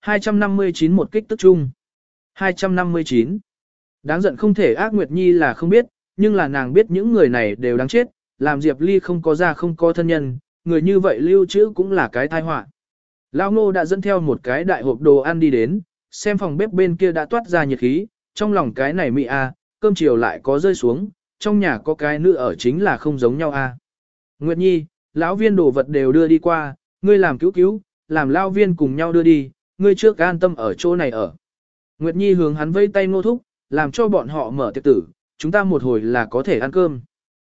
259 một kích tức chung. 259. Đáng giận không thể ác Nguyệt Nhi là không biết, nhưng là nàng biết những người này đều đáng chết, làm Diệp Ly không có ra không có thân nhân, người như vậy lưu trữ cũng là cái tai họa. Lão Ngô đã dẫn theo một cái đại hộp đồ ăn đi đến, xem phòng bếp bên kia đã toát ra nhiệt khí, trong lòng cái này mị a, cơm chiều lại có rơi xuống, trong nhà có cái nữ ở chính là không giống nhau a. Nguyệt Nhi, lão viên đồ vật đều đưa đi qua, ngươi làm cứu cứu, làm Lão viên cùng nhau đưa đi, ngươi trước an tâm ở chỗ này ở. Nguyệt Nhi hướng hắn vây tay ngô thúc, làm cho bọn họ mở tiệc tử, chúng ta một hồi là có thể ăn cơm.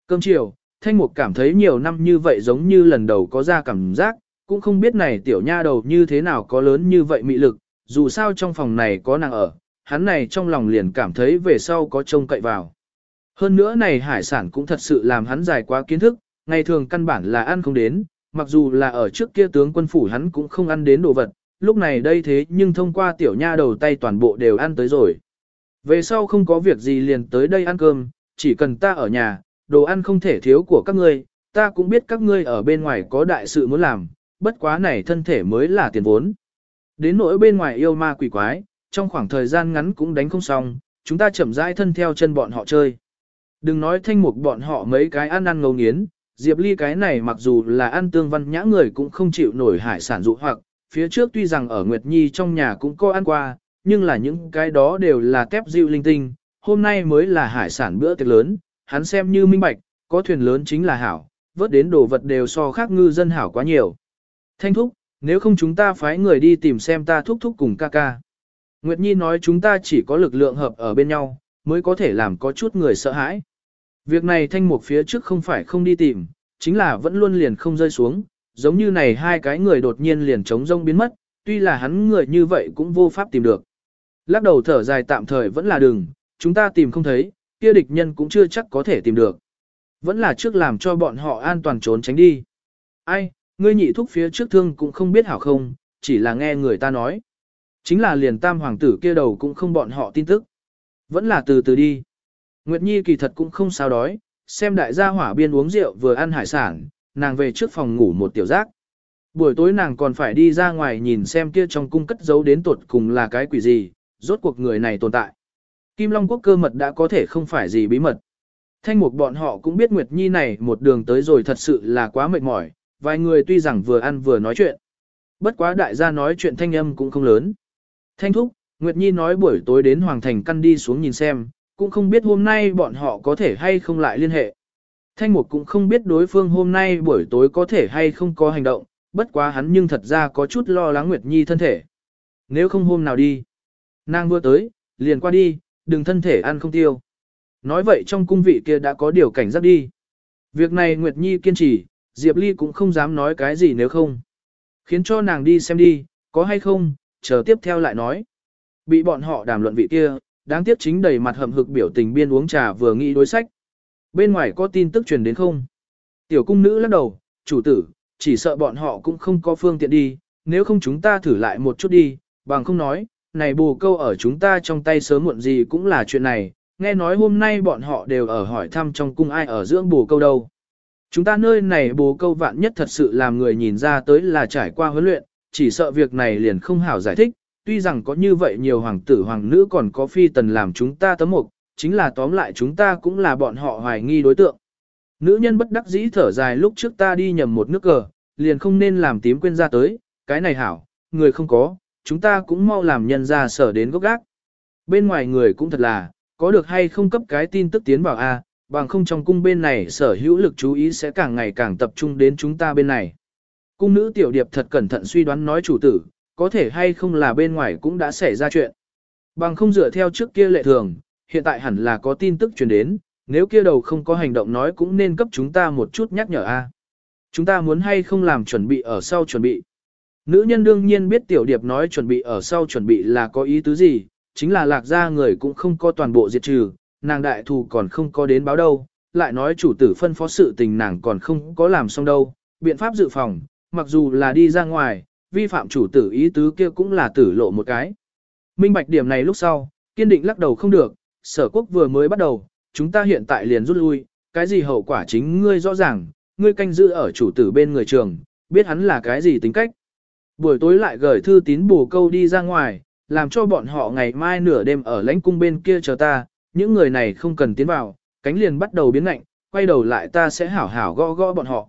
Cơm chiều, Thanh Mục cảm thấy nhiều năm như vậy giống như lần đầu có ra cảm giác, cũng không biết này tiểu nha đầu như thế nào có lớn như vậy mị lực, dù sao trong phòng này có nàng ở, hắn này trong lòng liền cảm thấy về sau có trông cậy vào. Hơn nữa này hải sản cũng thật sự làm hắn dài quá kiến thức, ngày thường căn bản là ăn không đến, mặc dù là ở trước kia tướng quân phủ hắn cũng không ăn đến đồ vật, lúc này đây thế nhưng thông qua tiểu nha đầu tay toàn bộ đều ăn tới rồi. Về sau không có việc gì liền tới đây ăn cơm, chỉ cần ta ở nhà, đồ ăn không thể thiếu của các ngươi, ta cũng biết các ngươi ở bên ngoài có đại sự muốn làm, bất quá này thân thể mới là tiền vốn. Đến nỗi bên ngoài yêu ma quỷ quái, trong khoảng thời gian ngắn cũng đánh không xong, chúng ta chậm rãi thân theo chân bọn họ chơi. Đừng nói thanh mục bọn họ mấy cái ăn ăn ngấu nghiến, Diệp Ly cái này mặc dù là ăn tương văn nhã người cũng không chịu nổi hải sản dụ hoặc, phía trước tuy rằng ở Nguyệt Nhi trong nhà cũng có ăn qua, nhưng là những cái đó đều là tép dịu linh tinh, hôm nay mới là hải sản bữa tiệc lớn, hắn xem như minh bạch, có thuyền lớn chính là hảo, vớt đến đồ vật đều so khác ngư dân hảo quá nhiều. Thanh thúc, nếu không chúng ta phái người đi tìm xem ta thúc thúc cùng ca ca. Nguyệt Nhi nói chúng ta chỉ có lực lượng hợp ở bên nhau, mới có thể làm có chút người sợ hãi. Việc này thanh mục phía trước không phải không đi tìm, chính là vẫn luôn liền không rơi xuống, giống như này hai cái người đột nhiên liền trống rông biến mất, tuy là hắn người như vậy cũng vô pháp tìm được. Lắc đầu thở dài tạm thời vẫn là đừng, chúng ta tìm không thấy, kia địch nhân cũng chưa chắc có thể tìm được. Vẫn là trước làm cho bọn họ an toàn trốn tránh đi. Ai, ngươi nhị thúc phía trước thương cũng không biết hảo không, chỉ là nghe người ta nói. Chính là liền tam hoàng tử kia đầu cũng không bọn họ tin tức. Vẫn là từ từ đi. Nguyệt Nhi kỳ thật cũng không sao đói, xem đại gia hỏa biên uống rượu vừa ăn hải sản, nàng về trước phòng ngủ một tiểu giác. Buổi tối nàng còn phải đi ra ngoài nhìn xem kia trong cung cất giấu đến tuột cùng là cái quỷ gì, rốt cuộc người này tồn tại. Kim Long Quốc cơ mật đã có thể không phải gì bí mật. Thanh mục bọn họ cũng biết Nguyệt Nhi này một đường tới rồi thật sự là quá mệt mỏi, vài người tuy rằng vừa ăn vừa nói chuyện. Bất quá đại gia nói chuyện thanh âm cũng không lớn. Thanh thúc, Nguyệt Nhi nói buổi tối đến Hoàng Thành căn đi xuống nhìn xem, cũng không biết hôm nay bọn họ có thể hay không lại liên hệ. Thanh Mục cũng không biết đối phương hôm nay buổi tối có thể hay không có hành động, bất quá hắn nhưng thật ra có chút lo lắng Nguyệt Nhi thân thể. Nếu không hôm nào đi, nàng vừa tới, liền qua đi, đừng thân thể ăn không tiêu. Nói vậy trong cung vị kia đã có điều cảnh giác đi. Việc này Nguyệt Nhi kiên trì, Diệp Ly cũng không dám nói cái gì nếu không. Khiến cho nàng đi xem đi, có hay không, chờ tiếp theo lại nói. Bị bọn họ đàm luận vị kia, đáng tiếc chính đầy mặt hầm hực biểu tình biên uống trà vừa nghĩ đối sách. Bên ngoài có tin tức truyền đến không? Tiểu cung nữ lắc đầu, chủ tử, chỉ sợ bọn họ cũng không có phương tiện đi, nếu không chúng ta thử lại một chút đi, bằng không nói, này bù câu ở chúng ta trong tay sớm muộn gì cũng là chuyện này, nghe nói hôm nay bọn họ đều ở hỏi thăm trong cung ai ở dưỡng bù câu đâu. Chúng ta nơi này bù câu vạn nhất thật sự làm người nhìn ra tới là trải qua huấn luyện, chỉ sợ việc này liền không hảo giải thích, tuy rằng có như vậy nhiều hoàng tử hoàng nữ còn có phi tần làm chúng ta tấm mục, chính là tóm lại chúng ta cũng là bọn họ hoài nghi đối tượng. Nữ nhân bất đắc dĩ thở dài lúc trước ta đi nhầm một nước cờ, liền không nên làm tím quên ra tới, cái này hảo, người không có, chúng ta cũng mau làm nhân ra sở đến gốc gác. Bên ngoài người cũng thật là, có được hay không cấp cái tin tức tiến vào A, bằng không trong cung bên này sở hữu lực chú ý sẽ càng ngày càng tập trung đến chúng ta bên này. Cung nữ tiểu điệp thật cẩn thận suy đoán nói chủ tử, có thể hay không là bên ngoài cũng đã xảy ra chuyện. Bằng không dựa theo trước kia lệ thường, hiện tại hẳn là có tin tức truyền đến, nếu kia đầu không có hành động nói cũng nên cấp chúng ta một chút nhắc nhở a. Chúng ta muốn hay không làm chuẩn bị ở sau chuẩn bị. Nữ nhân đương nhiên biết tiểu điệp nói chuẩn bị ở sau chuẩn bị là có ý tứ gì, chính là lạc ra người cũng không có toàn bộ diệt trừ, nàng đại thù còn không có đến báo đâu, lại nói chủ tử phân phó sự tình nàng còn không có làm xong đâu, biện pháp dự phòng, mặc dù là đi ra ngoài, vi phạm chủ tử ý tứ kia cũng là tử lộ một cái. Minh bạch điểm này lúc sau, kiên định lắc đầu không được, sở quốc vừa mới bắt đầu, chúng ta hiện tại liền rút lui, cái gì hậu quả chính ngươi rõ ràng, ngươi canh giữ ở chủ tử bên người trường, biết hắn là cái gì tính cách. Buổi tối lại gửi thư tín bù câu đi ra ngoài, làm cho bọn họ ngày mai nửa đêm ở lãnh cung bên kia chờ ta, những người này không cần tiến vào, cánh liền bắt đầu biến lạnh, quay đầu lại ta sẽ hảo hảo gõ gõ bọn họ.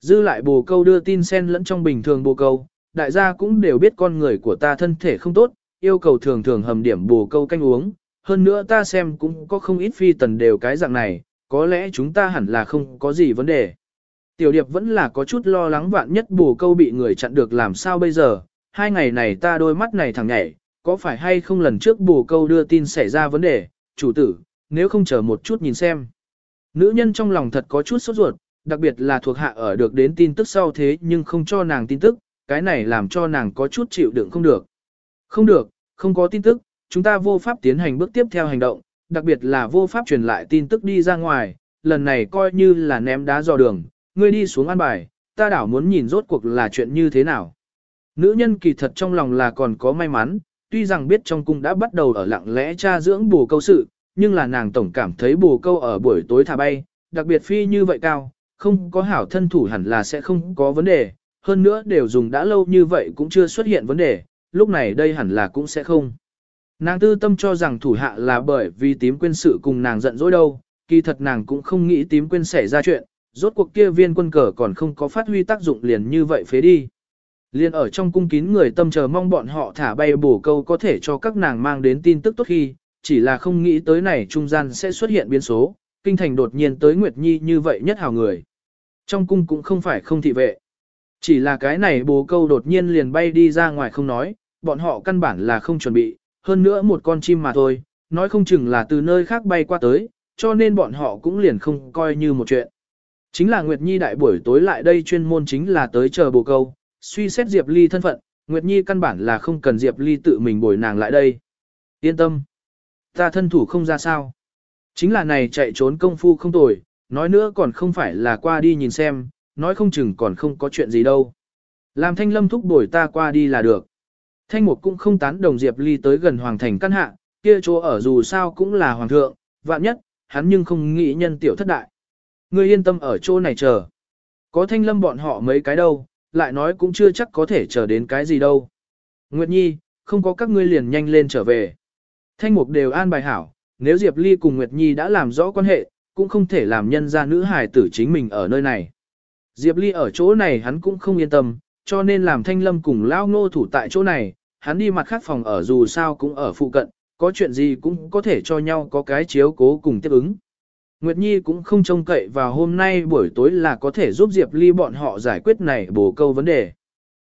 Dư lại bồ câu đưa tin sen lẫn trong bình thường bồ câu, đại gia cũng đều biết con người của ta thân thể không tốt, yêu cầu thường thường hầm điểm bồ câu canh uống, hơn nữa ta xem cũng có không ít phi tần đều cái dạng này, có lẽ chúng ta hẳn là không có gì vấn đề. Tiểu điệp vẫn là có chút lo lắng vạn nhất bù câu bị người chặn được làm sao bây giờ, hai ngày này ta đôi mắt này thằng nhảy, có phải hay không lần trước bù câu đưa tin xảy ra vấn đề, chủ tử, nếu không chờ một chút nhìn xem. Nữ nhân trong lòng thật có chút sốt ruột, đặc biệt là thuộc hạ ở được đến tin tức sau thế nhưng không cho nàng tin tức, cái này làm cho nàng có chút chịu đựng không được. Không được, không có tin tức, chúng ta vô pháp tiến hành bước tiếp theo hành động, đặc biệt là vô pháp truyền lại tin tức đi ra ngoài, lần này coi như là ném đá dò đường, ngươi đi xuống an bài, ta đảo muốn nhìn rốt cuộc là chuyện như thế nào. Nữ nhân kỳ thật trong lòng là còn có may mắn, tuy rằng biết trong cung đã bắt đầu ở lặng lẽ tra dưỡng bù câu sự, nhưng là nàng tổng cảm thấy bù câu ở buổi tối thả bay, đặc biệt phi như vậy cao, không có hảo thân thủ hẳn là sẽ không có vấn đề, hơn nữa đều dùng đã lâu như vậy cũng chưa xuất hiện vấn đề, lúc này đây hẳn là cũng sẽ không. Nàng tư tâm cho rằng thủ hạ là bởi vì tím quên sự cùng nàng giận dỗi đâu, kỳ thật nàng cũng không nghĩ tím quên xảy ra chuyện, rốt cuộc kia viên quân cờ còn không có phát huy tác dụng liền như vậy phế đi. Liên ở trong cung kín người tâm chờ mong bọn họ thả bay bổ câu có thể cho các nàng mang đến tin tức tốt khi, chỉ là không nghĩ tới này trung gian sẽ xuất hiện biến số, kinh thành đột nhiên tới Nguyệt Nhi như vậy nhất hào người. Trong cung cũng không phải không thị vệ. Chỉ là cái này bồ câu đột nhiên liền bay đi ra ngoài không nói, bọn họ căn bản là không chuẩn bị, hơn nữa một con chim mà thôi, nói không chừng là từ nơi khác bay qua tới, cho nên bọn họ cũng liền không coi như một chuyện. Chính là Nguyệt Nhi đại buổi tối lại đây chuyên môn chính là tới chờ bồ câu, suy xét Diệp Ly thân phận, Nguyệt Nhi căn bản là không cần Diệp Ly tự mình bồi nàng lại đây. Yên tâm, ta thân thủ không ra sao. Chính là này chạy trốn công phu không tồi, nói nữa còn không phải là qua đi nhìn xem, nói không chừng còn không có chuyện gì đâu. Làm thanh lâm thúc bồi ta qua đi là được. Thanh mục cũng không tán đồng Diệp Ly tới gần hoàng thành căn hạ, kia chỗ ở dù sao cũng là hoàng thượng, vạn nhất, hắn nhưng không nghĩ nhân tiểu thất đại. Ngươi yên tâm ở chỗ này chờ. Có thanh lâm bọn họ mấy cái đâu, lại nói cũng chưa chắc có thể chờ đến cái gì đâu. Nguyệt Nhi, không có các ngươi liền nhanh lên trở về. Thanh mục đều an bài hảo, nếu Diệp Ly cùng Nguyệt Nhi đã làm rõ quan hệ, cũng không thể làm nhân ra nữ hài tử chính mình ở nơi này. Diệp Ly ở chỗ này hắn cũng không yên tâm, cho nên làm thanh lâm cùng lao ngô thủ tại chỗ này, hắn đi mặt khác phòng ở dù sao cũng ở phụ cận, có chuyện gì cũng có thể cho nhau có cái chiếu cố cùng tiếp ứng. Nguyệt Nhi cũng không trông cậy vào hôm nay buổi tối là có thể giúp Diệp Ly bọn họ giải quyết này bổ câu vấn đề.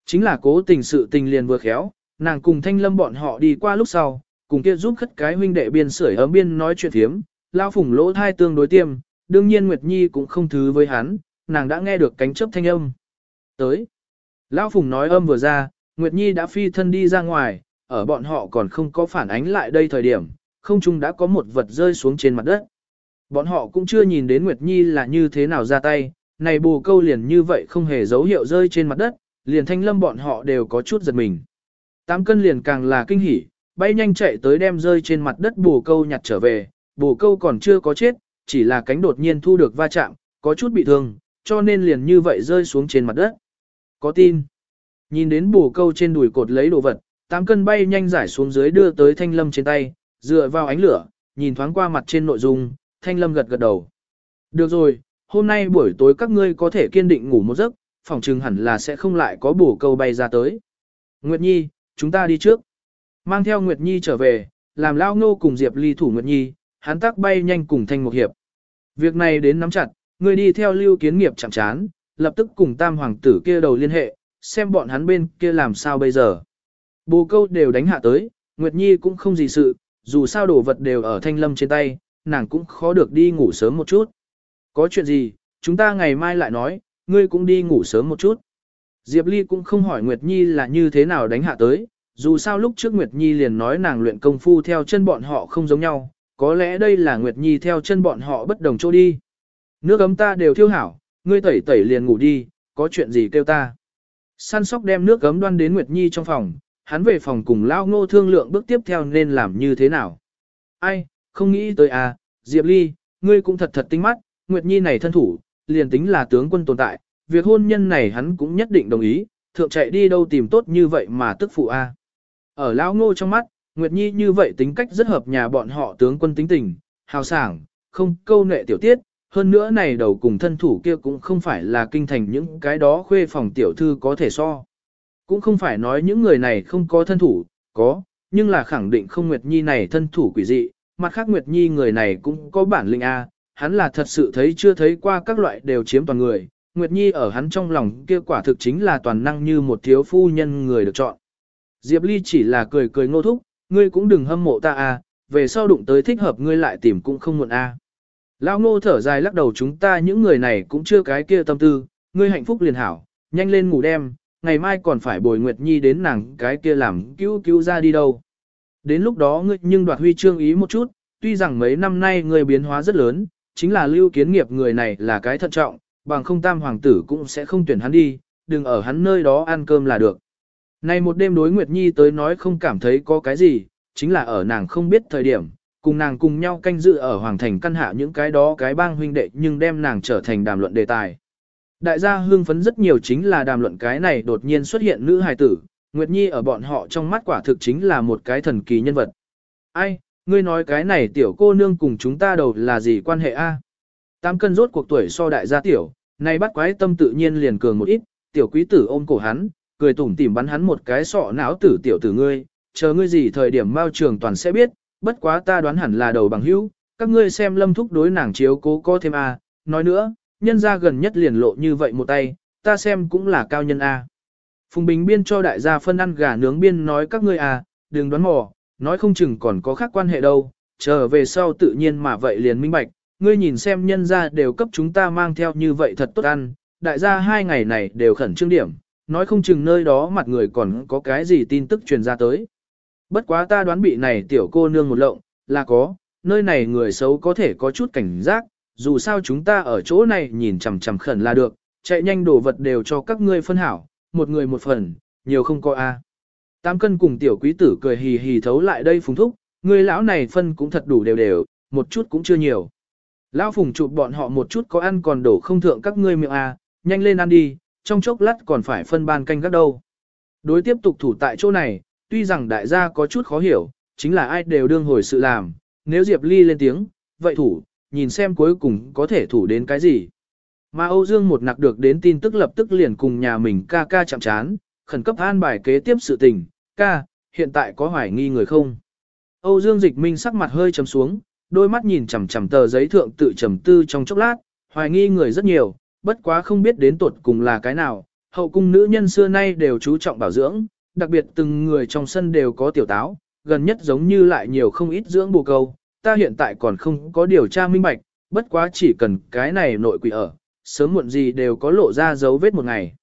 Chính là cố tình sự tình liền vừa khéo, nàng cùng thanh lâm bọn họ đi qua lúc sau, cùng kia giúp khất cái huynh đệ biên sưởi ấm biên nói chuyện thiếm, lao phủng lỗ thai tương đối tiêm, đương nhiên Nguyệt Nhi cũng không thứ với hắn, nàng đã nghe được cánh chấp thanh âm. Tới, lao phùng nói âm vừa ra, Nguyệt Nhi đã phi thân đi ra ngoài, ở bọn họ còn không có phản ánh lại đây thời điểm, không chung đã có một vật rơi xuống trên mặt đất. Bọn họ cũng chưa nhìn đến Nguyệt Nhi là như thế nào ra tay, này bù câu liền như vậy không hề dấu hiệu rơi trên mặt đất, liền thanh lâm bọn họ đều có chút giật mình. Tám cân liền càng là kinh hỉ, bay nhanh chạy tới đem rơi trên mặt đất bù câu nhặt trở về, bù câu còn chưa có chết, chỉ là cánh đột nhiên thu được va chạm, có chút bị thương, cho nên liền như vậy rơi xuống trên mặt đất. Có tin. Nhìn đến bù câu trên đùi cột lấy đồ vật, tám cân bay nhanh giải xuống dưới đưa tới thanh lâm trên tay, dựa vào ánh lửa, nhìn thoáng qua mặt trên nội dung, thanh lâm gật gật đầu. Được rồi, hôm nay buổi tối các ngươi có thể kiên định ngủ một giấc, phòng trừng hẳn là sẽ không lại có bù câu bay ra tới. Nguyệt Nhi, chúng ta đi trước. Mang theo Nguyệt Nhi trở về, làm lao ngô cùng Diệp ly thủ Nguyệt Nhi, hắn tắc bay nhanh cùng thanh một hiệp. Việc này đến nắm chặt, người đi theo lưu kiến nghiệp chạm chán, lập tức cùng tam hoàng tử kia đầu liên hệ, xem bọn hắn bên kia làm sao bây giờ. Bồ câu đều đánh hạ tới, Nguyệt Nhi cũng không gì sự, dù sao đồ vật đều ở thanh lâm trên tay, nàng cũng khó được đi ngủ sớm một chút. Có chuyện gì, chúng ta ngày mai lại nói, ngươi cũng đi ngủ sớm một chút. Diệp Ly cũng không hỏi Nguyệt Nhi là như thế nào đánh hạ tới, dù sao lúc trước Nguyệt Nhi liền nói nàng luyện công phu theo chân bọn họ không giống nhau, có lẽ đây là Nguyệt Nhi theo chân bọn họ bất đồng chỗ đi. Nước ấm ta đều thiêu hảo, ngươi tẩy tẩy liền ngủ đi, có chuyện gì kêu ta. Săn sóc đem nước gấm đoan đến Nguyệt Nhi trong phòng, hắn về phòng cùng lao ngô thương lượng bước tiếp theo nên làm như thế nào. Ai, không nghĩ tới à, Diệp Ly, ngươi cũng thật thật tinh mắt, Nguyệt Nhi này thân thủ, liền tính là tướng quân tồn tại, việc hôn nhân này hắn cũng nhất định đồng ý, thượng chạy đi đâu tìm tốt như vậy mà tức phụ a. Ở lão ngô trong mắt, Nguyệt Nhi như vậy tính cách rất hợp nhà bọn họ tướng quân tính tình, hào sảng, không câu nệ tiểu tiết, hơn nữa này đầu cùng thân thủ kia cũng không phải là kinh thành những cái đó khuê phòng tiểu thư có thể so. Cũng không phải nói những người này không có thân thủ, có, nhưng là khẳng định không Nguyệt Nhi này thân thủ quỷ dị, mặt khác Nguyệt Nhi người này cũng có bản lĩnh A, hắn là thật sự thấy chưa thấy qua các loại đều chiếm toàn người, Nguyệt Nhi ở hắn trong lòng kia quả thực chính là toàn năng như một thiếu phu nhân người được chọn. Diệp Ly chỉ là cười cười ngô thúc, ngươi cũng đừng hâm mộ ta a, về sau đụng tới thích hợp ngươi lại tìm cũng không muộn a. Lão ngô thở dài lắc đầu chúng ta những người này cũng chưa cái kia tâm tư, ngươi hạnh phúc liền hảo, nhanh lên ngủ đêm, ngày mai còn phải bồi Nguyệt Nhi đến nàng cái kia làm cứu cứu ra đi đâu. Đến lúc đó ngươi nhưng đoạt huy chương ý một chút, tuy rằng mấy năm nay ngươi biến hóa rất lớn, chính là lưu kiến nghiệp người này là cái thận trọng, bằng không tam hoàng tử cũng sẽ không tuyển hắn đi, đừng ở hắn nơi đó ăn cơm là được. Này một đêm đối Nguyệt Nhi tới nói không cảm thấy có cái gì, chính là ở nàng không biết thời điểm, cùng nàng cùng nhau canh dự ở Hoàng Thành căn hạ những cái đó cái bang huynh đệ nhưng đem nàng trở thành đàm luận đề tài. Đại gia hương phấn rất nhiều chính là đàm luận cái này đột nhiên xuất hiện nữ hài tử, Nguyệt Nhi ở bọn họ trong mắt quả thực chính là một cái thần kỳ nhân vật. Ai, ngươi nói cái này tiểu cô nương cùng chúng ta đầu là gì quan hệ a? Tám cân rốt cuộc tuổi so đại gia tiểu, này bắt quái tâm tự nhiên liền cường một ít, tiểu quý tử ôm cổ hắn, cười tủm tỉm bắn hắn một cái sọ não tử tiểu tử ngươi, chờ ngươi gì thời điểm mao trường toàn sẽ biết, bất quá ta đoán hẳn là đầu bằng hữu, các ngươi xem lâm thúc đối nàng chiếu cố có thêm a, nói nữa, nhân ra gần nhất liền lộ như vậy một tay, ta xem cũng là cao nhân a. Phùng Bình Biên cho đại gia phân ăn gà nướng biên nói các ngươi à, đừng đoán mò, nói không chừng còn có khác quan hệ đâu, trở về sau tự nhiên mà vậy liền minh bạch, ngươi nhìn xem nhân ra đều cấp chúng ta mang theo như vậy thật tốt ăn, đại gia hai ngày này đều khẩn trương điểm, nói không chừng nơi đó mặt người còn có cái gì tin tức truyền ra tới. Bất quá ta đoán bị này tiểu cô nương một lộng, là có, nơi này người xấu có thể có chút cảnh giác, dù sao chúng ta ở chỗ này nhìn chằm chằm khẩn là được, chạy nhanh đồ vật đều cho các ngươi phân hảo, một người một phần, nhiều không có a. Tám cân cùng tiểu quý tử cười hì hì thấu lại đây phùng thúc, người lão này phân cũng thật đủ đều đều, một chút cũng chưa nhiều. Lão phùng chụp bọn họ một chút có ăn còn đổ không thượng các ngươi miệng a, nhanh lên ăn đi, trong chốc lát còn phải phân ban canh các đâu. Đối tiếp tục thủ tại chỗ này, tuy rằng đại gia có chút khó hiểu, chính là ai đều đương hồi sự làm, nếu Diệp Ly lên tiếng, vậy thủ, nhìn xem cuối cùng có thể thủ đến cái gì. Mà Âu Dương một nặc được đến tin tức lập tức liền cùng nhà mình ca ca chạm chán, khẩn cấp an bài kế tiếp sự tình, ca, hiện tại có hoài nghi người không? Âu Dương dịch minh sắc mặt hơi trầm xuống, đôi mắt nhìn chằm chằm tờ giấy thượng tự trầm tư trong chốc lát, hoài nghi người rất nhiều, bất quá không biết đến tuột cùng là cái nào, hậu cung nữ nhân xưa nay đều chú trọng bảo dưỡng, đặc biệt từng người trong sân đều có tiểu táo, gần nhất giống như lại nhiều không ít dưỡng bồ câu, ta hiện tại còn không có điều tra minh bạch, bất quá chỉ cần cái này nội quỷ ở, sớm muộn gì đều có lộ ra dấu vết một ngày.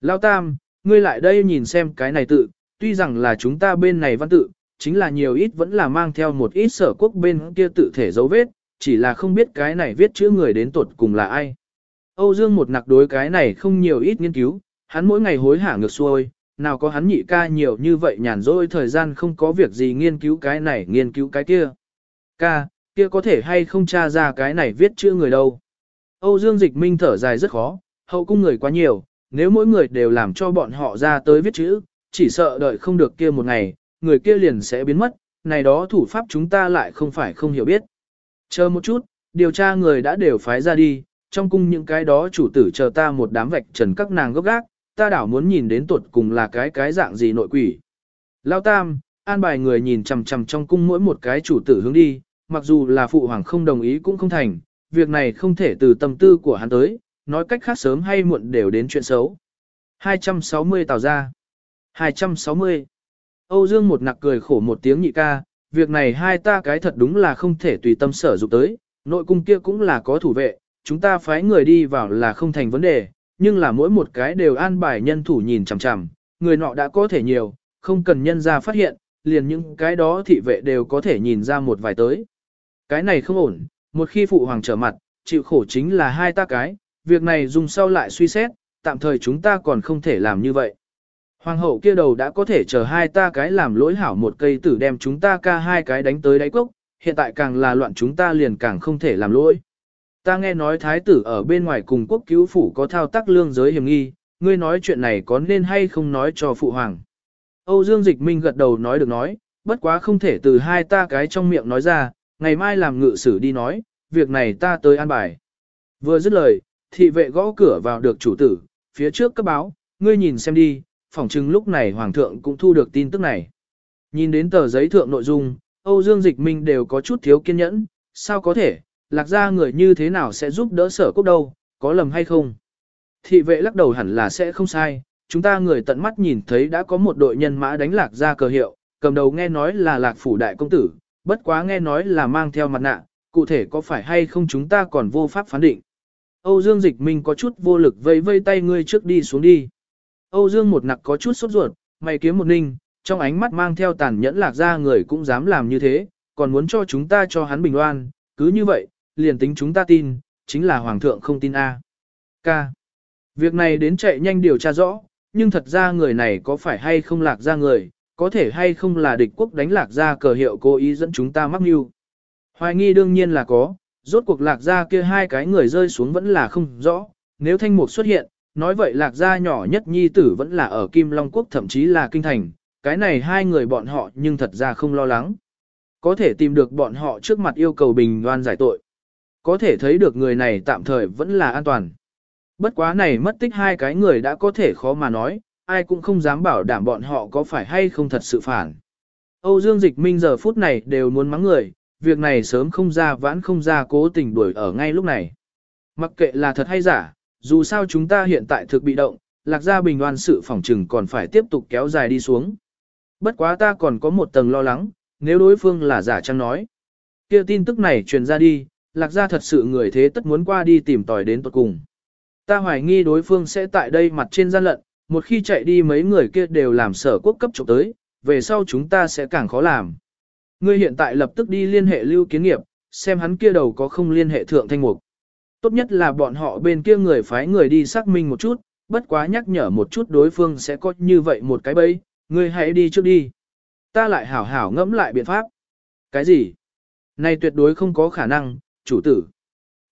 Lao Tam, ngươi lại đây nhìn xem cái này tự, tuy rằng là chúng ta bên này văn tự, chính là nhiều ít vẫn là mang theo một ít sở quốc bên kia tự thể dấu vết, chỉ là không biết cái này viết chữ người đến tuột cùng là ai. Âu Dương một nặc đối cái này không nhiều ít nghiên cứu, hắn mỗi ngày hối hả ngược xuôi, nào có hắn nhị ca nhiều như vậy nhàn rỗi thời gian không có việc gì nghiên cứu cái này nghiên cứu cái kia. Ca, kia có thể hay không tra ra cái này viết chữ người đâu. Âu Dương Dịch Minh thở dài rất khó, hậu cung người quá nhiều, nếu mỗi người đều làm cho bọn họ ra tới viết chữ, chỉ sợ đợi không được kia một ngày, người kia liền sẽ biến mất, này đó thủ pháp chúng ta lại không phải không hiểu biết. Chờ một chút, điều tra người đã đều phái ra đi, trong cung những cái đó chủ tử chờ ta một đám vạch trần các nàng gốc gác, ta đảo muốn nhìn đến tuột cùng là cái cái dạng gì nội quỷ. Lao Tam, an bài người nhìn chằm chằm trong cung mỗi một cái chủ tử hướng đi, mặc dù là phụ hoàng không đồng ý cũng không thành, việc này không thể từ tâm tư của hắn tới, nói cách khác sớm hay muộn đều đến chuyện xấu. 260 tào ra. 260. Âu Dương một nặc cười khổ một tiếng nhị ca, việc này hai ta cái thật đúng là không thể tùy tâm sở dụng tới, nội cung kia cũng là có thủ vệ, chúng ta phái người đi vào là không thành vấn đề, nhưng là mỗi một cái đều an bài nhân thủ nhìn chằm chằm, người nọ đã có thể nhiều, không cần nhân ra phát hiện, liền những cái đó thị vệ đều có thể nhìn ra một vài tới. Cái này không ổn, một khi phụ hoàng trở mặt, chịu khổ chính là hai ta cái, việc này dùng sau lại suy xét, tạm thời chúng ta còn không thể làm như vậy. Hoàng hậu kia đầu đã có thể chờ hai ta cái làm lỗi hảo một cây tử đem chúng ta ca hai cái đánh tới đáy cốc, hiện tại càng là loạn chúng ta liền càng không thể làm lỗi. Ta nghe nói thái tử ở bên ngoài cùng quốc cứu phủ có thao tác lương giới hiểm nghi, ngươi nói chuyện này có nên hay không nói cho phụ hoàng. Âu Dương Dịch Minh gật đầu nói được nói, bất quá không thể từ hai ta cái trong miệng nói ra, ngày mai làm ngự sử đi nói, việc này ta tới an bài. Vừa dứt lời, thị vệ gõ cửa vào được chủ tử, phía trước cấp báo, ngươi nhìn xem đi, phỏng chừng lúc này hoàng thượng cũng thu được tin tức này. Nhìn đến tờ giấy thượng nội dung, Âu Dương Dịch Minh đều có chút thiếu kiên nhẫn, sao có thể, lạc gia người như thế nào sẽ giúp đỡ sở quốc đâu, có lầm hay không? Thị vệ lắc đầu hẳn là sẽ không sai, chúng ta người tận mắt nhìn thấy đã có một đội nhân mã đánh lạc gia cờ hiệu, cầm đầu nghe nói là lạc phủ đại công tử, bất quá nghe nói là mang theo mặt nạ, cụ thể có phải hay không chúng ta còn vô pháp phán định. Âu Dương Dịch Minh có chút vô lực vây vây tay ngươi trước đi xuống đi. Âu Dương một nặc có chút sốt ruột, mày kiếm một ninh, trong ánh mắt mang theo tàn nhẫn lạc ra người cũng dám làm như thế, còn muốn cho chúng ta cho hắn bình oan, cứ như vậy, liền tính chúng ta tin, chính là Hoàng thượng không tin A. K. Việc này đến chạy nhanh điều tra rõ, nhưng thật ra người này có phải hay không lạc ra người, có thể hay không là địch quốc đánh lạc ra cờ hiệu cố ý dẫn chúng ta mắc mưu. Hoài nghi đương nhiên là có, rốt cuộc lạc ra kia hai cái người rơi xuống vẫn là không rõ, nếu thanh mục xuất hiện, nói vậy lạc gia nhỏ nhất nhi tử vẫn là ở Kim Long Quốc thậm chí là Kinh Thành, cái này hai người bọn họ nhưng thật ra không lo lắng. Có thể tìm được bọn họ trước mặt yêu cầu bình đoan giải tội. Có thể thấy được người này tạm thời vẫn là an toàn. Bất quá này mất tích hai cái người đã có thể khó mà nói, ai cũng không dám bảo đảm bọn họ có phải hay không thật sự phản. Âu Dương Dịch Minh giờ phút này đều muốn mắng người, việc này sớm không ra vãn không ra cố tình đuổi ở ngay lúc này. Mặc kệ là thật hay giả, dù sao chúng ta hiện tại thực bị động, lạc gia bình oan sự phỏng trừng còn phải tiếp tục kéo dài đi xuống. Bất quá ta còn có một tầng lo lắng, nếu đối phương là giả chăng nói. kia tin tức này truyền ra đi, lạc gia thật sự người thế tất muốn qua đi tìm tòi đến tuật cùng. Ta hoài nghi đối phương sẽ tại đây mặt trên gian lận, một khi chạy đi mấy người kia đều làm sở quốc cấp trộm tới, về sau chúng ta sẽ càng khó làm. Ngươi hiện tại lập tức đi liên hệ lưu kiến nghiệp, xem hắn kia đầu có không liên hệ thượng thanh mục. Tốt nhất là bọn họ bên kia người phái người đi xác minh một chút, bất quá nhắc nhở một chút đối phương sẽ có như vậy một cái bẫy, ngươi hãy đi trước đi. Ta lại hảo hảo ngẫm lại biện pháp. Cái gì? Này tuyệt đối không có khả năng, chủ tử.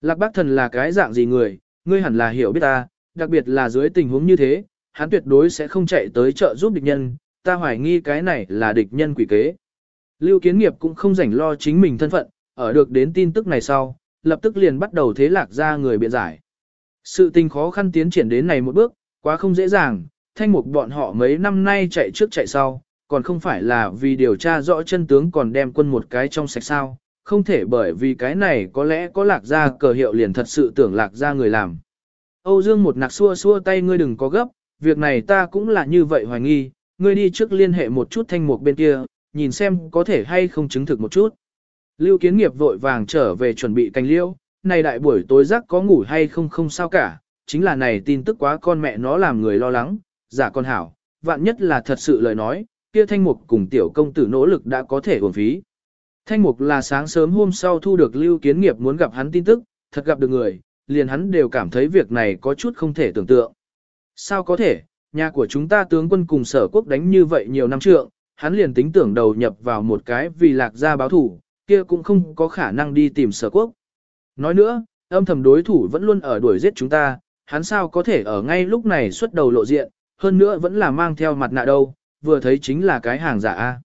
Lạc bác thần là cái dạng gì người, ngươi hẳn là hiểu biết ta, đặc biệt là dưới tình huống như thế, hắn tuyệt đối sẽ không chạy tới trợ giúp địch nhân, ta hoài nghi cái này là địch nhân quỷ kế. Lưu Kiến Nghiệp cũng không rảnh lo chính mình thân phận, ở được đến tin tức này sau, lập tức liền bắt đầu thế lạc ra người biện giải. Sự tình khó khăn tiến triển đến này một bước, quá không dễ dàng, thanh mục bọn họ mấy năm nay chạy trước chạy sau, còn không phải là vì điều tra rõ chân tướng còn đem quân một cái trong sạch sao, không thể bởi vì cái này có lẽ có lạc ra cờ hiệu liền thật sự tưởng lạc ra người làm. Âu Dương một nặc xua xua tay ngươi đừng có gấp, việc này ta cũng là như vậy hoài nghi, ngươi đi trước liên hệ một chút thanh mục bên kia, nhìn xem có thể hay không chứng thực một chút. Lưu kiến nghiệp vội vàng trở về chuẩn bị canh liêu, này đại buổi tối giấc có ngủ hay không không sao cả, chính là này tin tức quá con mẹ nó làm người lo lắng, giả con hảo, vạn nhất là thật sự lời nói, kia thanh mục cùng tiểu công tử nỗ lực đã có thể uổng phí. Thanh mục là sáng sớm hôm sau thu được lưu kiến nghiệp muốn gặp hắn tin tức, thật gặp được người, liền hắn đều cảm thấy việc này có chút không thể tưởng tượng. Sao có thể, nhà của chúng ta tướng quân cùng sở quốc đánh như vậy nhiều năm trượng, hắn liền tính tưởng đầu nhập vào một cái vì lạc gia báo thủ, kia cũng không có khả năng đi tìm sở quốc. Nói nữa, âm thầm đối thủ vẫn luôn ở đuổi giết chúng ta, hắn sao có thể ở ngay lúc này xuất đầu lộ diện, hơn nữa vẫn là mang theo mặt nạ đâu, vừa thấy chính là cái hàng giả A.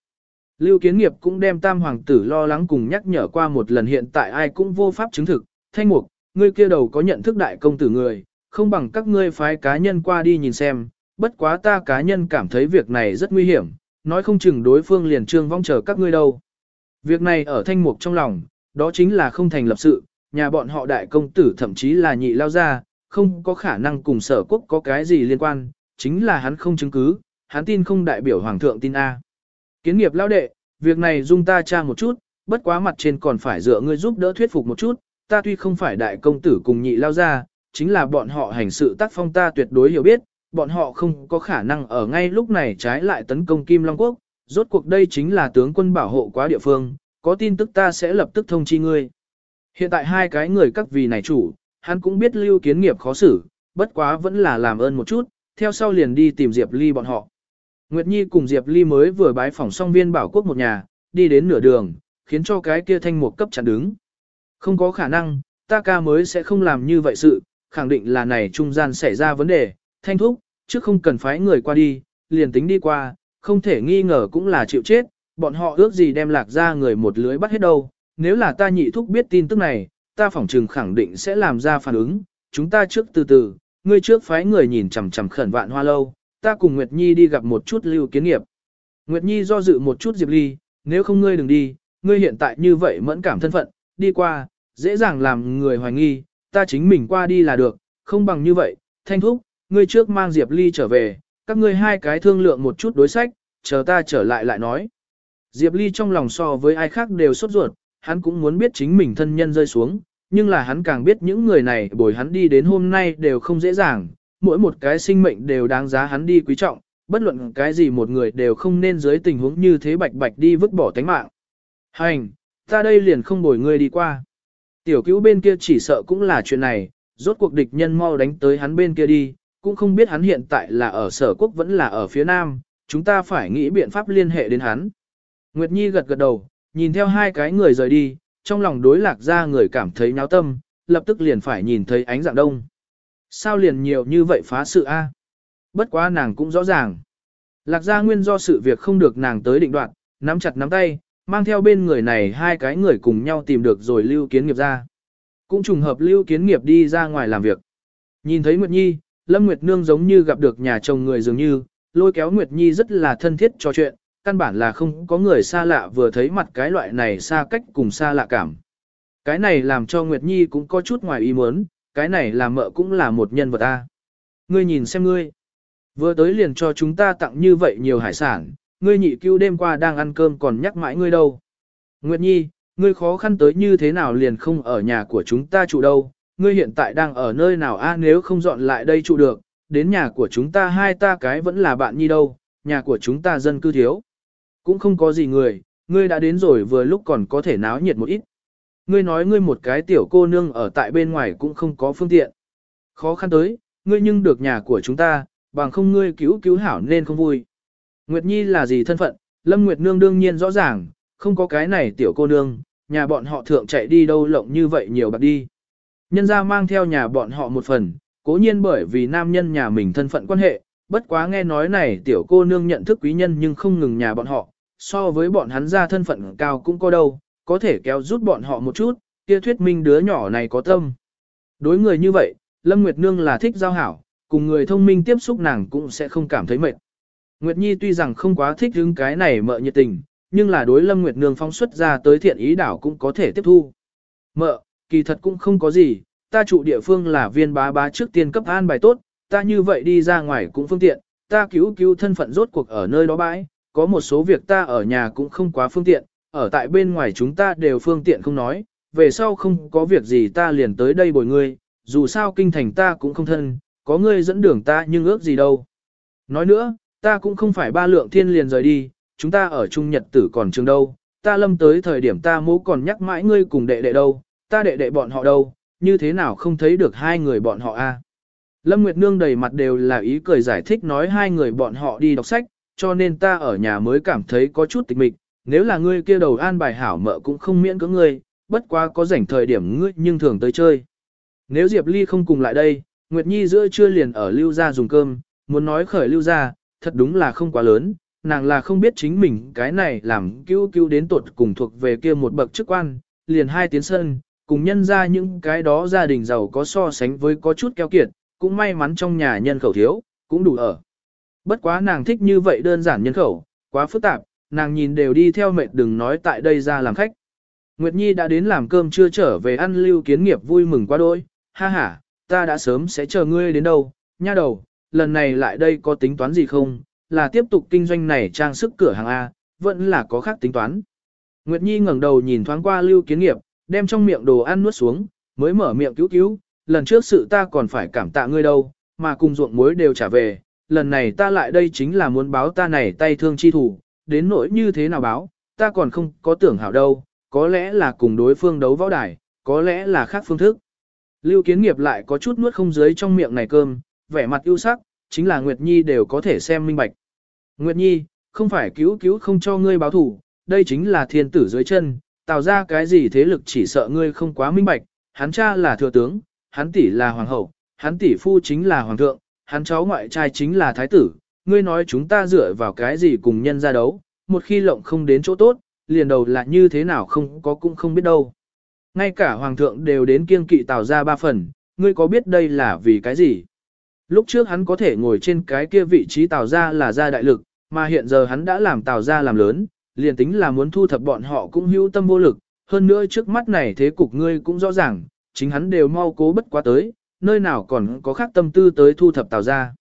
Lưu Kiến Nghiệp cũng đem tam hoàng tử lo lắng cùng nhắc nhở qua một lần hiện tại ai cũng vô pháp chứng thực, thanh mục, ngươi kia đầu có nhận thức đại công tử người, không bằng các ngươi phái cá nhân qua đi nhìn xem, bất quá ta cá nhân cảm thấy việc này rất nguy hiểm, nói không chừng đối phương liền trương vong chờ các ngươi đâu. Việc này ở thanh mục trong lòng, đó chính là không thành lập sự, nhà bọn họ đại công tử thậm chí là nhị lao ra, không có khả năng cùng sở quốc có cái gì liên quan, chính là hắn không chứng cứ, hắn tin không đại biểu hoàng thượng tin A. Kiến nghiệp lao đệ, việc này dung ta tra một chút, bất quá mặt trên còn phải dựa ngươi giúp đỡ thuyết phục một chút, ta tuy không phải đại công tử cùng nhị lao ra, chính là bọn họ hành sự tác phong ta tuyệt đối hiểu biết, bọn họ không có khả năng ở ngay lúc này trái lại tấn công Kim Long Quốc, rốt cuộc đây chính là tướng quân bảo hộ quá địa phương, có tin tức ta sẽ lập tức thông chi ngươi. Hiện tại hai cái người các vì này chủ, hắn cũng biết lưu kiến nghiệp khó xử, bất quá vẫn là làm ơn một chút, theo sau liền đi tìm Diệp Ly bọn họ. Nguyệt Nhi cùng Diệp Ly mới vừa bái phỏng xong viên bảo quốc một nhà, đi đến nửa đường, khiến cho cái kia thanh mục cấp chặn đứng. Không có khả năng, ta ca mới sẽ không làm như vậy sự, khẳng định là này trung gian xảy ra vấn đề, thanh thúc, chứ không cần phái người qua đi, liền tính đi qua, không thể nghi ngờ cũng là chịu chết, bọn họ ước gì đem lạc ra người một lưới bắt hết đâu, nếu là ta nhị thúc biết tin tức này, ta phỏng trừng khẳng định sẽ làm ra phản ứng, chúng ta trước từ từ, ngươi trước phái người nhìn chằm chằm khẩn vạn hoa lâu, ta cùng Nguyệt Nhi đi gặp một chút lưu kiến nghiệp. Nguyệt Nhi do dự một chút Diệp Ly, nếu không ngươi đừng đi, ngươi hiện tại như vậy mẫn cảm thân phận, đi qua, dễ dàng làm người hoài nghi, ta chính mình qua đi là được, không bằng như vậy, thanh thúc, ngươi trước mang Diệp Ly trở về, các ngươi hai cái thương lượng một chút đối sách, chờ ta trở lại lại nói. Diệp Ly trong lòng so với ai khác đều sốt ruột, hắn cũng muốn biết chính mình thân nhân rơi xuống, nhưng là hắn càng biết những người này bồi hắn đi đến hôm nay đều không dễ dàng, mỗi một cái sinh mệnh đều đáng giá hắn đi quý trọng, bất luận cái gì một người đều không nên dưới tình huống như thế bạch bạch đi vứt bỏ tánh mạng. Hành, ta đây liền không bồi ngươi đi qua. Tiểu cứu bên kia chỉ sợ cũng là chuyện này, rốt cuộc địch nhân mau đánh tới hắn bên kia đi, cũng không biết hắn hiện tại là ở sở quốc vẫn là ở phía nam, chúng ta phải nghĩ biện pháp liên hệ đến hắn. Nguyệt Nhi gật gật đầu, nhìn theo hai cái người rời đi, trong lòng đối lạc ra người cảm thấy nháo tâm, lập tức liền phải nhìn thấy ánh dạng đông. Sao liền nhiều như vậy phá sự a? Bất quá nàng cũng rõ ràng. Lạc gia nguyên do sự việc không được nàng tới định đoạn, nắm chặt nắm tay, mang theo bên người này hai cái người cùng nhau tìm được rồi lưu kiến nghiệp ra. Cũng trùng hợp lưu kiến nghiệp đi ra ngoài làm việc. Nhìn thấy Nguyệt Nhi, Lâm Nguyệt Nương giống như gặp được nhà chồng người dường như, lôi kéo Nguyệt Nhi rất là thân thiết trò chuyện, căn bản là không có người xa lạ vừa thấy mặt cái loại này xa cách cùng xa lạ cảm. Cái này làm cho Nguyệt Nhi cũng có chút ngoài ý muốn, cái này làm mợ cũng là một nhân vật ta. Ngươi nhìn xem ngươi. Vừa tới liền cho chúng ta tặng như vậy nhiều hải sản, ngươi nhị cứu đêm qua đang ăn cơm còn nhắc mãi ngươi đâu. Nguyệt Nhi, ngươi khó khăn tới như thế nào liền không ở nhà của chúng ta trụ đâu, ngươi hiện tại đang ở nơi nào a nếu không dọn lại đây trụ được, đến nhà của chúng ta hai ta cái vẫn là bạn nhi đâu, nhà của chúng ta dân cư thiếu. Cũng không có gì người, ngươi đã đến rồi vừa lúc còn có thể náo nhiệt một ít. Ngươi nói ngươi một cái tiểu cô nương ở tại bên ngoài cũng không có phương tiện. Khó khăn tới, ngươi nhưng được nhà của chúng ta, bằng không ngươi cứu cứu hảo nên không vui. Nguyệt Nhi là gì thân phận, Lâm Nguyệt Nương đương nhiên rõ ràng, không có cái này tiểu cô nương, nhà bọn họ thượng chạy đi đâu lộng như vậy nhiều bạc đi. Nhân ra mang theo nhà bọn họ một phần, cố nhiên bởi vì nam nhân nhà mình thân phận quan hệ, bất quá nghe nói này tiểu cô nương nhận thức quý nhân nhưng không ngừng nhà bọn họ, so với bọn hắn ra thân phận cao cũng có đâu, có thể kéo rút bọn họ một chút, kia thuyết minh đứa nhỏ này có tâm. Đối người như vậy, Lâm Nguyệt Nương là thích giao hảo, cùng người thông minh tiếp xúc nàng cũng sẽ không cảm thấy mệt. Nguyệt Nhi tuy rằng không quá thích hứng cái này mợ nhiệt tình, nhưng là đối Lâm Nguyệt Nương phóng xuất ra tới thiện ý đảo cũng có thể tiếp thu. Mợ, kỳ thật cũng không có gì, ta trụ địa phương là viên bá bá trước tiên cấp an bài tốt, ta như vậy đi ra ngoài cũng phương tiện, ta cứu cứu thân phận rốt cuộc ở nơi đó bãi, có một số việc ta ở nhà cũng không quá phương tiện, ở tại bên ngoài chúng ta đều phương tiện không nói, về sau không có việc gì ta liền tới đây bồi ngươi, dù sao kinh thành ta cũng không thân, có ngươi dẫn đường ta nhưng ước gì đâu. Nói nữa, ta cũng không phải ba lượng thiên liền rời đi, chúng ta ở Trung Nhật tử còn trường đâu, ta lâm tới thời điểm ta mũ còn nhắc mãi ngươi cùng đệ đệ đâu, ta đệ đệ bọn họ đâu, như thế nào không thấy được hai người bọn họ a? Lâm Nguyệt Nương đầy mặt đều là ý cười giải thích nói hai người bọn họ đi đọc sách, cho nên ta ở nhà mới cảm thấy có chút tịch mịch, nếu là ngươi kia đầu an bài hảo mợ cũng không miễn cưỡng ngươi, bất quá có rảnh thời điểm ngươi nhưng thường tới chơi. Nếu Diệp Ly không cùng lại đây, Nguyệt Nhi giữa trưa liền ở lưu gia dùng cơm, muốn nói khởi lưu gia, thật đúng là không quá lớn, nàng là không biết chính mình cái này làm cứu cứu đến tột cùng thuộc về kia một bậc chức quan, liền hai tiến sân, cùng nhân ra những cái đó gia đình giàu có so sánh với có chút keo kiệt, cũng may mắn trong nhà nhân khẩu thiếu, cũng đủ ở. Bất quá nàng thích như vậy đơn giản nhân khẩu, quá phức tạp, nàng nhìn đều đi theo mệt đừng nói tại đây ra làm khách. Nguyệt Nhi đã đến làm cơm chưa trở về ăn lưu kiến nghiệp vui mừng quá đôi, ha ha, ta đã sớm sẽ chờ ngươi đến đâu, nha đầu, lần này lại đây có tính toán gì không, là tiếp tục kinh doanh này trang sức cửa hàng A, vẫn là có khác tính toán. Nguyệt Nhi ngẩng đầu nhìn thoáng qua lưu kiến nghiệp, đem trong miệng đồ ăn nuốt xuống, mới mở miệng cứu cứu, lần trước sự ta còn phải cảm tạ ngươi đâu, mà cùng ruộng muối đều trả về, lần này ta lại đây chính là muốn báo ta này tay thương chi thủ, đến nỗi như thế nào báo, ta còn không có tưởng hảo đâu, có lẽ là cùng đối phương đấu võ đài, có lẽ là khác phương thức. Lưu kiến nghiệp lại có chút nuốt không dưới trong miệng này cơm, vẻ mặt ưu sắc, chính là Nguyệt Nhi đều có thể xem minh bạch. Nguyệt Nhi, không phải cứu cứu không cho ngươi báo thủ, đây chính là thiên tử dưới chân, tạo ra cái gì thế lực chỉ sợ ngươi không quá minh bạch, hắn cha là thừa tướng, hắn tỷ là hoàng hậu, hắn tỷ phu chính là hoàng thượng, hắn cháu ngoại trai chính là thái tử, ngươi nói chúng ta dựa vào cái gì cùng nhân ra đấu, một khi lộng không đến chỗ tốt, liền đầu là như thế nào không có cũng không biết đâu. Ngay cả hoàng thượng đều đến kiêng kỵ tào ra ba phần, ngươi có biết đây là vì cái gì? Lúc trước hắn có thể ngồi trên cái kia vị trí tào ra là ra đại lực, mà hiện giờ hắn đã làm tào ra làm lớn, liền tính là muốn thu thập bọn họ cũng hữu tâm vô lực, hơn nữa trước mắt này thế cục ngươi cũng rõ ràng, chính hắn đều mau cố bất quá tới, nơi nào còn có khác tâm tư tới thu thập tào ra.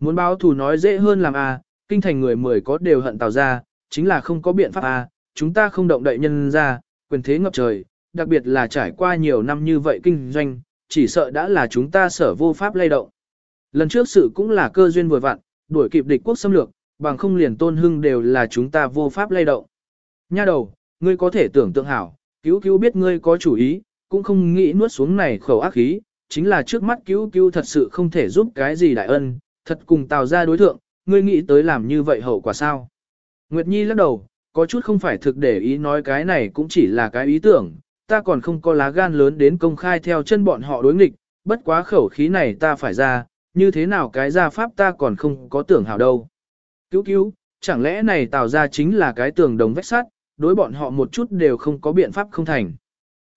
Muốn báo thù nói dễ hơn làm a, kinh thành người mười có đều hận tào ra, chính là không có biện pháp a, chúng ta không động đậy nhân ra, quyền thế ngập trời, đặc biệt là trải qua nhiều năm như vậy kinh doanh, chỉ sợ đã là chúng ta sở vô pháp lay động. Lần trước sự cũng là cơ duyên vừa vặn, đuổi kịp địch quốc xâm lược, bằng không liền tôn hưng đều là chúng ta vô pháp lay động. Nha đầu, ngươi có thể tưởng tượng hảo, cứu cứu biết ngươi có chủ ý, cũng không nghĩ nuốt xuống này khẩu ác khí, chính là trước mắt cứu cứu thật sự không thể giúp cái gì đại ân, thật cùng tào ra đối thượng, ngươi nghĩ tới làm như vậy hậu quả sao? Nguyệt Nhi lắc đầu, có chút không phải thực để ý nói cái này cũng chỉ là cái ý tưởng, ta còn không có lá gan lớn đến công khai theo chân bọn họ đối nghịch, bất quá khẩu khí này ta phải ra, như thế nào cái gia pháp ta còn không có tưởng hảo đâu. Cứu cứu, chẳng lẽ này tạo ra chính là cái tường đồng vách sắt, đối bọn họ một chút đều không có biện pháp không thành.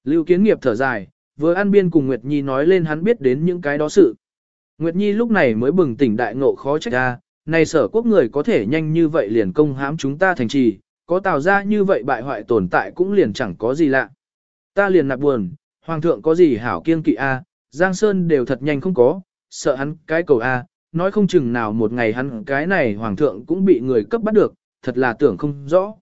Lưu kiến nghiệp thở dài, vừa an biên cùng Nguyệt Nhi nói lên hắn biết đến những cái đó sự. Nguyệt Nhi lúc này mới bừng tỉnh đại ngộ khó trách ra, này sở quốc người có thể nhanh như vậy liền công hãm chúng ta thành trì, có tạo ra như vậy bại hoại tồn tại cũng liền chẳng có gì lạ. Ta liền nạp buồn, hoàng thượng có gì hảo kiên kỵ a, Giang Sơn đều thật nhanh không có, sợ hắn cái cầu a, nói không chừng nào một ngày hắn cái này hoàng thượng cũng bị người cấp bắt được, thật là tưởng không rõ.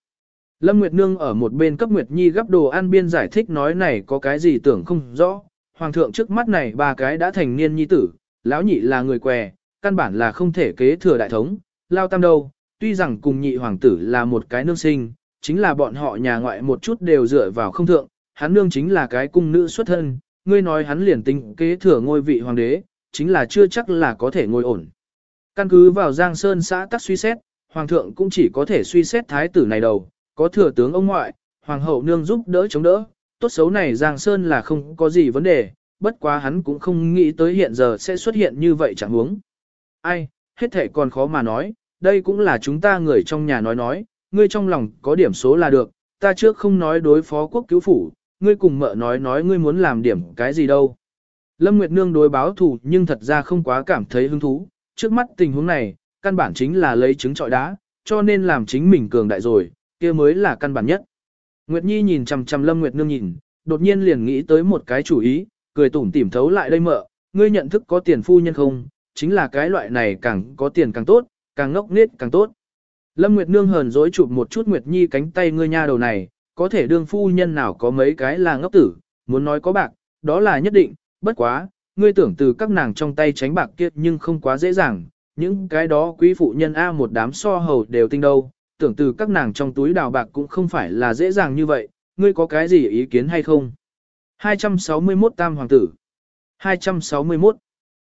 Lâm Nguyệt Nương ở một bên cấp Nguyệt Nhi gấp đồ ăn biên giải thích nói này có cái gì tưởng không rõ, hoàng thượng trước mắt này ba cái đã thành niên nhi tử, lão nhị là người què, căn bản là không thể kế thừa đại thống, lao tam đâu, tuy rằng cùng nhị hoàng tử là một cái nương sinh, chính là bọn họ nhà ngoại một chút đều dựa vào không thượng, hắn nương chính là cái cung nữ xuất thân, ngươi nói hắn liền tính kế thừa ngôi vị hoàng đế, chính là chưa chắc là có thể ngồi ổn. Căn cứ vào Giang Sơn xã tắc suy xét, hoàng thượng cũng chỉ có thể suy xét thái tử này đầu, có thừa tướng ông ngoại, hoàng hậu nương giúp đỡ chống đỡ, tốt xấu này Giang Sơn là không có gì vấn đề, bất quá hắn cũng không nghĩ tới hiện giờ sẽ xuất hiện như vậy chẳng huống. Ai, hết thể còn khó mà nói, đây cũng là chúng ta người trong nhà nói nói, ngươi trong lòng có điểm số là được, ta trước không nói đối phó quốc cứu phủ, ngươi cùng mợ nói nói ngươi muốn làm điểm cái gì đâu. Lâm Nguyệt Nương đối báo thù nhưng thật ra không quá cảm thấy hứng thú, trước mắt tình huống này, căn bản chính là lấy trứng trọi đá, cho nên làm chính mình cường đại rồi, kia mới là căn bản nhất. Nguyệt Nhi nhìn chằm chằm Lâm Nguyệt Nương nhìn, đột nhiên liền nghĩ tới một cái chủ ý, cười tủm tỉm thấu lại đây mợ, ngươi nhận thức có tiền phu nhân không, chính là cái loại này càng có tiền càng tốt, càng ngốc nghếch càng tốt. Lâm Nguyệt Nương hờn dỗi chụp một chút Nguyệt Nhi cánh tay ngươi nha đầu này, có thể đương phu nhân nào có mấy cái là ngốc tử, muốn nói có bạc, đó là nhất định, bất quá, ngươi tưởng từ các nàng trong tay tránh bạc kiệt nhưng không quá dễ dàng, những cái đó quý phụ nhân A một đám so hầu đều tinh đâu, tưởng từ các nàng trong túi đào bạc cũng không phải là dễ dàng như vậy, ngươi có cái gì ý kiến hay không? 261 Tam Hoàng tử. 261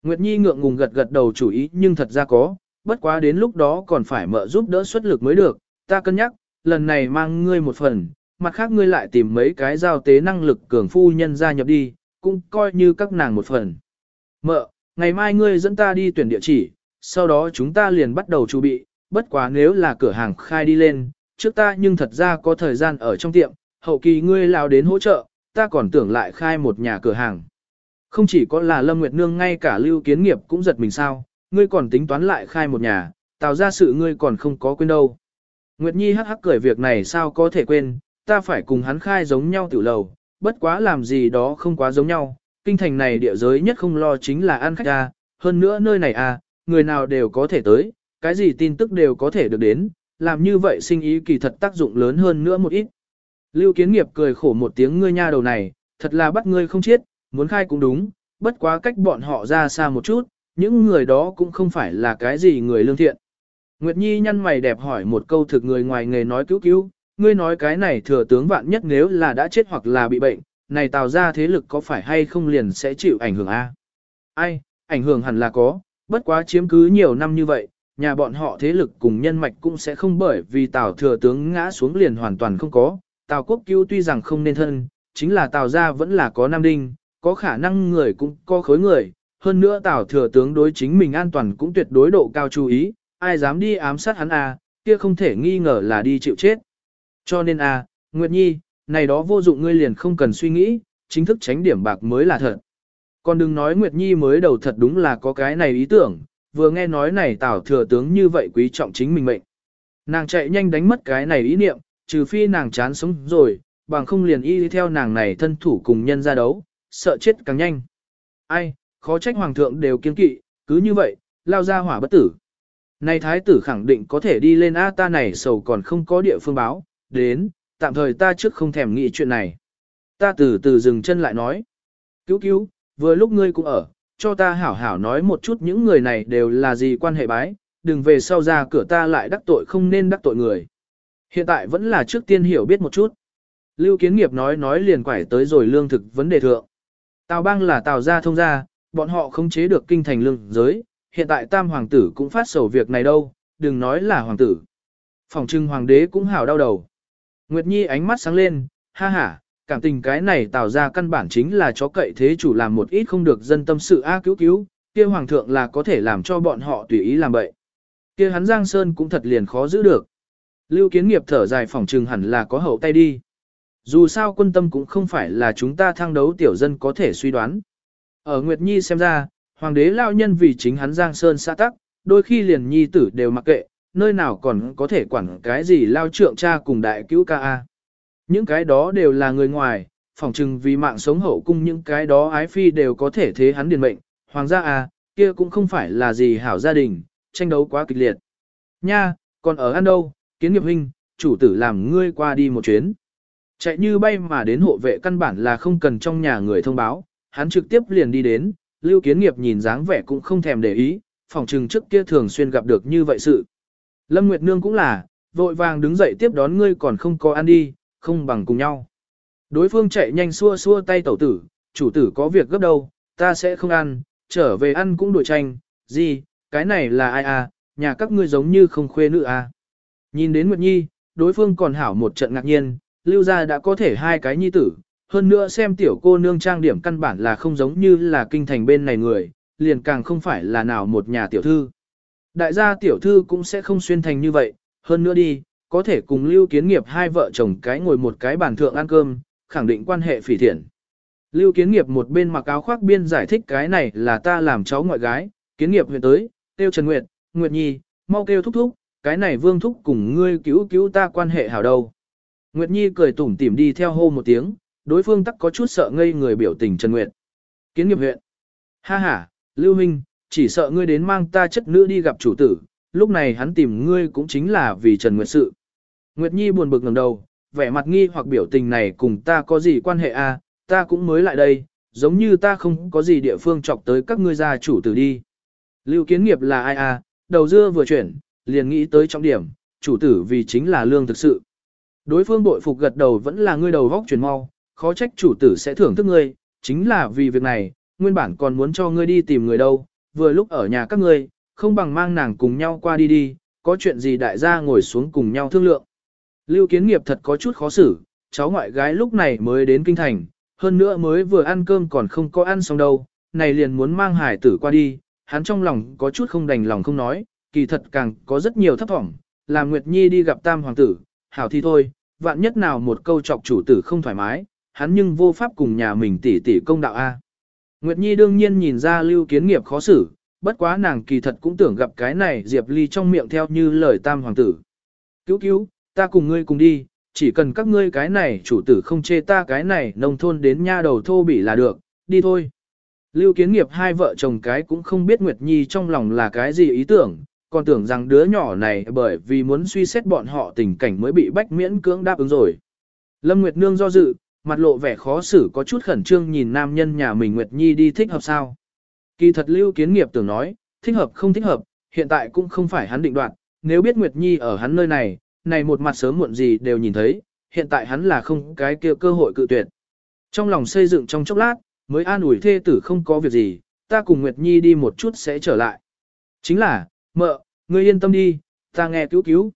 Nguyệt Nhi ngượng ngùng gật gật đầu chủ ý nhưng thật ra có, bất quá đến lúc đó còn phải mợ giúp đỡ xuất lực mới được, ta cân nhắc, lần này mang ngươi một phần, mặt khác ngươi lại tìm mấy cái giao tế năng lực cường phu nhân gia nhập đi, cũng coi như các nàng một phần. Mợ, ngày mai ngươi dẫn ta đi tuyển địa chỉ, sau đó chúng ta liền bắt đầu chuẩn bị, bất quá nếu là cửa hàng khai đi lên, trước ta nhưng thật ra có thời gian ở trong tiệm, hậu kỳ ngươi lao đến hỗ trợ, ta còn tưởng lại khai một nhà cửa hàng. Không chỉ có là Lâm Nguyệt Nương ngay cả lưu kiến nghiệp cũng giật mình sao, ngươi còn tính toán lại khai một nhà, tạo ra sự ngươi còn không có quên đâu. Nguyệt Nhi hắc hắc cười việc này sao có thể quên, ta phải cùng hắn khai giống nhau tiểu lầu, bất quá làm gì đó không quá giống nhau, kinh thành này địa giới nhất không lo chính là ăn khách a, hơn nữa nơi này à, người nào đều có thể tới, cái gì tin tức đều có thể được đến, làm như vậy sinh ý kỳ thật tác dụng lớn hơn nữa một ít. Lưu Kiến Nghiệp cười khổ một tiếng ngươi nha đầu này, thật là bắt ngươi không chết, muốn khai cũng đúng, bất quá cách bọn họ ra xa một chút, những người đó cũng không phải là cái gì người lương thiện. Nguyệt Nhi nhăn mày đẹp hỏi một câu thực người ngoài nghề nói cứu cứu, ngươi nói cái này thừa tướng vạn nhất nếu là đã chết hoặc là bị bệnh, này tạo ra thế lực có phải hay không liền sẽ chịu ảnh hưởng a? Ai, ảnh hưởng hẳn là có, bất quá chiếm cứ nhiều năm như vậy, nhà bọn họ thế lực cùng nhân mạch cũng sẽ không bởi vì Tào thừa tướng ngã xuống liền hoàn toàn không có. Tào quốc cứu tuy rằng không nên thân, chính là Tào gia vẫn là có nam đinh, có khả năng người cũng có khối người, hơn nữa Tào thừa tướng đối chính mình an toàn cũng tuyệt đối độ cao chú ý, ai dám đi ám sát hắn à, kia không thể nghi ngờ là đi chịu chết. Cho nên à, Nguyệt Nhi, này đó vô dụng ngươi liền không cần suy nghĩ, chính thức tránh điểm bạc mới là thật. Còn đừng nói Nguyệt Nhi mới đầu thật đúng là có cái này ý tưởng, vừa nghe nói này Tào thừa tướng như vậy quý trọng chính mình mệnh. Nàng chạy nhanh đánh mất cái này ý niệm, trừ phi nàng chán sống rồi, bằng không liền y theo nàng này thân thủ cùng nhân ra đấu, sợ chết càng nhanh. Ai, khó trách hoàng thượng đều kiên kỵ, cứ như vậy, lao ra hỏa bất tử. Này thái tử khẳng định có thể đi lên A ta này sầu còn không có địa phương báo, đến, tạm thời ta trước không thèm nghĩ chuyện này. Ta từ từ dừng chân lại nói. Cứu cứu, vừa lúc ngươi cũng ở, cho ta hảo hảo nói một chút những người này đều là gì quan hệ bái, đừng về sau ra cửa ta lại đắc tội không nên đắc tội người. Hiện tại vẫn là trước tiên hiểu biết một chút. Lưu Kiến Nghiệp nói nói liền quải tới rồi lương thực vấn đề thượng. Tào bang là tào gia thông gia, bọn họ không chế được kinh thành lương giới, hiện tại tam hoàng tử cũng phát sầu việc này đâu, đừng nói là hoàng tử. Phòng trưng hoàng đế cũng hảo đau đầu. Nguyệt Nhi ánh mắt sáng lên, ha ha, cảm tình cái này tạo ra căn bản chính là chó cậy thế chủ làm một ít không được dân tâm sự a cứu cứu, kia hoàng thượng là có thể làm cho bọn họ tùy ý làm bậy. Kia hắn Giang Sơn cũng thật liền khó giữ được. Lưu kiến nghiệp thở dài phòng trừng hẳn là có hậu tay đi. Dù sao quân tâm cũng không phải là chúng ta thăng đấu tiểu dân có thể suy đoán. Ở Nguyệt Nhi xem ra, hoàng đế lao nhân vì chính hắn Giang Sơn xã tắc, đôi khi liền nhi tử đều mặc kệ, nơi nào còn có thể quản cái gì lao trượng cha cùng đại cứu ca a. Những cái đó đều là người ngoài, phỏng chừng vì mạng sống hậu cung những cái đó ái phi đều có thể thế hắn điền mệnh, hoàng gia a, kia cũng không phải là gì hảo gia đình, tranh đấu quá kịch liệt. Nha, còn ở ăn đâu, kiến nghiệp huynh, chủ tử làm ngươi qua đi một chuyến. Chạy như bay mà đến hộ vệ căn bản là không cần trong nhà người thông báo, hắn trực tiếp liền đi đến, lưu kiến nghiệp nhìn dáng vẻ cũng không thèm để ý, phòng trừng trước kia thường xuyên gặp được như vậy sự. Lâm Nguyệt Nương cũng là, vội vàng đứng dậy tiếp đón ngươi còn không có ăn đi, không bằng cùng nhau. Đối phương chạy nhanh xua xua tay tẩu tử, chủ tử có việc gấp đâu, ta sẽ không ăn, trở về ăn cũng đổi tranh, gì, cái này là ai à, nhà các ngươi giống như không khuê nữ à. Nhìn đến Nguyệt Nhi, đối phương còn hảo một trận ngạc nhiên, lưu ra đã có thể hai cái nhi tử, hơn nữa xem tiểu cô nương trang điểm căn bản là không giống như là kinh thành bên này người, liền càng không phải là nào một nhà tiểu thư. Đại gia tiểu thư cũng sẽ không xuyên thành như vậy, hơn nữa đi, có thể cùng lưu kiến nghiệp hai vợ chồng cái ngồi một cái bàn thượng ăn cơm, khẳng định quan hệ phỉ thiện. Lưu kiến nghiệp một bên mặc áo khoác biên giải thích cái này là ta làm cháu ngoại gái, kiến nghiệp huyện tới, tiêu Trần Nguyệt, Nguyệt Nhi, mau kêu thúc thúc, cái này vương thúc cùng ngươi cứu cứu ta quan hệ hảo đâu. Nguyệt Nhi cười tủm tỉm đi theo hô một tiếng, đối phương tắc có chút sợ ngây người biểu tình Trần Nguyệt. Kiến nghiệp huyện. Ha ha, Lưu Minh, chỉ sợ ngươi đến mang ta chất nữ đi gặp chủ tử, lúc này hắn tìm ngươi cũng chính là vì Trần Nguyệt sự. Nguyệt Nhi buồn bực ngẩng đầu, vẻ mặt nghi hoặc biểu tình này cùng ta có gì quan hệ à, ta cũng mới lại đây, giống như ta không có gì địa phương chọc tới các ngươi gia chủ tử đi. Lưu kiến nghiệp là ai à, đầu dưa vừa chuyển, liền nghĩ tới trọng điểm, chủ tử vì chính là lương thực sự. Đối phương bội phục gật đầu vẫn là ngươi đầu vóc chuyển mau, khó trách chủ tử sẽ thưởng thức ngươi, chính là vì việc này, nguyên bản còn muốn cho ngươi đi tìm người đâu, vừa lúc ở nhà các ngươi, không bằng mang nàng cùng nhau qua đi đi, có chuyện gì đại gia ngồi xuống cùng nhau thương lượng. Lưu kiến nghiệp thật có chút khó xử, cháu ngoại gái lúc này mới đến kinh thành, hơn nữa mới vừa ăn cơm còn không có ăn xong đâu, này liền muốn mang hải tử qua đi, hắn trong lòng có chút không đành lòng không nói, kỳ thật càng có rất nhiều thấp thỏm, làm Nguyệt Nhi đi gặp tam hoàng tử, hảo thì thôi, vạn nhất nào một câu chọc chủ tử không thoải mái, hắn nhưng vô pháp cùng nhà mình tỉ tỉ công đạo A. Nguyệt Nhi đương nhiên nhìn ra lưu kiến nghiệp khó xử, bất quá nàng kỳ thật cũng tưởng gặp cái này Diệp Ly trong miệng theo như lời tam hoàng tử. Cứu cứu, ta cùng ngươi cùng đi, chỉ cần các ngươi cái này chủ tử không chê ta cái này nông thôn đến nha đầu thô bỉ là được, đi thôi. Lưu kiến nghiệp hai vợ chồng cái cũng không biết Nguyệt Nhi trong lòng là cái gì ý tưởng, còn tưởng rằng đứa nhỏ này bởi vì muốn suy xét bọn họ tình cảnh mới bị bách miễn cưỡng đáp ứng rồi. Lâm Nguyệt Nương do dự, mặt lộ vẻ khó xử có chút khẩn trương nhìn nam nhân nhà mình Nguyệt Nhi đi thích hợp sao. Kỳ thật lưu kiến nghiệp tưởng nói, thích hợp không thích hợp, hiện tại cũng không phải hắn định đoạt, nếu biết Nguyệt Nhi ở hắn nơi này, này một mặt sớm muộn gì đều nhìn thấy, hiện tại hắn là không cái kia cơ hội cự tuyệt. Trong lòng xây dựng trong chốc lát, mới an ủi thê tử không có việc gì, ta cùng Nguyệt Nhi đi một chút sẽ trở lại. Chính là, mợ, ngươi yên tâm đi, ta nghe cứu cứu.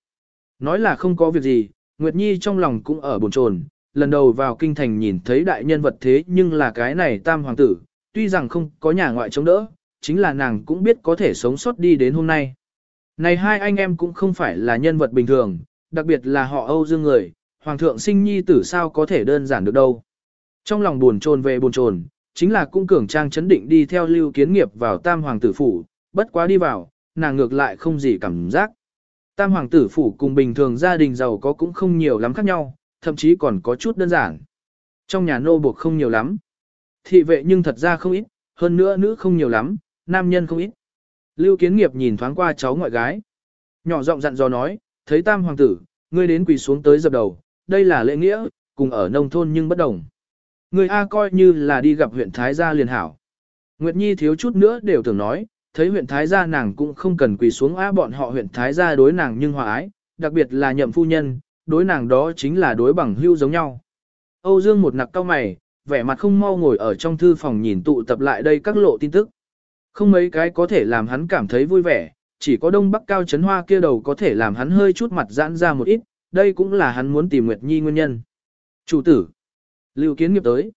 Nói là không có việc gì, Nguyệt Nhi trong lòng cũng ở bồn chồn, lần đầu vào kinh thành nhìn thấy đại nhân vật thế nhưng là cái này tam hoàng tử, tuy rằng không có nhà ngoại chống đỡ, chính là nàng cũng biết có thể sống sót đi đến hôm nay. Này hai anh em cũng không phải là nhân vật bình thường, đặc biệt là họ Âu Dương người, Hoàng thượng sinh nhi tử sao có thể đơn giản được đâu. Trong lòng buồn chồn về buồn chồn, chính là cung cường trang chấn định đi theo lưu kiến nghiệp vào tam hoàng tử phủ, bất quá đi vào, nàng ngược lại không gì cảm giác. Tam hoàng tử phủ cùng bình thường gia đình giàu có cũng không nhiều lắm khác nhau, thậm chí còn có chút đơn giản. Trong nhà nô buộc không nhiều lắm. Thị vệ nhưng thật ra không ít, hơn nữa nữ không nhiều lắm, nam nhân không ít. Lưu kiến nghiệp nhìn thoáng qua cháu ngoại gái. Nhỏ giọng dặn dò nói, thấy tam hoàng tử, ngươi đến quỳ xuống tới dập đầu, đây là lễ nghĩa, cùng ở nông thôn nhưng bất đồng. Người A coi như là đi gặp huyện Thái gia liền hảo. Nguyệt Nhi thiếu chút nữa đều tưởng nói, thấy huyện Thái gia nàng cũng không cần quỳ xuống á bọn họ huyện Thái gia đối nàng nhưng hòa ái, đặc biệt là nhậm phu nhân, đối nàng đó chính là đối bằng hưu giống nhau. Âu Dương một nặc cao mày, vẻ mặt không mau ngồi ở trong thư phòng nhìn tụ tập lại đây các lộ tin tức. Không mấy cái có thể làm hắn cảm thấy vui vẻ, chỉ có đông bắc cao chấn hoa kia đầu có thể làm hắn hơi chút mặt giãn ra một ít, đây cũng là hắn muốn tìm Nguyệt Nhi nguyên nhân. Chủ tử. Lưu Kiến Nghiệp tới.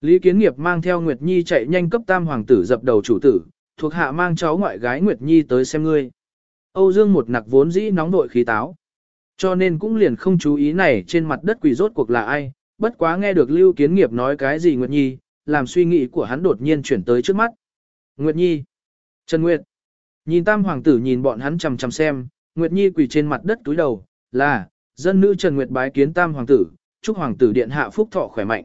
Lý Kiến Nghiệp mang theo Nguyệt Nhi chạy nhanh cấp tam hoàng tử dập đầu chủ tử, thuộc hạ mang cháu ngoại gái Nguyệt Nhi tới xem ngươi. Âu Dương một nặc vốn dĩ nóng nội khí táo. Cho nên cũng liền không chú ý này trên mặt đất quỷ rốt cuộc là ai, bất quá nghe được Lưu Kiến Nghiệp nói cái gì Nguyệt Nhi, làm suy nghĩ của hắn đột nhiên chuyển tới trước mắt. Nguyệt Nhi. Trần Nguyệt. Nhìn tam hoàng tử nhìn bọn hắn chằm chằm xem, Nguyệt Nhi quỳ trên mặt đất túi đầu, là, dân nữ Trần Nguyệt bái kiến tam hoàng tử, chúc hoàng tử điện hạ phúc thọ khỏe mạnh.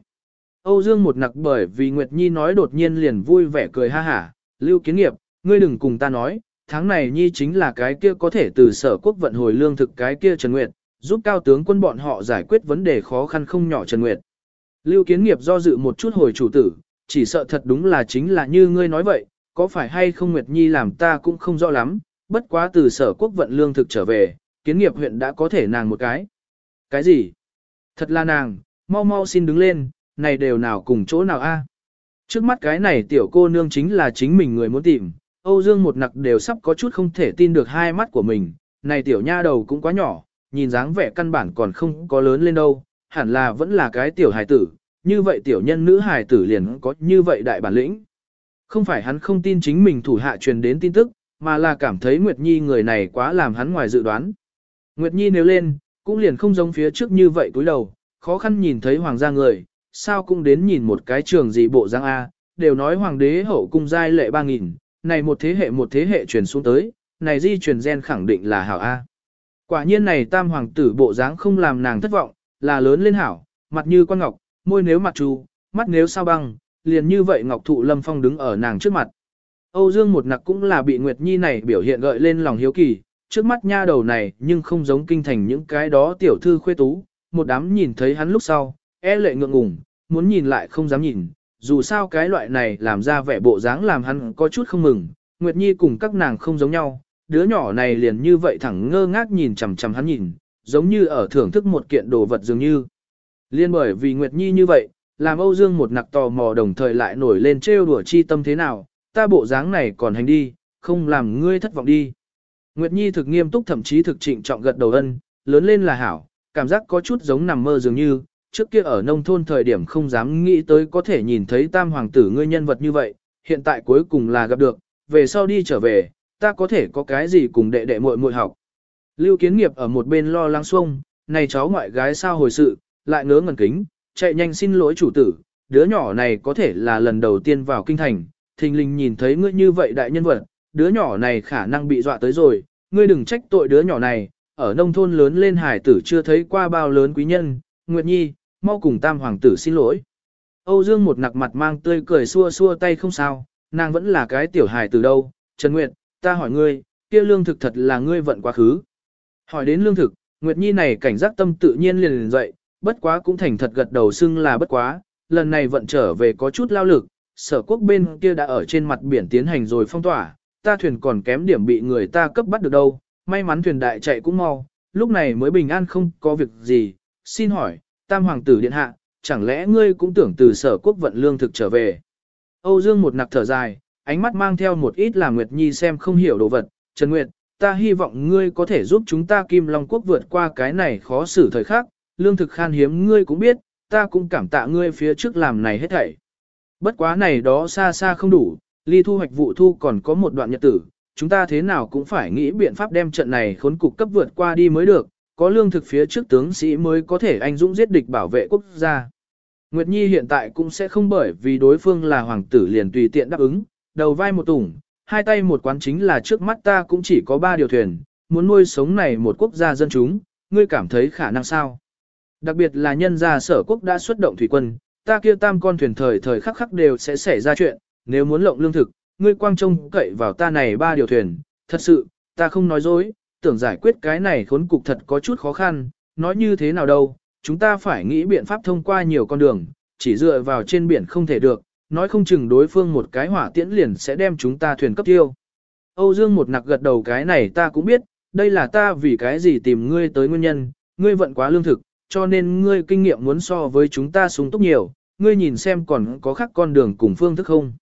Âu Dương một nặc bởi vì Nguyệt Nhi nói đột nhiên liền vui vẻ cười ha hả, lưu kiến nghiệp, ngươi đừng cùng ta nói, tháng này Nhi chính là cái kia có thể từ sở quốc vận hồi lương thực cái kia Trần Nguyệt, giúp cao tướng quân bọn họ giải quyết vấn đề khó khăn không nhỏ Trần Nguyệt. Lưu kiến nghiệp do dự một chút hồi chủ tử, chỉ sợ thật đúng là chính là như ngươi nói vậy, có phải hay không Nguyệt Nhi làm ta cũng không rõ lắm, bất quá từ sở quốc vận lương thực trở về, kiến nghiệp huyện đã có thể nàng một cái. Cái gì? Thật là nàng, mau mau xin đứng lên, này đều nào cùng chỗ nào a? Trước mắt cái này tiểu cô nương chính là chính mình người muốn tìm, Âu Dương một nặc đều sắp có chút không thể tin được hai mắt của mình, này tiểu nha đầu cũng quá nhỏ, nhìn dáng vẻ căn bản còn không có lớn lên đâu, hẳn là vẫn là cái tiểu hài tử, như vậy tiểu nhân nữ hài tử liền có như vậy đại bản lĩnh. Không phải hắn không tin chính mình thủ hạ truyền đến tin tức, mà là cảm thấy Nguyệt Nhi người này quá làm hắn ngoài dự đoán. Nguyệt Nhi nếu lên, cũng liền không giống phía trước như vậy túi đầu, khó khăn nhìn thấy hoàng gia người, sao cũng đến nhìn một cái trường gì bộ giang A, đều nói hoàng đế hậu cung giai lệ ba nghìn, này một thế hệ một thế hệ truyền xuống tới, này di truyền gen khẳng định là hảo A. Quả nhiên này tam hoàng tử bộ dáng không làm nàng thất vọng, là lớn lên hảo, mặt như quan ngọc, môi nếu mặt trù, mắt nếu sao băng, liền như vậy ngọc thụ lâm phong đứng ở nàng trước mặt. Âu Dương một nặc cũng là bị Nguyệt Nhi này biểu hiện gợi lên lòng hiếu kỳ, trước mắt nha đầu này nhưng không giống kinh thành những cái đó tiểu thư khuê tú, một đám nhìn thấy hắn lúc sau, e lệ ngượng ngùng, muốn nhìn lại không dám nhìn, dù sao cái loại này làm ra vẻ bộ dáng làm hắn có chút không mừng, Nguyệt Nhi cùng các nàng không giống nhau, đứa nhỏ này liền như vậy thẳng ngơ ngác nhìn chằm chằm hắn nhìn, giống như ở thưởng thức một kiện đồ vật dường như. Liên bởi vì Nguyệt Nhi như vậy, làm Âu Dương một nặc tò mò đồng thời lại nổi lên trêu đùa chi tâm thế nào, ta bộ dáng này còn hành đi, không làm ngươi thất vọng đi. Nguyệt Nhi thực nghiêm túc thậm chí thực trịnh trọng gật đầu ân, lớn lên là hảo, cảm giác có chút giống nằm mơ dường như, trước kia ở nông thôn thời điểm không dám nghĩ tới có thể nhìn thấy tam hoàng tử ngươi nhân vật như vậy, hiện tại cuối cùng là gặp được, về sau đi trở về, ta có thể có cái gì cùng đệ đệ muội muội học. Lưu Kiến Nghiệp ở một bên lo lắng xuông, này cháu ngoại gái sao hồi sự, lại ngớ ngẩn kính, chạy nhanh xin lỗi chủ tử, đứa nhỏ này có thể là lần đầu tiên vào kinh thành, thình lình nhìn thấy ngươi như vậy đại nhân vật, đứa nhỏ này khả năng bị dọa tới rồi, ngươi đừng trách tội đứa nhỏ này, ở nông thôn lớn lên hải tử chưa thấy qua bao lớn quý nhân, Nguyệt Nhi, mau cùng tam hoàng tử xin lỗi. Âu Dương một nặc mặt mang tươi cười xua xua tay không sao, nàng vẫn là cái tiểu hài từ đâu, Trần Nguyệt, ta hỏi ngươi, kia lương thực thật là ngươi vận quá khứ. Hỏi đến lương thực, Nguyệt Nhi này cảnh giác tâm tự nhiên liền liền dậy, bất quá cũng thành thật gật đầu xưng là bất quá, lần này vận trở về có chút lao lực, sở quốc bên kia đã ở trên mặt biển tiến hành rồi phong tỏa, ta thuyền còn kém điểm bị người ta cấp bắt được đâu, may mắn thuyền đại chạy cũng mau, lúc này mới bình an không có việc gì, xin hỏi, tam hoàng tử điện hạ, chẳng lẽ ngươi cũng tưởng từ sở quốc vận lương thực trở về. Âu Dương một nặc thở dài, ánh mắt mang theo một ít là Nguyệt Nhi xem không hiểu đồ vật, Trần Nguyệt, ta hy vọng ngươi có thể giúp chúng ta Kim Long Quốc vượt qua cái này khó xử thời khắc, lương thực khan hiếm ngươi cũng biết, ta cũng cảm tạ ngươi phía trước làm này hết thảy. Bất quá này đó xa xa không đủ, ly thu hoạch vụ thu còn có một đoạn nhật tử, chúng ta thế nào cũng phải nghĩ biện pháp đem trận này khốn cục cấp vượt qua đi mới được, có lương thực phía trước tướng sĩ mới có thể anh dũng giết địch bảo vệ quốc gia. Nguyệt Nhi hiện tại cũng sẽ không bởi vì đối phương là hoàng tử liền tùy tiện đáp ứng, đầu vai một tủng, hai tay một quán chính là trước mắt ta cũng chỉ có ba điều thuyền, muốn nuôi sống này một quốc gia dân chúng, ngươi cảm thấy khả năng sao? Đặc biệt là nhân gia sở quốc đã xuất động thủy quân, ta kia tam con thuyền thời thời khắc khắc đều sẽ xảy ra chuyện, nếu muốn lộng lương thực, ngươi quang trông cậy vào ta này ba điều thuyền, thật sự, ta không nói dối, tưởng giải quyết cái này khốn cục thật có chút khó khăn, nói như thế nào đâu, chúng ta phải nghĩ biện pháp thông qua nhiều con đường, chỉ dựa vào trên biển không thể được, nói không chừng đối phương một cái hỏa tiễn liền sẽ đem chúng ta thuyền cấp tiêu. Âu Dương một nặc gật đầu cái này ta cũng biết, đây là ta vì cái gì tìm ngươi tới nguyên nhân, ngươi vận quá lương thực, cho nên ngươi kinh nghiệm muốn so với chúng ta sung túc nhiều, ngươi nhìn xem còn có khác con đường cùng phương thức không.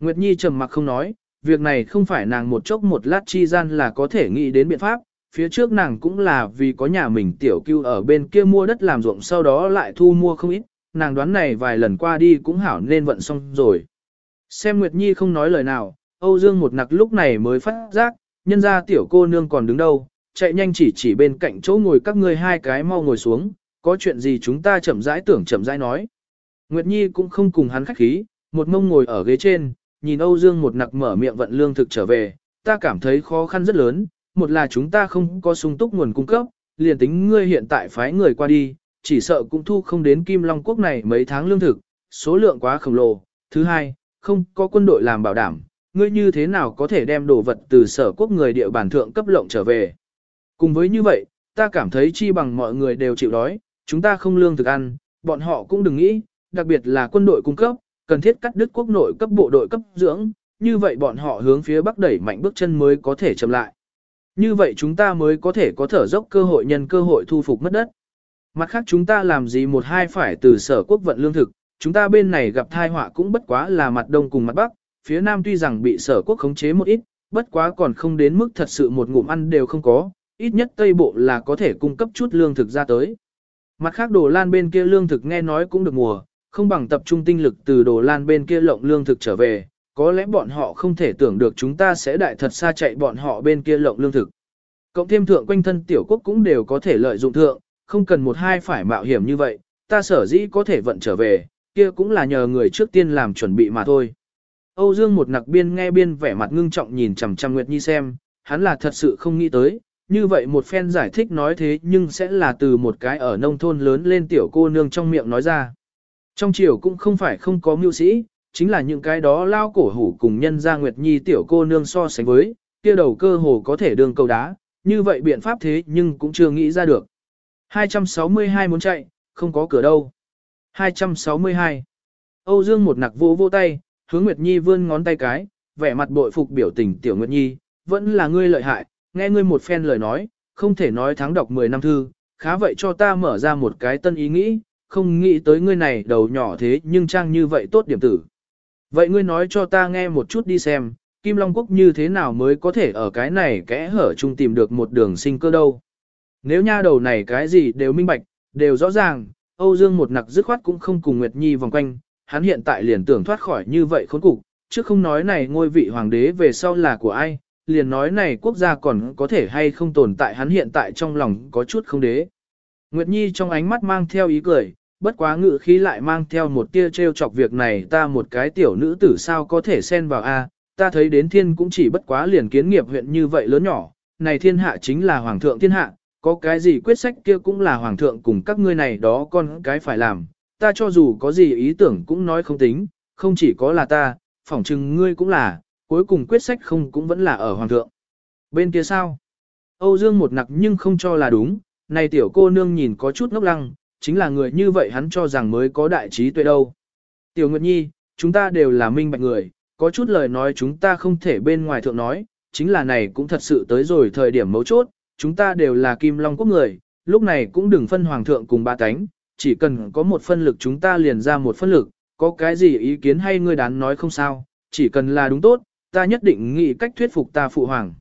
Nguyệt Nhi trầm mặc không nói, việc này không phải nàng một chốc một lát chi gian là có thể nghĩ đến biện pháp, phía trước nàng cũng là vì có nhà mình tiểu cưu ở bên kia mua đất làm ruộng sau đó lại thu mua không ít, nàng đoán này vài lần qua đi cũng hảo nên vận xong rồi. Xem Nguyệt Nhi không nói lời nào, Âu Dương một nặc lúc này mới phát giác, nhân ra tiểu cô nương còn đứng đâu, chạy nhanh chỉ chỉ bên cạnh chỗ ngồi các ngươi hai cái mau ngồi xuống, có chuyện gì chúng ta chậm rãi tưởng chậm rãi nói. Nguyệt Nhi cũng không cùng hắn khách khí, một mông ngồi ở ghế trên, nhìn Âu Dương một nặc mở miệng vận lương thực trở về, ta cảm thấy khó khăn rất lớn, một là chúng ta không có sung túc nguồn cung cấp, liền tính ngươi hiện tại phái người qua đi, chỉ sợ cũng thu không đến Kim Long Quốc này mấy tháng lương thực, số lượng quá khổng lồ. Thứ hai, không có quân đội làm bảo đảm, ngươi như thế nào có thể đem đồ vật từ sở quốc người địa bàn thượng cấp lộng trở về. Cùng với như vậy, ta cảm thấy chi bằng mọi người đều chịu đói, chúng ta không lương thực ăn, bọn họ cũng đừng nghĩ, đặc biệt là quân đội cung cấp, cần thiết cắt đứt quốc nội cấp bộ đội cấp dưỡng, như vậy bọn họ hướng phía bắc đẩy mạnh bước chân mới có thể chậm lại. Như vậy chúng ta mới có thể có thở dốc cơ hội nhân cơ hội thu phục mất đất. Mặt khác chúng ta làm gì một hai phải từ sở quốc vận lương thực, chúng ta bên này gặp thai họa cũng bất quá là mặt đông cùng mặt bắc, phía nam tuy rằng bị sở quốc khống chế một ít, bất quá còn không đến mức thật sự một ngụm ăn đều không có, ít nhất tây bộ là có thể cung cấp chút lương thực ra tới. Mặt khác đồ lan bên kia lương thực nghe nói cũng được mùa, không bằng tập trung tinh lực từ đồ lan bên kia lộng lương thực trở về, có lẽ bọn họ không thể tưởng được chúng ta sẽ đại thật xa chạy bọn họ bên kia lộng lương thực. Cộng thêm thượng quanh thân tiểu quốc cũng đều có thể lợi dụng thượng, không cần một hai phải mạo hiểm như vậy, ta sở dĩ có thể vận trở về, kia cũng là nhờ người trước tiên làm chuẩn bị mà thôi. Âu Dương một nặc biên nghe biên vẻ mặt ngưng trọng nhìn chằm chằm Nguyệt Nhi xem, hắn là thật sự không nghĩ tới, như vậy một phen giải thích nói thế nhưng sẽ là từ một cái ở nông thôn lớn lên tiểu cô nương trong miệng nói ra. Trong triều cũng không phải không có mưu sĩ, chính là những cái đó lao cổ hủ cùng nhân gia Nguyệt Nhi tiểu cô nương so sánh với, kia đầu cơ hồ có thể đường cầu đá, như vậy biện pháp thế nhưng cũng chưa nghĩ ra được. 262 muốn chạy, không có cửa đâu. 262. Âu Dương một nặc vô vô tay, hướng Nguyệt Nhi vươn ngón tay cái, vẻ mặt bội phục biểu tình tiểu Nguyệt Nhi, vẫn là ngươi lợi hại, nghe ngươi một phen lời nói, không thể nói thắng đọc 10 năm thư, khá vậy cho ta mở ra một cái tân ý nghĩ, không nghĩ tới ngươi này đầu nhỏ thế nhưng trang như vậy tốt điểm tử. Vậy ngươi nói cho ta nghe một chút đi xem, Kim Long Quốc như thế nào mới có thể ở cái này kẽ hở chung tìm được một đường sinh cơ đâu. Nếu nha đầu này cái gì đều minh bạch, đều rõ ràng, Âu Dương một nặc dứt khoát cũng không cùng Nguyệt Nhi vòng quanh, hắn hiện tại liền tưởng thoát khỏi như vậy khốn cục, chứ không nói này ngôi vị hoàng đế về sau là của ai, liền nói này quốc gia còn có thể hay không tồn tại hắn hiện tại trong lòng có chút không đế. Nguyệt Nhi trong ánh mắt mang theo ý cười, bất quá ngự khí lại mang theo một tia trêu chọc việc này ta một cái tiểu nữ tử sao có thể xen vào a ta thấy đến thiên cũng chỉ bất quá liền kiến nghiệp huyện như vậy lớn nhỏ, này thiên hạ chính là hoàng thượng thiên hạ, có cái gì quyết sách kia cũng là hoàng thượng cùng các ngươi này đó con cái phải làm, ta cho dù có gì ý tưởng cũng nói không tính, không chỉ có là ta, phỏng chừng ngươi cũng là, cuối cùng quyết sách không cũng vẫn là ở hoàng thượng. Bên kia sao? Âu Dương một nặc nhưng không cho là đúng, này tiểu cô nương nhìn có chút ngốc lăng, chính là người như vậy hắn cho rằng mới có đại trí tuệ đâu. Tiểu Nguyệt Nhi, chúng ta đều là minh bạch người, có chút lời nói chúng ta không thể bên ngoài thượng nói, chính là này cũng thật sự tới rồi thời điểm mấu chốt, chúng ta đều là Kim Long Quốc người, lúc này cũng đừng phân hoàng thượng cùng ba cánh, chỉ cần có một phân lực chúng ta liền ra một phân lực, có cái gì ý kiến hay ngươi đán nói không sao, chỉ cần là đúng tốt, ta nhất định nghĩ cách thuyết phục ta phụ hoàng.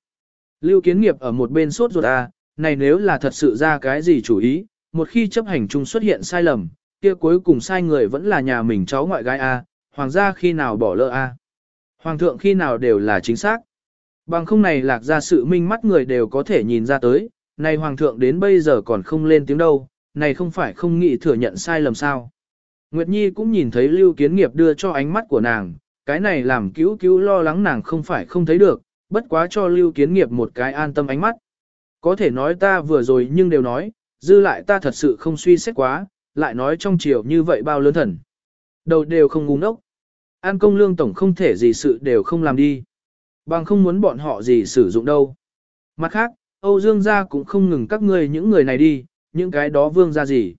Lưu kiến nghiệp ở một bên sốt ruột à, này nếu là thật sự ra cái gì chủ ý, một khi chấp hành chung xuất hiện sai lầm, kia cuối cùng sai người vẫn là nhà mình cháu ngoại gái a, Hoàng gia khi nào bỏ lỡ a? Hoàng thượng khi nào đều là chính xác. Bằng không này lạc ra sự minh mắt người đều có thể nhìn ra tới, này hoàng thượng đến bây giờ còn không lên tiếng đâu, này không phải không nghĩ thừa nhận sai lầm sao. Nguyệt Nhi cũng nhìn thấy Lưu Kiến Nghiệp đưa cho ánh mắt của nàng, cái này làm cứu cứu lo lắng nàng không phải không thấy được, bất quá cho Lưu Kiến Nghiệp một cái an tâm ánh mắt. Có thể nói ta vừa rồi nhưng đều nói, dư lại ta thật sự không suy xét quá, lại nói trong chiều như vậy bao lớn thần. Đầu đều không ngu ngốc. An công lương tổng không thể gì sự đều không làm đi. Bằng không muốn bọn họ gì sử dụng đâu. Mặt khác, Âu Dương gia cũng không ngừng các ngươi những người này đi, những cái đó vương gia gì.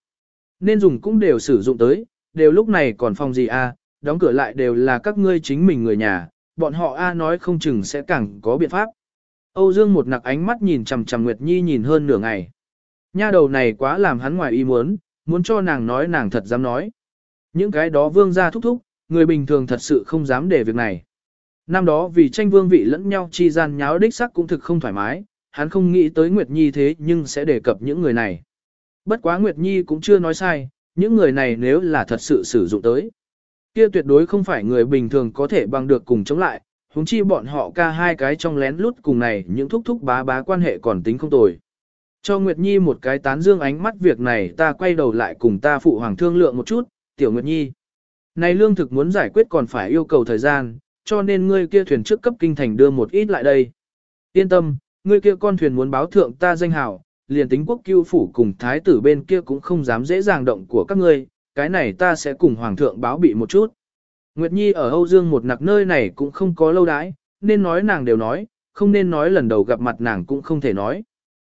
Nên dùng cũng đều sử dụng tới, đều lúc này còn phòng gì a, đóng cửa lại đều là các ngươi chính mình người nhà, bọn họ a nói không chừng sẽ càng có biện pháp. Âu Dương một nặc ánh mắt nhìn chằm chằm Nguyệt Nhi nhìn hơn nửa ngày. Nha đầu này quá làm hắn ngoài ý muốn, muốn cho nàng nói nàng thật dám nói. Những cái đó vương gia thúc thúc, người bình thường thật sự không dám để việc này. Năm đó vì tranh vương vị lẫn nhau chi gian nháo đích sắc cũng thực không thoải mái, hắn không nghĩ tới Nguyệt Nhi thế nhưng sẽ đề cập những người này. Bất quá Nguyệt Nhi cũng chưa nói sai, những người này nếu là thật sự sử dụng tới. Kia tuyệt đối không phải người bình thường có thể bằng được cùng chống lại, huống chi bọn họ ca hai cái trong lén lút cùng này những thúc thúc bá bá quan hệ còn tính không tồi. Cho Nguyệt Nhi một cái tán dương ánh mắt việc này ta quay đầu lại cùng ta phụ hoàng thương lượng một chút, tiểu Nguyệt Nhi. Này lương thực muốn giải quyết còn phải yêu cầu thời gian, cho nên ngươi kia thuyền trước cấp kinh thành đưa một ít lại đây. Yên tâm, ngươi kia con thuyền muốn báo thượng ta danh hào, liền tính quốc cưu phủ cùng thái tử bên kia cũng không dám dễ dàng động của các ngươi, cái này ta sẽ cùng hoàng thượng báo bị một chút. Nguyệt Nhi ở Âu Dương một nặc nơi này cũng không có lâu đãi, nên nói nàng đều nói, không nên nói lần đầu gặp mặt nàng cũng không thể nói.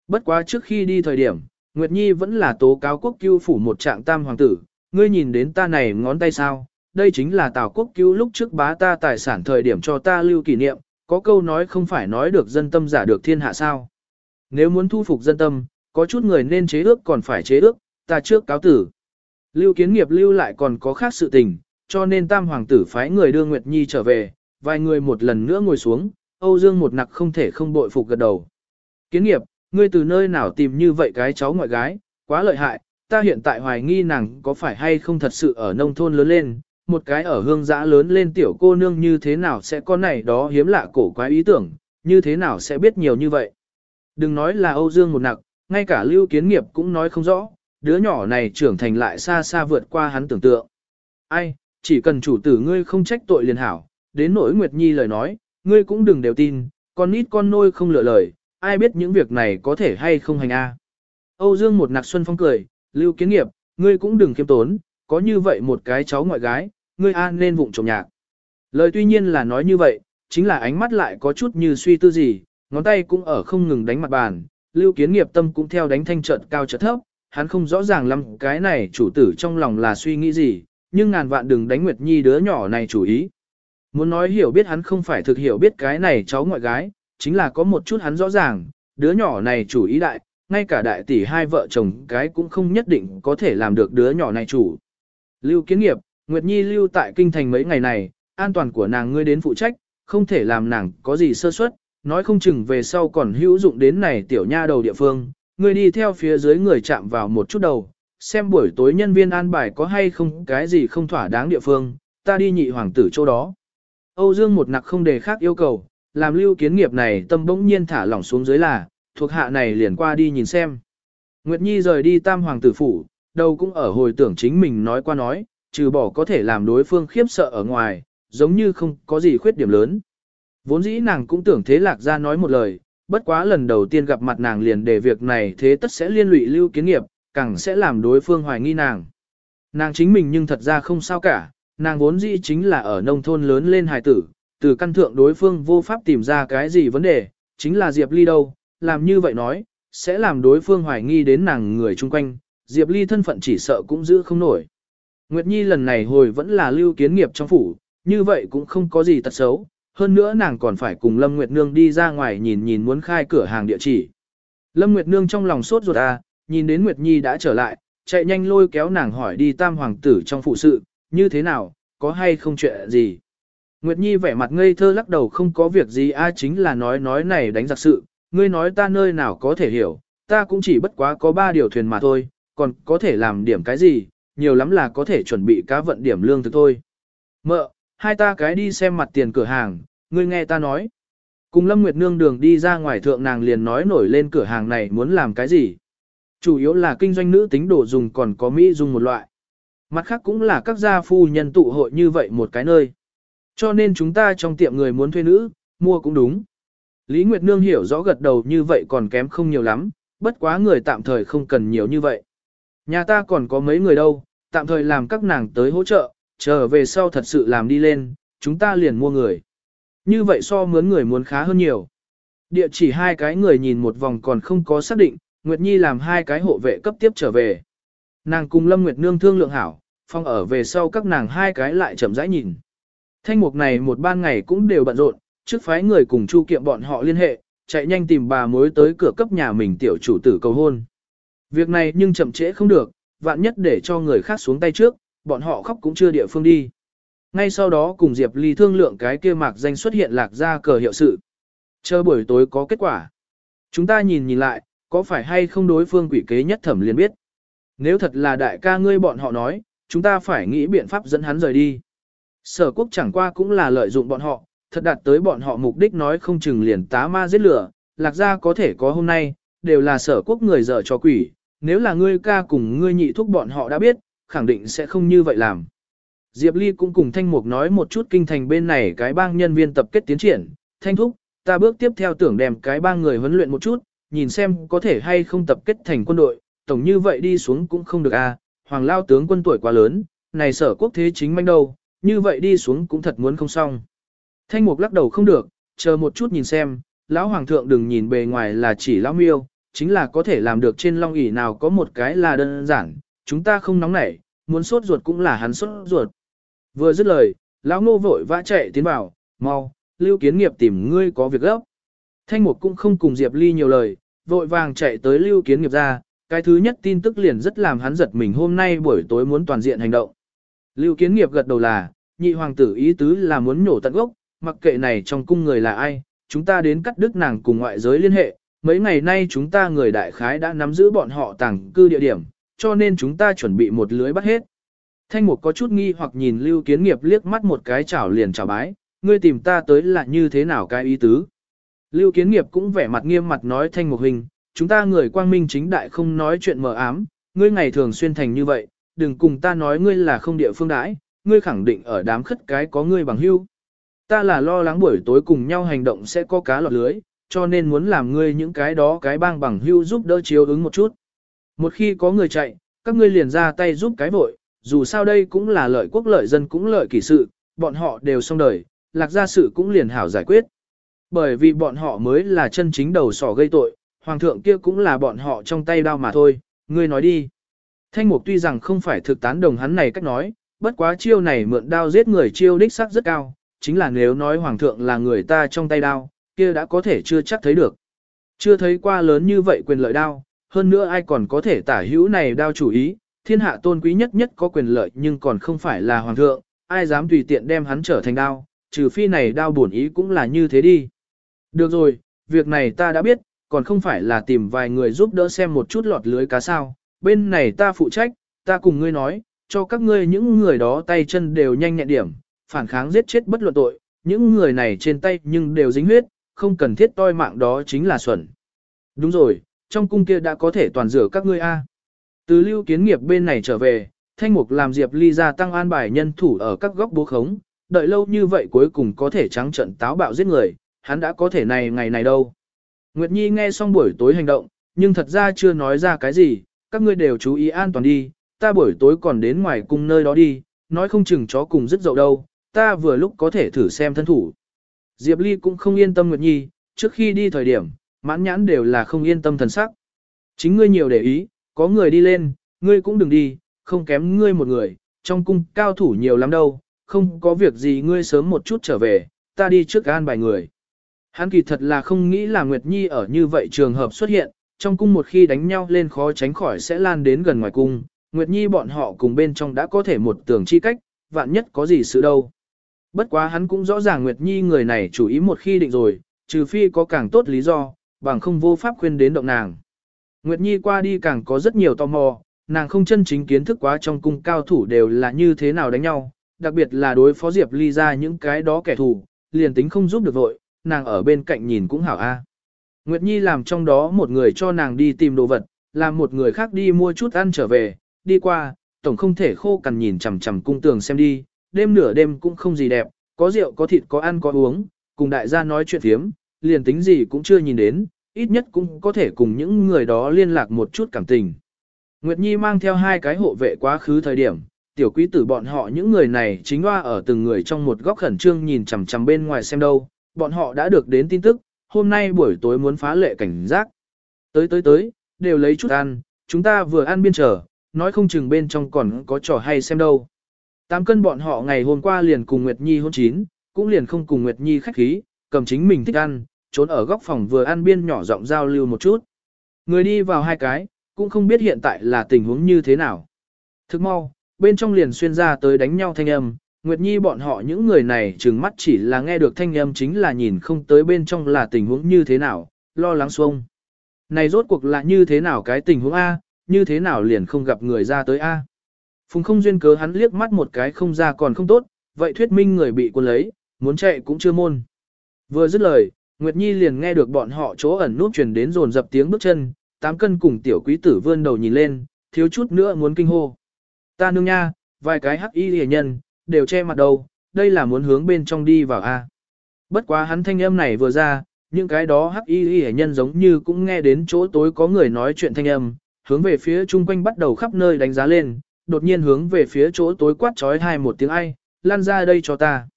Bất quá trước khi đi thời điểm, Nguyệt Nhi vẫn là tố cáo quốc cứu phủ một trạng tam hoàng tử, ngươi nhìn đến ta này ngón tay sao, đây chính là Tào quốc cứu lúc trước bá ta tài sản thời điểm cho ta lưu kỷ niệm, có câu nói không phải nói được dân tâm giả được thiên hạ sao. Nếu muốn thu phục dân tâm, có chút người nên chế ước còn phải chế ước, ta trước cáo tử. Lưu kiến nghiệp lưu lại còn có khác sự tình, cho nên tam hoàng tử phái người đưa Nguyệt Nhi trở về, vài người một lần nữa ngồi xuống, Âu Dương một nặc không thể không bội phục gật đầu. Kiến nghiệp, ngươi từ nơi nào tìm như vậy cái cháu ngoại gái, quá lợi hại, ta hiện tại hoài nghi nàng có phải hay không thật sự ở nông thôn lớn lên, một cái ở hương giã lớn lên tiểu cô nương như thế nào sẽ có này đó hiếm lạ cổ quái ý tưởng, như thế nào sẽ biết nhiều như vậy. Đừng nói là Âu Dương một nặc, ngay cả lưu kiến nghiệp cũng nói không rõ, đứa nhỏ này trưởng thành lại xa xa vượt qua hắn tưởng tượng. Ai, chỉ cần chủ tử ngươi không trách tội liền hảo, đến nỗi Nguyệt Nhi lời nói, ngươi cũng đừng đều tin, con nít con nôi không lựa lời, ai biết những việc này có thể hay không hành a. Âu Dương một nạc xuân phong cười, lưu kiến nghiệp, ngươi cũng đừng kiêm tốn, có như vậy một cái cháu ngoại gái, ngươi an nên vụng trộm nhạc. Lời tuy nhiên là nói như vậy, chính là ánh mắt lại có chút như suy tư gì, ngón tay cũng ở không ngừng đánh mặt bàn, lưu kiến nghiệp tâm cũng theo đánh thanh trận cao chợt thấp, hắn không rõ ràng lắm cái này chủ tử trong lòng là suy nghĩ gì, nhưng ngàn vạn đừng đánh Nguyệt Nhi đứa nhỏ này chủ ý. Muốn nói hiểu biết hắn không phải thực hiểu biết cái này cháu ngoại gái, chính là có một chút hắn rõ ràng, đứa nhỏ này chủ ý đại, ngay cả đại tỷ hai vợ chồng cái cũng không nhất định có thể làm được đứa nhỏ này chủ. Lưu kiến nghiệp, Nguyệt Nhi lưu tại kinh thành mấy ngày này, an toàn của nàng ngươi đến phụ trách, không thể làm nàng có gì sơ suất, nói không chừng về sau còn hữu dụng đến này tiểu nha đầu địa phương, ngươi đi theo phía dưới người chạm vào một chút đầu, xem buổi tối nhân viên an bài có hay không cái gì không thỏa đáng địa phương, ta đi nhị hoàng tử chỗ đó. Âu Dương một nặc không đề khác yêu cầu, làm lưu kiến nghiệp này tâm bỗng nhiên thả lỏng xuống dưới là, thuộc hạ này liền qua đi nhìn xem. Nguyệt Nhi rời đi tam hoàng tử phủ, đầu cũng ở hồi tưởng chính mình nói qua nói, trừ bỏ có thể làm đối phương khiếp sợ ở ngoài, giống như không có gì khuyết điểm lớn. Vốn dĩ nàng cũng tưởng thế lạc ra nói một lời, bất quá lần đầu tiên gặp mặt nàng liền để việc này thế tất sẽ liên lụy lưu kiến nghiệp, càng sẽ làm đối phương hoài nghi nàng. Nàng chính mình nhưng thật ra không sao cả, nàng vốn dĩ chính là ở nông thôn lớn lên hài tử, từ căn thượng đối phương vô pháp tìm ra cái gì vấn đề, chính là Diệp Ly đâu, làm như vậy nói, sẽ làm đối phương hoài nghi đến nàng người chung quanh, Diệp Ly thân phận chỉ sợ cũng giữ không nổi. Nguyệt Nhi lần này hồi vẫn là lưu kiến nghiệp trong phủ, như vậy cũng không có gì tật xấu, hơn nữa nàng còn phải cùng Lâm Nguyệt Nương đi ra ngoài nhìn nhìn muốn khai cửa hàng địa chỉ. Lâm Nguyệt Nương trong lòng sốt ruột à, nhìn đến Nguyệt Nhi đã trở lại, chạy nhanh lôi kéo nàng hỏi đi tam hoàng tử trong phụ sự, như thế nào, có hay không chuyện gì. Nguyệt Nhi vẻ mặt ngây thơ lắc đầu không có việc gì a chính là nói nói này đánh giặc sự, ngươi nói ta nơi nào có thể hiểu, ta cũng chỉ bất quá có ba điều thuyền mà thôi, còn có thể làm điểm cái gì, nhiều lắm là có thể chuẩn bị cá vận điểm lương thực thôi. Mợ, hai ta cái đi xem mặt tiền cửa hàng, ngươi nghe ta nói. Cùng Lâm Nguyệt Nương đường đi ra ngoài thượng nàng liền nói nổi lên cửa hàng này muốn làm cái gì. Chủ yếu là kinh doanh nữ tính đồ dùng còn có Mỹ dùng một loại. Mặt khác cũng là các gia phu nhân tụ hội như vậy một cái nơi. Cho nên chúng ta trong tiệm người muốn thuê nữ, mua cũng đúng. Lý Nguyệt Nương hiểu rõ gật đầu như vậy còn kém không nhiều lắm, bất quá người tạm thời không cần nhiều như vậy. Nhà ta còn có mấy người đâu, tạm thời làm các nàng tới hỗ trợ, chờ về sau thật sự làm đi lên, chúng ta liền mua người. Như vậy so mướn người muốn khá hơn nhiều. Địa chỉ hai cái người nhìn một vòng còn không có xác định, Nguyệt Nhi làm hai cái hộ vệ cấp tiếp trở về. Nàng cùng Lâm Nguyệt Nương thương lượng hảo, phong ở về sau các nàng hai cái lại chậm rãi nhìn. Thanh mục này một ban ngày cũng đều bận rộn, trước phái người cùng chu kiệm bọn họ liên hệ, chạy nhanh tìm bà mối tới cửa cấp nhà mình tiểu chủ tử cầu hôn. Việc này nhưng chậm trễ không được, vạn nhất để cho người khác xuống tay trước, bọn họ khóc cũng chưa địa phương đi. Ngay sau đó cùng Diệp Ly thương lượng cái kia mạc danh xuất hiện lạc ra cờ hiệu sự. Chờ buổi tối có kết quả. Chúng ta nhìn nhìn lại, có phải hay không đối phương quỷ kế nhất thẩm liền biết. Nếu thật là đại ca ngươi bọn họ nói, chúng ta phải nghĩ biện pháp dẫn hắn rời đi. Sở quốc chẳng qua cũng là lợi dụng bọn họ, thật đạt tới bọn họ mục đích nói không chừng liền tá ma giết lửa, lạc ra có thể có hôm nay, đều là sở quốc người dở cho quỷ, nếu là ngươi ca cùng ngươi nhị thúc bọn họ đã biết, khẳng định sẽ không như vậy làm. Diệp Ly cũng cùng Thanh Mục nói một chút kinh thành bên này cái bang nhân viên tập kết tiến triển, Thanh Thúc, ta bước tiếp theo tưởng đem cái bang người huấn luyện một chút, nhìn xem có thể hay không tập kết thành quân đội, tổng như vậy đi xuống cũng không được à, Hoàng Lao tướng quân tuổi quá lớn, này sở quốc thế chính manh đâu, như vậy đi xuống cũng thật muốn không xong. Thanh Mục lắc đầu không được, chờ một chút nhìn xem, lão hoàng thượng đừng nhìn bề ngoài là chỉ lão miêu, chính là có thể làm được trên long ỷ nào có một cái là đơn giản, chúng ta không nóng nảy, muốn sốt ruột cũng là hắn sốt ruột. Vừa dứt lời, lão ngô vội vã chạy tiến vào, mau, lưu kiến nghiệp tìm ngươi có việc gấp. Thanh Mục cũng không cùng Diệp Ly nhiều lời, vội vàng chạy tới lưu kiến nghiệp ra, cái thứ nhất tin tức liền rất làm hắn giật mình hôm nay buổi tối muốn toàn diện hành động. Lưu kiến nghiệp gật đầu là, nhị hoàng tử ý tứ là muốn nhổ tận gốc, mặc kệ này trong cung người là ai, chúng ta đến cắt đứt nàng cùng ngoại giới liên hệ, mấy ngày nay chúng ta người đại khái đã nắm giữ bọn họ tàng cư địa điểm, cho nên chúng ta chuẩn bị một lưới bắt hết. Thanh mục có chút nghi hoặc nhìn lưu kiến nghiệp liếc mắt một cái chảo liền chào bái, ngươi tìm ta tới là như thế nào cái ý tứ. Lưu kiến nghiệp cũng vẻ mặt nghiêm mặt nói thanh một hình, chúng ta người quang minh chính đại không nói chuyện mờ ám, ngươi ngày thường xuyên thành như vậy, đừng cùng ta nói ngươi là không địa phương đãi, ngươi khẳng định ở đám khất cái có ngươi bằng hưu. Ta là lo lắng buổi tối cùng nhau hành động sẽ có cá lọt lưới, cho nên muốn làm ngươi những cái đó cái bang bằng hưu giúp đỡ chiếu ứng một chút. Một khi có người chạy, các ngươi liền ra tay giúp cái vội, dù sao đây cũng là lợi quốc lợi dân cũng lợi kỷ sự, bọn họ đều xong đời, lạc gia sự cũng liền hảo giải quyết. Bởi vì bọn họ mới là chân chính đầu sỏ gây tội, hoàng thượng kia cũng là bọn họ trong tay đao mà thôi, ngươi nói đi. Thanh mục tuy rằng không phải thực tán đồng hắn này cách nói, bất quá chiêu này mượn đao giết người chiêu đích sắc rất cao, chính là nếu nói hoàng thượng là người ta trong tay đao, kia đã có thể chưa chắc thấy được. Chưa thấy qua lớn như vậy quyền lợi đao, hơn nữa ai còn có thể tả hữu này đao chủ ý, thiên hạ tôn quý nhất nhất có quyền lợi nhưng còn không phải là hoàng thượng, ai dám tùy tiện đem hắn trở thành đao, trừ phi này đao bổn ý cũng là như thế đi. Được rồi, việc này ta đã biết, còn không phải là tìm vài người giúp đỡ xem một chút lọt lưới cá sao, bên này ta phụ trách, ta cùng ngươi nói, cho các ngươi những người đó tay chân đều nhanh nhẹn điểm, phản kháng giết chết bất luận tội, những người này trên tay nhưng đều dính huyết, không cần thiết toi mạng đó chính là xuẩn. Đúng rồi, trong cung kia đã có thể toàn rửa các ngươi a. Từ lưu kiến nghiệp bên này trở về, thanh mục làm Diệp Ly ra tăng an bài nhân thủ ở các góc bố khống, đợi lâu như vậy cuối cùng có thể trắng trận táo bạo giết người, hắn đã có thể này ngày này đâu. Nguyệt Nhi nghe xong buổi tối hành động, nhưng thật ra chưa nói ra cái gì, các ngươi đều chú ý an toàn đi, ta buổi tối còn đến ngoài cung nơi đó đi, nói không chừng chó cùng rất dậu đâu, ta vừa lúc có thể thử xem thân thủ. Diệp Ly cũng không yên tâm Nguyệt Nhi, trước khi đi thời điểm, mãn nhãn đều là không yên tâm thần sắc. Chính ngươi nhiều để ý, có người đi lên, ngươi cũng đừng đi, không kém ngươi một người, trong cung cao thủ nhiều lắm đâu, không có việc gì ngươi sớm một chút trở về, ta đi trước an bài người. Hắn kỳ thật là không nghĩ là Nguyệt Nhi ở như vậy trường hợp xuất hiện, trong cung một khi đánh nhau lên khó tránh khỏi sẽ lan đến gần ngoài cung, Nguyệt Nhi bọn họ cùng bên trong đã có thể một tường chi cách, vạn nhất có gì sự đâu. Bất quá hắn cũng rõ ràng Nguyệt Nhi người này chủ ý một khi định rồi, trừ phi có càng tốt lý do, bằng không vô pháp khuyên đến động nàng. Nguyệt Nhi qua đi càng có rất nhiều tò mò, nàng không chân chính kiến thức quá trong cung cao thủ đều là như thế nào đánh nhau, đặc biệt là đối phó Diệp Ly ra những cái đó kẻ thù, liền tính không giúp được vội, nàng ở bên cạnh nhìn cũng hảo a. Nguyệt Nhi làm trong đó một người cho nàng đi tìm đồ vật, làm một người khác đi mua chút ăn trở về, đi qua, tổng không thể khô cằn nhìn chằm chằm cung tường xem đi, đêm nửa đêm cũng không gì đẹp, có rượu có thịt có ăn có uống, cùng đại gia nói chuyện thiếm, liền tính gì cũng chưa nhìn đến, ít nhất cũng có thể cùng những người đó liên lạc một chút cảm tình. Nguyệt Nhi mang theo hai cái hộ vệ quá khứ thời điểm, tiểu quý tử bọn họ những người này chính hoa ở từng người trong một góc khẩn trương nhìn chằm chằm bên ngoài xem đâu, bọn họ đã được đến tin tức, hôm nay buổi tối muốn phá lệ cảnh giác. Tới tới tới, đều lấy chút ăn, chúng ta vừa ăn biên trở, nói không chừng bên trong còn có trò hay xem đâu. Tám cân bọn họ ngày hôm qua liền cùng Nguyệt Nhi hôn chín, cũng liền không cùng Nguyệt Nhi khách khí, cầm chính mình thích ăn, trốn ở góc phòng vừa ăn biên nhỏ giọng giao lưu một chút. Người đi vào hai cái, cũng không biết hiện tại là tình huống như thế nào. Thức mau, bên trong liền xuyên ra tới đánh nhau thanh âm, Nguyệt Nhi bọn họ những người này trừng mắt chỉ là nghe được thanh âm chính là nhìn không tới bên trong là tình huống như thế nào, lo lắng xuông. Này rốt cuộc là như thế nào cái tình huống A, như thế nào liền không gặp người ra tới A. Phùng không duyên cớ hắn liếc mắt một cái không ra còn không tốt, vậy thuyết minh người bị quân lấy, muốn chạy cũng chưa môn. Vừa dứt lời, Nguyệt Nhi liền nghe được bọn họ chỗ ẩn nút truyền đến rồn dập tiếng bước chân, tám cân cùng tiểu quý tử vươn đầu nhìn lên, thiếu chút nữa muốn kinh hô. Ta nương nha, vài cái hắc y hề nhân, đều che mặt đầu, đây là muốn hướng bên trong đi vào a. Bất quá hắn thanh âm này vừa ra, những cái đó hắc y y nhân giống như cũng nghe đến chỗ tối có người nói chuyện thanh âm, hướng về phía chung quanh bắt đầu khắp nơi đánh giá lên, đột nhiên hướng về phía chỗ tối quát trói hai một tiếng ai, lan ra đây cho ta.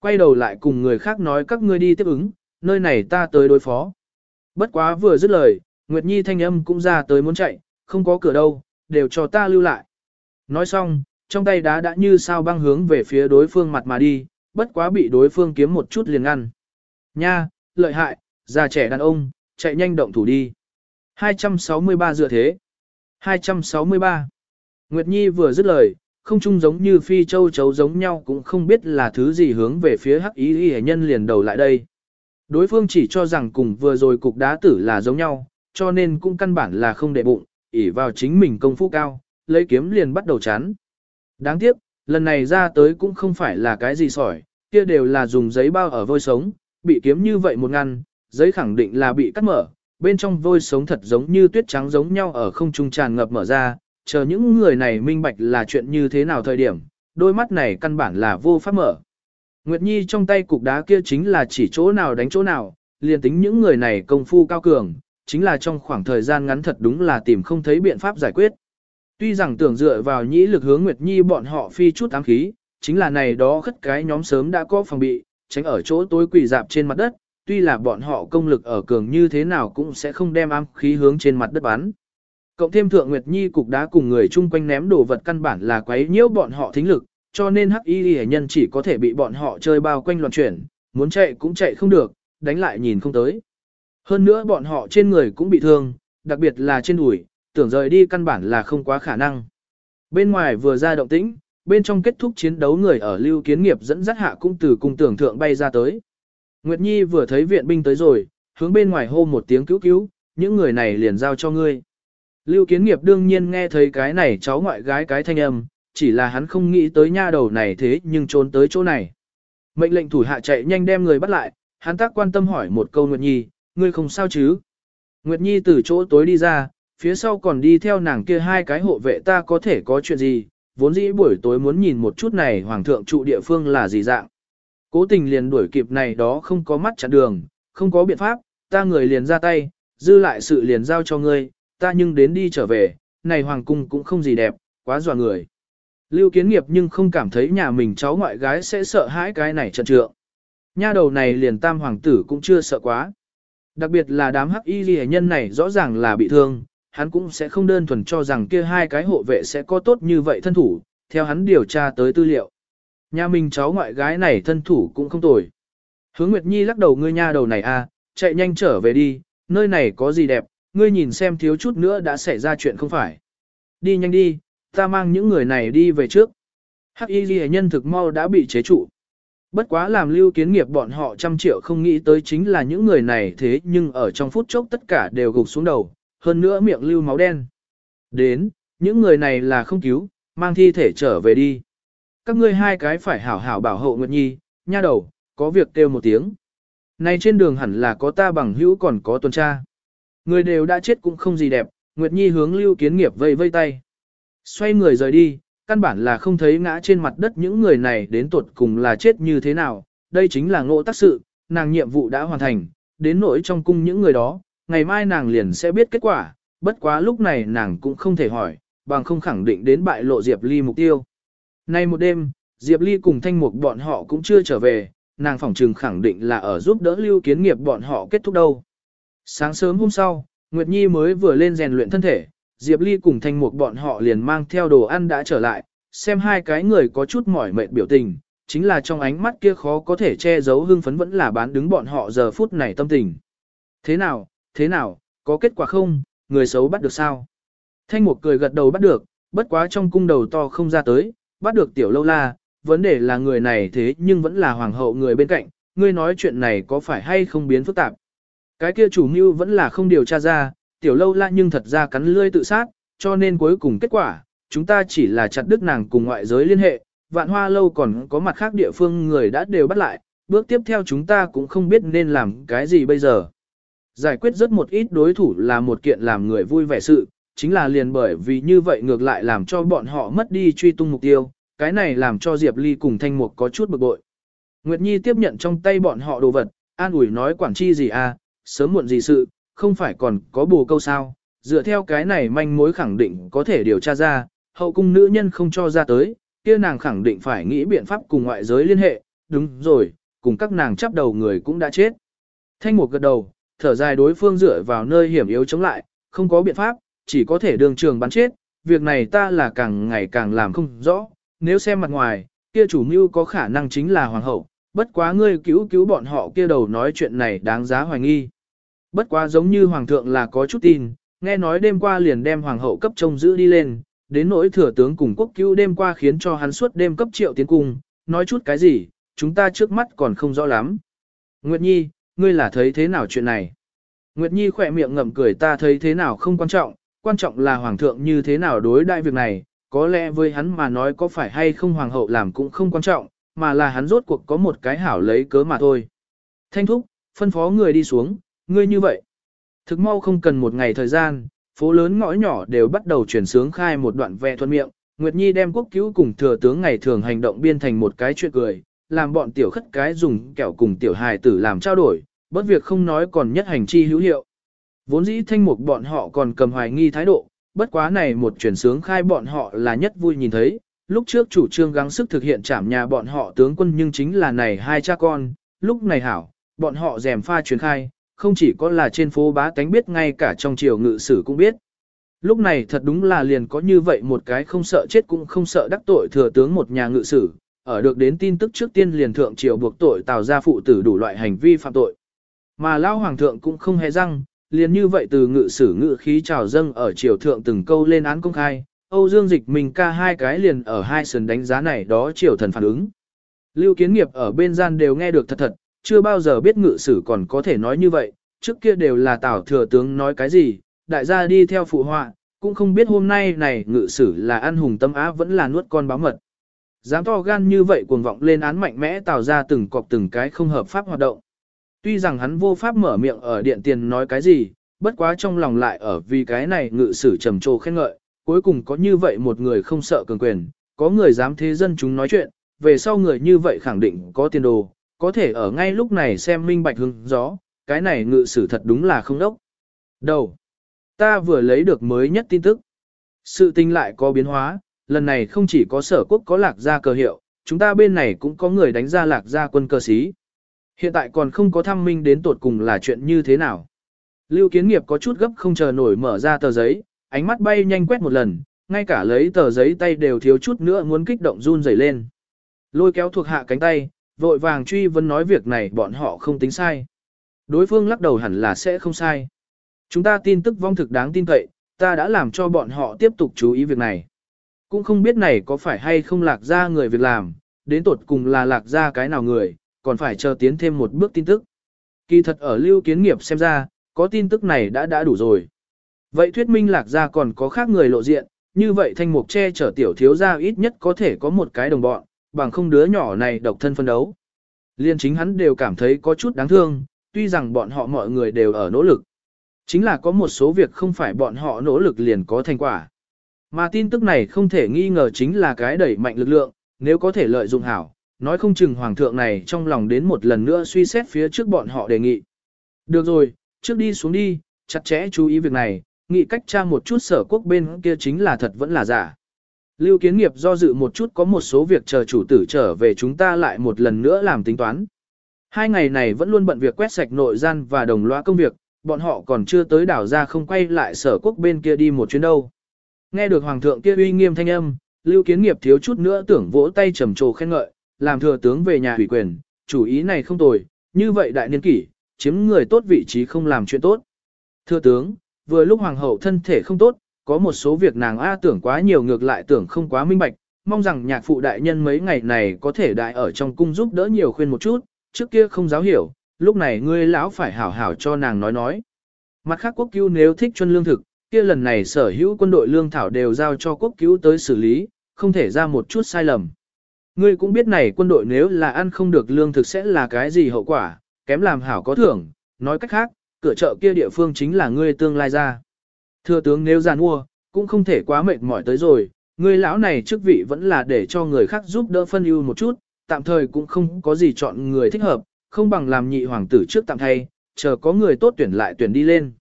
Quay đầu lại cùng người khác nói các ngươi đi tiếp ứng, nơi này ta tới đối phó. Bất quá vừa dứt lời, Nguyệt Nhi thanh âm cũng ra tới muốn chạy, không có cửa đâu, đều cho ta lưu lại. Nói xong, trong tay đá đã như sao băng hướng về phía đối phương mặt mà đi, bất quá bị đối phương kiếm một chút liền ngăn. Nha, lợi hại, già trẻ đàn ông, chạy nhanh động thủ đi. 263 dựa thế. 263. Nguyệt Nhi vừa dứt lời, không chung giống như phi châu chấu giống nhau cũng không biết là thứ gì hướng về phía hắc ý y nhân liền đầu lại đây. Đối phương chỉ cho rằng cùng vừa rồi cục đá tử là giống nhau, cho nên cũng căn bản là không để bụng, ỉ vào chính mình công phu cao, lấy kiếm liền bắt đầu chán. Đáng tiếc, lần này ra tới cũng không phải là cái gì sỏi, kia đều là dùng giấy bao ở vôi sống, bị kiếm như vậy một ngăn, giấy khẳng định là bị cắt mở, bên trong vôi sống thật giống như tuyết trắng giống nhau ở không trung tràn ngập mở ra, chờ những người này minh bạch là chuyện như thế nào thời điểm, đôi mắt này căn bản là vô pháp mở. Nguyệt Nhi trong tay cục đá kia chính là chỉ chỗ nào đánh chỗ nào, liền tính những người này công phu cao cường, chính là trong khoảng thời gian ngắn thật đúng là tìm không thấy biện pháp giải quyết. Tuy rằng tưởng dựa vào nhĩ lực hướng Nguyệt Nhi bọn họ phi chút ám khí, chính là này đó khất cái nhóm sớm đã có phòng bị, tránh ở chỗ tối quỷ dạp trên mặt đất, tuy là bọn họ công lực ở cường như thế nào cũng sẽ không đem ám khí hướng trên mặt đất bắn. Cộng thêm thượng Nguyệt Nhi cục đá cùng người chung quanh ném đồ vật căn bản là quấy nhiễu bọn họ thính lực, cho nên hắc y hệ nhân chỉ có thể bị bọn họ chơi bao quanh loạn chuyển, muốn chạy cũng chạy không được, đánh lại nhìn không tới. Hơn nữa bọn họ trên người cũng bị thương, đặc biệt là trên đùi, tưởng rời đi căn bản là không quá khả năng. Bên ngoài vừa ra động tĩnh, bên trong kết thúc chiến đấu người ở lưu kiến nghiệp dẫn dắt hạ cung từ cung tưởng thượng bay ra tới. Nguyệt Nhi vừa thấy viện binh tới rồi, hướng bên ngoài hô một tiếng cứu cứu, những người này liền giao cho ngươi. Lưu kiến nghiệp đương nhiên nghe thấy cái này cháu ngoại gái cái thanh âm, chỉ là hắn không nghĩ tới nha đầu này thế nhưng trốn tới chỗ này. Mệnh lệnh thủ hạ chạy nhanh đem người bắt lại, hắn tác quan tâm hỏi một câu Nguyệt Nhi, ngươi không sao chứ? Nguyệt Nhi từ chỗ tối đi ra, phía sau còn đi theo nàng kia hai cái hộ vệ ta có thể có chuyện gì, vốn dĩ buổi tối muốn nhìn một chút này hoàng thượng trụ địa phương là gì dạng. Cố tình liền đuổi kịp này đó không có mắt chặn đường, không có biện pháp, ta người liền ra tay, dư lại sự liền giao cho ngươi, ta nhưng đến đi trở về, này hoàng cung cũng không gì đẹp, quá dọa người. Lưu kiến nghiệp nhưng không cảm thấy nhà mình cháu ngoại gái sẽ sợ hãi cái này trận trượng. Nha đầu này liền tam hoàng tử cũng chưa sợ quá. Đặc biệt là đám hắc y ghi nhân này rõ ràng là bị thương, hắn cũng sẽ không đơn thuần cho rằng kia hai cái hộ vệ sẽ có tốt như vậy thân thủ, theo hắn điều tra tới tư liệu. Nhà mình cháu ngoại gái này thân thủ cũng không tồi. Hướng Nguyệt Nhi lắc đầu ngươi nha đầu này a, à, chạy nhanh trở về đi, nơi này có gì đẹp, ngươi nhìn xem thiếu chút nữa đã xảy ra chuyện không phải. Đi nhanh đi, ta mang những người này đi về trước. Hắc y ghi nhân thực mau đã bị chế trụ. Bất quá làm lưu kiến nghiệp bọn họ trăm triệu không nghĩ tới chính là những người này thế nhưng ở trong phút chốc tất cả đều gục xuống đầu, hơn nữa miệng lưu máu đen. Đến, những người này là không cứu, mang thi thể trở về đi. các ngươi hai cái phải hảo hảo bảo hộ Nguyệt Nhi, nha đầu, có việc kêu một tiếng. Này trên đường hẳn là có ta bằng hữu còn có tuần tra. Người đều đã chết cũng không gì đẹp, Nguyệt Nhi hướng Lưu Kiến Nghiệp vây vây tay. Xoay người rời đi, căn bản là không thấy ngã trên mặt đất những người này đến tuột cùng là chết như thế nào, đây chính là ngộ tác sự, nàng nhiệm vụ đã hoàn thành, đến nỗi trong cung những người đó, ngày mai nàng liền sẽ biết kết quả, bất quá lúc này nàng cũng không thể hỏi, bằng không khẳng định đến bại lộ Diệp Ly mục tiêu. Nay một đêm, Diệp Ly cùng Thanh Mục bọn họ cũng chưa trở về, nàng phỏng trừng khẳng định là ở giúp đỡ lưu kiến nghiệp bọn họ kết thúc đâu. Sáng sớm hôm sau, Nguyệt Nhi mới vừa lên rèn luyện thân thể, Diệp Ly cùng Thanh Mục bọn họ liền mang theo đồ ăn đã trở lại, xem hai cái người có chút mỏi mệt biểu tình, chính là trong ánh mắt kia khó có thể che giấu hưng phấn vẫn là bán đứng bọn họ giờ phút này tâm tình. Thế nào, thế nào, có kết quả không, người xấu bắt được sao? Thanh Mục cười gật đầu bắt được, bất quá trong cung đầu to không ra tới, bắt được tiểu lâu la, vấn đề là người này thế nhưng vẫn là hoàng hậu người bên cạnh, ngươi nói chuyện này có phải hay không biến phức tạp. Cái kia chủ mưu vẫn là không điều tra ra, tiểu lâu la nhưng thật ra cắn lươi tự sát, cho nên cuối cùng kết quả, chúng ta chỉ là chặt đứt nàng cùng ngoại giới liên hệ, vạn hoa lâu còn có mặt khác địa phương người đã đều bắt lại, bước tiếp theo chúng ta cũng không biết nên làm cái gì bây giờ. Giải quyết rất một ít đối thủ là một kiện làm người vui vẻ sự, chính là liền bởi vì như vậy ngược lại làm cho bọn họ mất đi truy tung mục tiêu, cái này làm cho Diệp Ly cùng Thanh Mục có chút bực bội. Nguyệt Nhi tiếp nhận trong tay bọn họ đồ vật, an ủi nói quản chi gì à, sớm muộn gì sự, không phải còn có bù câu sao, dựa theo cái này manh mối khẳng định có thể điều tra ra, hậu cung nữ nhân không cho ra tới, kia nàng khẳng định phải nghĩ biện pháp cùng ngoại giới liên hệ, đúng rồi, cùng các nàng chấp đầu người cũng đã chết. Thanh Mục gật đầu, thở dài đối phương dựa vào nơi hiểm yếu chống lại, không có biện pháp, chỉ có thể đường trường bắn chết, việc này ta là càng ngày càng làm không rõ, nếu xem mặt ngoài, kia chủ mưu có khả năng chính là hoàng hậu, bất quá ngươi cứu cứu bọn họ kia đầu nói chuyện này đáng giá hoài nghi. Bất quá giống như hoàng thượng là có chút tin, nghe nói đêm qua liền đem hoàng hậu cấp trông giữ đi lên, đến nỗi thừa tướng cùng quốc cứu đêm qua khiến cho hắn suốt đêm cấp triệu tiến cung, nói chút cái gì, chúng ta trước mắt còn không rõ lắm. Nguyệt Nhi, ngươi là thấy thế nào chuyện này? Nguyệt Nhi khỏe miệng ngậm cười ta thấy thế nào không quan trọng, quan trọng là hoàng thượng như thế nào đối đại việc này, có lẽ với hắn mà nói có phải hay không hoàng hậu làm cũng không quan trọng, mà là hắn rốt cuộc có một cái hảo lấy cớ mà thôi. Thanh thúc, phân phó người đi xuống, ngươi như vậy. Thực mau không cần một ngày thời gian, phố lớn ngõ nhỏ đều bắt đầu chuyển sướng khai một đoạn vẹ thuận miệng, Nguyệt Nhi đem quốc cứu cùng thừa tướng ngày thường hành động biên thành một cái chuyện cười, làm bọn tiểu khất cái dùng kẹo cùng tiểu hài tử làm trao đổi, bất việc không nói còn nhất hành chi hữu hiệu. Vốn dĩ thanh mục bọn họ còn cầm hoài nghi thái độ, bất quá này một chuyển sướng khai bọn họ là nhất vui nhìn thấy, lúc trước chủ trương gắng sức thực hiện trảm nhà bọn họ tướng quân nhưng chính là này hai cha con, lúc này hảo, bọn họ rèm pha truyền khai, không chỉ có là trên phố bá tánh biết ngay cả trong triều ngự sử cũng biết. Lúc này thật đúng là liền có như vậy một cái không sợ chết cũng không sợ đắc tội thừa tướng một nhà ngự sử, ở được đến tin tức trước tiên liền thượng triều buộc tội tào ra phụ tử đủ loại hành vi phạm tội. Mà lao hoàng thượng cũng không hề răng, liền như vậy từ ngự sử ngự khí trào dâng ở triều thượng từng câu lên án công khai, Âu Dương Dịch mình ca hai cái liền ở hai sườn đánh giá này đó triều thần phản ứng. Lưu kiến nghiệp ở bên gian đều nghe được thật thật, chưa bao giờ biết ngự sử còn có thể nói như vậy, trước kia đều là tào thừa tướng nói cái gì, đại gia đi theo phụ họa, cũng không biết hôm nay này ngự sử là ăn hùng tâm á vẫn là nuốt con báo mật. Dám to gan như vậy cuồng vọng lên án mạnh mẽ tào ra từng cọp từng cái không hợp pháp hoạt động. Tuy rằng hắn vô pháp mở miệng ở điện tiền nói cái gì, bất quá trong lòng lại ở vì cái này ngự sử trầm trồ khen ngợi, cuối cùng có như vậy một người không sợ cường quyền, có người dám thế dân chúng nói chuyện, về sau người như vậy khẳng định có tiền đồ, có thể ở ngay lúc này xem minh bạch hứng gió, cái này ngự sử thật đúng là không đốc. Đầu, ta vừa lấy được mới nhất tin tức. Sự tình lại có biến hóa, lần này không chỉ có sở quốc có lạc gia cờ hiệu, chúng ta bên này cũng có người đánh ra lạc gia quân cơ sĩ. Hiện tại còn không có thăm minh đến tột cùng là chuyện như thế nào. Lưu kiến nghiệp có chút gấp không chờ nổi mở ra tờ giấy, ánh mắt bay nhanh quét một lần, ngay cả lấy tờ giấy tay đều thiếu chút nữa muốn kích động run rẩy lên. Lôi kéo thuộc hạ cánh tay, vội vàng truy vấn nói việc này bọn họ không tính sai. Đối phương lắc đầu hẳn là sẽ không sai. Chúng ta tin tức vong thực đáng tin cậy, ta đã làm cho bọn họ tiếp tục chú ý việc này. Cũng không biết này có phải hay không lạc ra người việc làm, đến tột cùng là lạc ra cái nào người, còn phải chờ tiến thêm một bước tin tức. Kỳ thật ở lưu kiến nghiệp xem ra, có tin tức này đã đã đủ rồi. Vậy thuyết minh lạc ra còn có khác người lộ diện, như vậy thanh mục che chở tiểu thiếu ra ít nhất có thể có một cái đồng bọn, bằng không đứa nhỏ này độc thân phân đấu. Liên chính hắn đều cảm thấy có chút đáng thương, tuy rằng bọn họ mọi người đều ở nỗ lực. Chính là có một số việc không phải bọn họ nỗ lực liền có thành quả. Mà tin tức này không thể nghi ngờ chính là cái đẩy mạnh lực lượng, nếu có thể lợi dụng hảo, nói không chừng hoàng thượng này trong lòng đến một lần nữa suy xét phía trước bọn họ đề nghị. Được rồi, trước đi xuống đi, chặt chẽ chú ý việc này, nghị cách tra một chút sở quốc bên kia chính là thật vẫn là giả. Lưu kiến nghiệp do dự một chút có một số việc chờ chủ tử trở về chúng ta lại một lần nữa làm tính toán. Hai ngày này vẫn luôn bận việc quét sạch nội gian và đồng loa công việc, bọn họ còn chưa tới đảo ra không quay lại sở quốc bên kia đi một chuyến đâu. Nghe được hoàng thượng kia uy nghiêm thanh âm, lưu kiến nghiệp thiếu chút nữa tưởng vỗ tay trầm trồ khen ngợi, làm thừa tướng về nhà ủy quyền, chủ ý này không tồi, như vậy đại niên kỷ, chiếm người tốt vị trí không làm chuyện tốt. Thưa tướng, vừa lúc hoàng hậu thân thể không tốt, có một số việc nàng A tưởng quá nhiều ngược lại tưởng không quá minh bạch, mong rằng nhạc phụ đại nhân mấy ngày này có thể đại ở trong cung giúp đỡ nhiều khuyên một chút, trước kia không giáo hiểu, lúc này ngươi lão phải hảo hảo cho nàng nói nói. Mặt khác quốc cứu nếu thích chuân lương thực, kia lần này sở hữu quân đội lương thảo đều giao cho quốc cứu tới xử lý, không thể ra một chút sai lầm. Ngươi cũng biết này quân đội nếu là ăn không được lương thực sẽ là cái gì hậu quả, kém làm hảo có thưởng, nói cách khác, cửa chợ kia địa phương chính là ngươi tương lai ra. Thưa tướng nếu ra mua, cũng không thể quá mệt mỏi tới rồi, ngươi lão này chức vị vẫn là để cho người khác giúp đỡ phân ưu một chút, tạm thời cũng không có gì chọn người thích hợp, không bằng làm nhị hoàng tử trước tạm thay, chờ có người tốt tuyển lại tuyển đi lên.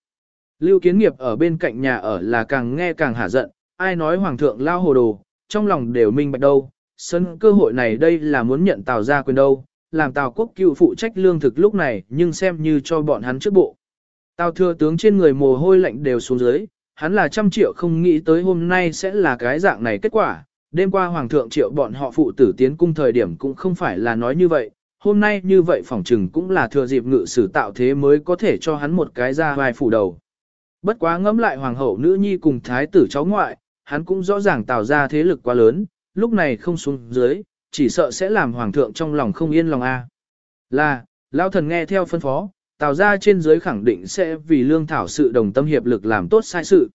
Lưu kiến nghiệp ở bên cạnh nhà ở là càng nghe càng hả giận, ai nói hoàng thượng lao hồ đồ, trong lòng đều minh bạch đâu, sân cơ hội này đây là muốn nhận tào ra quyền đâu, làm tào quốc cựu phụ trách lương thực lúc này nhưng xem như cho bọn hắn trước bộ. Tào thừa tướng trên người mồ hôi lạnh đều xuống dưới, hắn là trăm triệu không nghĩ tới hôm nay sẽ là cái dạng này kết quả. Đêm qua hoàng thượng triệu bọn họ phụ tử tiến cung thời điểm cũng không phải là nói như vậy, hôm nay như vậy phỏng trừng cũng là thừa dịp ngự sử tạo thế mới có thể cho hắn một cái ra vai phủ đầu. Bất quá ngẫm lại hoàng hậu nữ nhi cùng thái tử cháu ngoại, hắn cũng rõ ràng tạo ra thế lực quá lớn, lúc này không xuống dưới, chỉ sợ sẽ làm hoàng thượng trong lòng không yên lòng a. Là, lão thần nghe theo phân phó, Tào ra trên dưới khẳng định sẽ vì lương thảo sự đồng tâm hiệp lực làm tốt sai sự.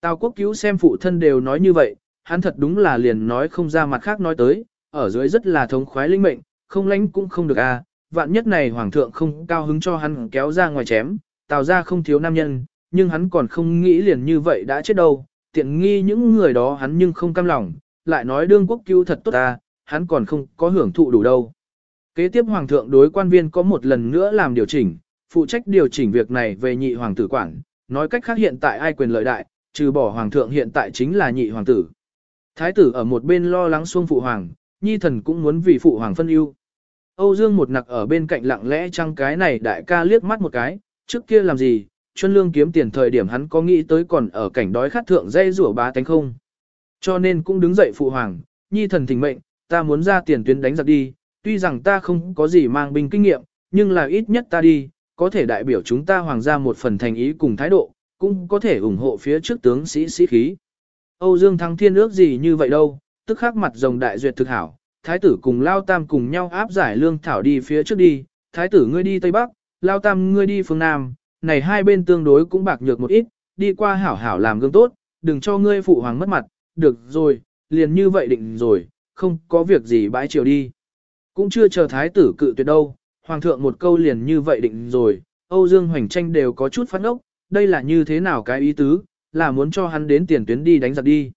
Tào quốc cứu xem phụ thân đều nói như vậy, hắn thật đúng là liền nói không ra mặt khác nói tới, ở dưới rất là thống khoái linh mệnh, không lãnh cũng không được a. vạn nhất này hoàng thượng không cao hứng cho hắn kéo ra ngoài chém, Tào ra không thiếu nam nhân, nhưng hắn còn không nghĩ liền như vậy đã chết đâu, tiện nghi những người đó hắn nhưng không cam lòng, lại nói đương quốc cứu thật tốt ta, hắn còn không có hưởng thụ đủ đâu. Kế tiếp hoàng thượng đối quan viên có một lần nữa làm điều chỉnh, phụ trách điều chỉnh việc này về nhị hoàng tử quản, nói cách khác hiện tại ai quyền lợi đại, trừ bỏ hoàng thượng hiện tại chính là nhị hoàng tử. Thái tử ở một bên lo lắng xuông phụ hoàng, nhi thần cũng muốn vì phụ hoàng phân ưu. Âu Dương một nặc ở bên cạnh lặng lẽ trăng cái này đại ca liếc mắt một cái, trước kia làm gì, chuân lương kiếm tiền thời điểm hắn có nghĩ tới còn ở cảnh đói khát thượng dây rủa bá tánh không. Cho nên cũng đứng dậy phụ hoàng, nhi thần thỉnh mệnh, ta muốn ra tiền tuyến đánh giặc đi, tuy rằng ta không có gì mang binh kinh nghiệm, nhưng là ít nhất ta đi, có thể đại biểu chúng ta hoàng gia một phần thành ý cùng thái độ, cũng có thể ủng hộ phía trước tướng sĩ sĩ khí. Âu Dương Thăng Thiên ước gì như vậy đâu, tức khắc mặt rồng đại duyệt thực hảo, thái tử cùng Lao Tam cùng nhau áp giải lương thảo đi phía trước đi, thái tử ngươi đi Tây Bắc, Lao Tam ngươi đi phương Nam, này hai bên tương đối cũng bạc nhược một ít, đi qua hảo hảo làm gương tốt, đừng cho ngươi phụ hoàng mất mặt, được rồi, liền như vậy định rồi, không có việc gì bãi chiều đi. Cũng chưa chờ thái tử cự tuyệt đâu, hoàng thượng một câu liền như vậy định rồi, Âu Dương Hoành Tranh đều có chút phát ốc, đây là như thế nào cái ý tứ, là muốn cho hắn đến tiền tuyến đi đánh giặc đi.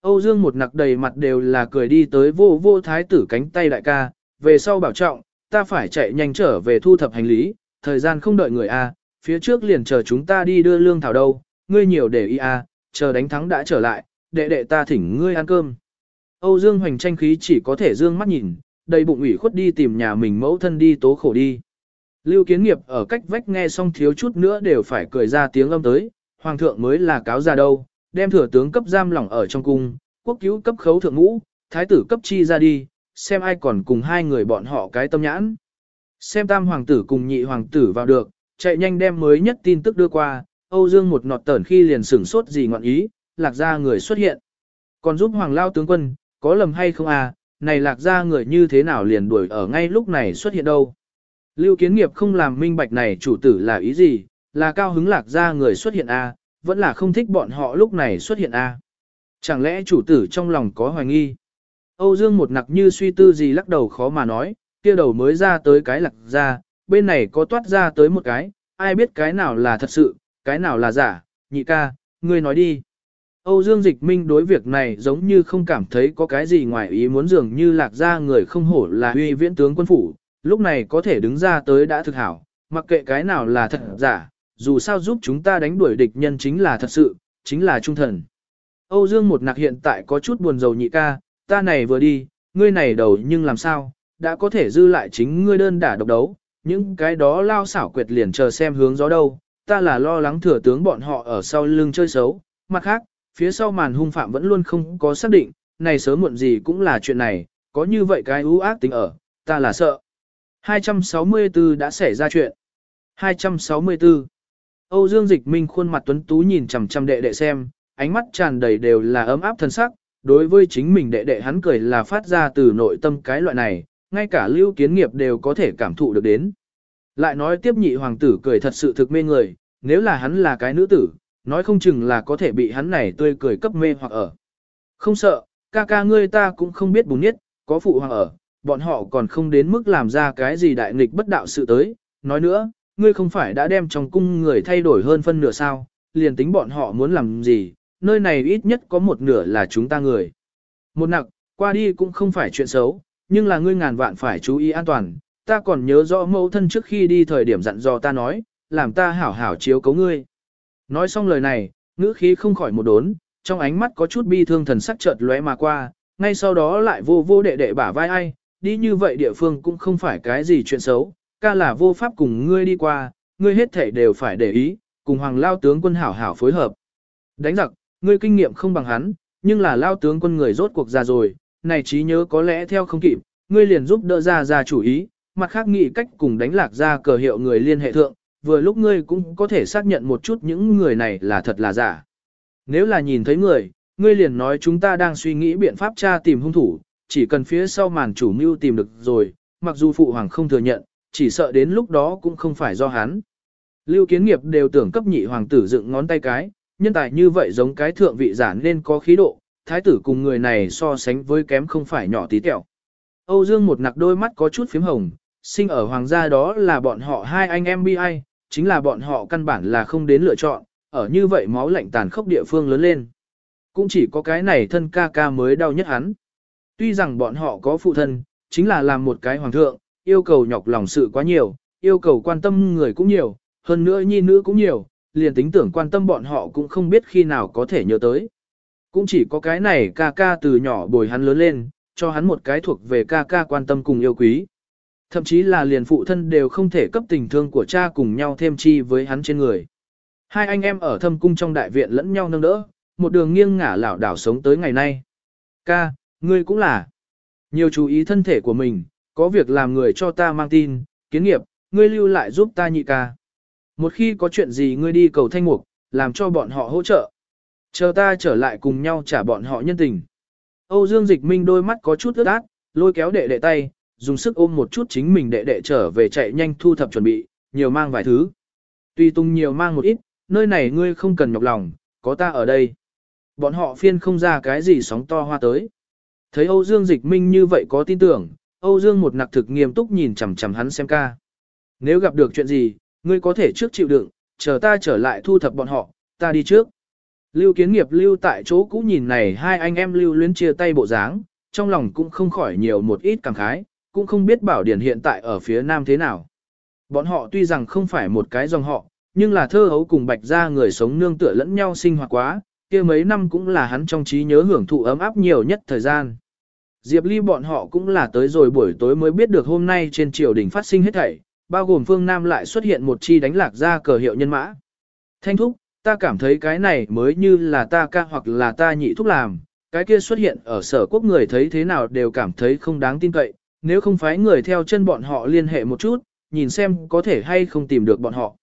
Âu Dương một nặc đầy mặt đều là cười đi tới vô vô thái tử cánh tay đại ca, về sau bảo trọng, ta phải chạy nhanh trở về thu thập hành lý, thời gian không đợi người a, phía trước liền chờ chúng ta đi đưa lương thảo đâu, ngươi nhiều để ý a, chờ đánh thắng đã trở lại, đệ đệ ta thỉnh ngươi ăn cơm. Âu Dương Hoành tranh khí chỉ có thể dương mắt nhìn, đầy bụng ủy khuất đi tìm nhà mình mẫu thân đi tố khổ đi. Lưu Kiến Nghiệp ở cách vách nghe xong thiếu chút nữa đều phải cười ra tiếng âm tới, hoàng thượng mới là cáo ra đâu, đem thừa tướng cấp giam lỏng ở trong cung, quốc cứu cấp khấu thượng ngũ, thái tử cấp chi ra đi, xem ai còn cùng hai người bọn họ cái tâm nhãn. Xem tam hoàng tử cùng nhị hoàng tử vào được, chạy nhanh đem mới nhất tin tức đưa qua, Âu Dương một nọt tẩn khi liền sửng sốt gì ngọn ý, lạc gia người xuất hiện. Còn giúp hoàng lao tướng quân, có lầm hay không à, này lạc gia người như thế nào liền đuổi ở ngay lúc này xuất hiện đâu. Lưu kiến nghiệp không làm minh bạch này chủ tử là ý gì, là cao hứng lạc gia người xuất hiện à, vẫn là không thích bọn họ lúc này xuất hiện à. Chẳng lẽ chủ tử trong lòng có hoài nghi? Âu Dương một nặc như suy tư gì lắc đầu khó mà nói, kia đầu mới ra tới cái lạc ra, bên này có toát ra tới một cái, ai biết cái nào là thật sự, cái nào là giả, nhị ca, ngươi nói đi. Âu Dương Dịch Minh đối việc này giống như không cảm thấy có cái gì ngoài ý muốn dường như lạc ra người không hổ là uy viễn tướng quân phủ, lúc này có thể đứng ra tới đã thực hảo, mặc kệ cái nào là thật giả, dù sao giúp chúng ta đánh đuổi địch nhân chính là thật sự, chính là trung thần. Âu Dương một nạc hiện tại có chút buồn rầu nhị ca, ta này vừa đi, ngươi này đầu nhưng làm sao, đã có thể dư lại chính ngươi đơn đả độc đấu, những cái đó lao xảo quyệt liền chờ xem hướng gió đâu, ta là lo lắng thừa tướng bọn họ ở sau lưng chơi xấu, mặt khác, phía sau màn hung phạm vẫn luôn không có xác định, này sớm muộn gì cũng là chuyện này, có như vậy cái ưu ác tính ở, ta là sợ. 264 đã xảy ra chuyện. 264 Âu Dương Dịch Minh khuôn mặt tuấn tú nhìn chằm chằm đệ đệ xem, ánh mắt tràn đầy đều là ấm áp thân sắc, đối với chính mình đệ đệ hắn cười là phát ra từ nội tâm cái loại này, ngay cả lưu kiến nghiệp đều có thể cảm thụ được đến. Lại nói tiếp nhị hoàng tử cười thật sự thực mê người, nếu là hắn là cái nữ tử, nói không chừng là có thể bị hắn này tươi cười cấp mê hoặc ở. Không sợ, ca ca ngươi ta cũng không biết bùn nhất, có phụ hoàng ở, bọn họ còn không đến mức làm ra cái gì đại nghịch bất đạo sự tới. Nói nữa, ngươi không phải đã đem trong cung người thay đổi hơn phân nửa sao, liền tính bọn họ muốn làm gì, nơi này ít nhất có một nửa là chúng ta người. Một nặc, qua đi cũng không phải chuyện xấu, nhưng là ngươi ngàn vạn phải chú ý an toàn, ta còn nhớ rõ mẫu thân trước khi đi thời điểm dặn dò ta nói, làm ta hảo hảo chiếu cấu ngươi. Nói xong lời này, ngữ khí không khỏi một đốn, trong ánh mắt có chút bi thương thần sắc chợt lóe mà qua, ngay sau đó lại vô vô đệ đệ bả vai ai, đi như vậy địa phương cũng không phải cái gì chuyện xấu, ca là vô pháp cùng ngươi đi qua, ngươi hết thể đều phải để ý, cùng hoàng lao tướng quân hảo hảo phối hợp. Đánh giặc, ngươi kinh nghiệm không bằng hắn, nhưng là lao tướng quân người rốt cuộc ra rồi, này trí nhớ có lẽ theo không kịp, ngươi liền giúp đỡ ra ra chủ ý, mặt khác nghĩ cách cùng đánh lạc ra cờ hiệu người liên hệ thượng, vừa lúc ngươi cũng có thể xác nhận một chút những người này là thật là giả. Nếu là nhìn thấy người, ngươi liền nói chúng ta đang suy nghĩ biện pháp tra tìm hung thủ, chỉ cần phía sau màn chủ mưu tìm được rồi, mặc dù phụ hoàng không thừa nhận, chỉ sợ đến lúc đó cũng không phải do hắn. Lưu kiến nghiệp đều tưởng cấp nhị hoàng tử dựng ngón tay cái, nhân tài như vậy giống cái thượng vị giả nên có khí độ, thái tử cùng người này so sánh với kém không phải nhỏ tí tẹo. Âu Dương một nặc đôi mắt có chút phím hồng, sinh ở hoàng gia đó là bọn họ hai anh em bi ai, chính là bọn họ căn bản là không đến lựa chọn, ở như vậy máu lạnh tàn khốc địa phương lớn lên. Cũng chỉ có cái này thân ca ca mới đau nhất hắn. Tuy rằng bọn họ có phụ thân, chính là làm một cái hoàng thượng, yêu cầu nhọc lòng sự quá nhiều, yêu cầu quan tâm người cũng nhiều, hơn nữa nhi nữ cũng nhiều, liền tính tưởng quan tâm bọn họ cũng không biết khi nào có thể nhớ tới. Cũng chỉ có cái này ca ca từ nhỏ bồi hắn lớn lên, cho hắn một cái thuộc về ca ca quan tâm cùng yêu quý. Thậm chí là liền phụ thân đều không thể cấp tình thương của cha cùng nhau thêm chi với hắn trên người. Hai anh em ở thâm cung trong đại viện lẫn nhau nâng đỡ, một đường nghiêng ngả lảo đảo sống tới ngày nay. Ca, ngươi cũng là. Nhiều chú ý thân thể của mình, có việc làm người cho ta mang tin, kiến nghiệp, ngươi lưu lại giúp ta nhị ca. Một khi có chuyện gì ngươi đi cầu thanh mục, làm cho bọn họ hỗ trợ. Chờ ta trở lại cùng nhau trả bọn họ nhân tình. Âu Dương Dịch Minh đôi mắt có chút ướt át, lôi kéo đệ đệ tay, dùng sức ôm một chút chính mình đệ đệ trở về chạy nhanh thu thập chuẩn bị, nhiều mang vài thứ. Tuy tung nhiều mang một ít, nơi này ngươi không cần nhọc lòng, có ta ở đây. Bọn họ phiên không ra cái gì sóng to hoa tới. Thấy Âu Dương Dịch Minh như vậy có tin tưởng, Âu Dương một nặc thực nghiêm túc nhìn chằm chằm hắn xem ca. Nếu gặp được chuyện gì, ngươi có thể trước chịu đựng, chờ ta trở lại thu thập bọn họ, ta đi trước. Lưu kiến nghiệp lưu tại chỗ cũ nhìn này hai anh em lưu luyến chia tay bộ dáng, trong lòng cũng không khỏi nhiều một ít cảm khái, cũng không biết bảo điển hiện tại ở phía nam thế nào. Bọn họ tuy rằng không phải một cái dòng họ, nhưng là thơ hấu cùng bạch gia người sống nương tựa lẫn nhau sinh hoạt quá, kia mấy năm cũng là hắn trong trí nhớ hưởng thụ ấm áp nhiều nhất thời gian. Diệp Ly bọn họ cũng là tới rồi buổi tối mới biết được hôm nay trên triều đình phát sinh hết thảy, bao gồm phương Nam lại xuất hiện một chi đánh lạc ra cờ hiệu nhân mã. Thanh thúc, ta cảm thấy cái này mới như là ta ca hoặc là ta nhị thúc làm, cái kia xuất hiện ở sở quốc người thấy thế nào đều cảm thấy không đáng tin cậy, nếu không phải người theo chân bọn họ liên hệ một chút, nhìn xem có thể hay không tìm được bọn họ.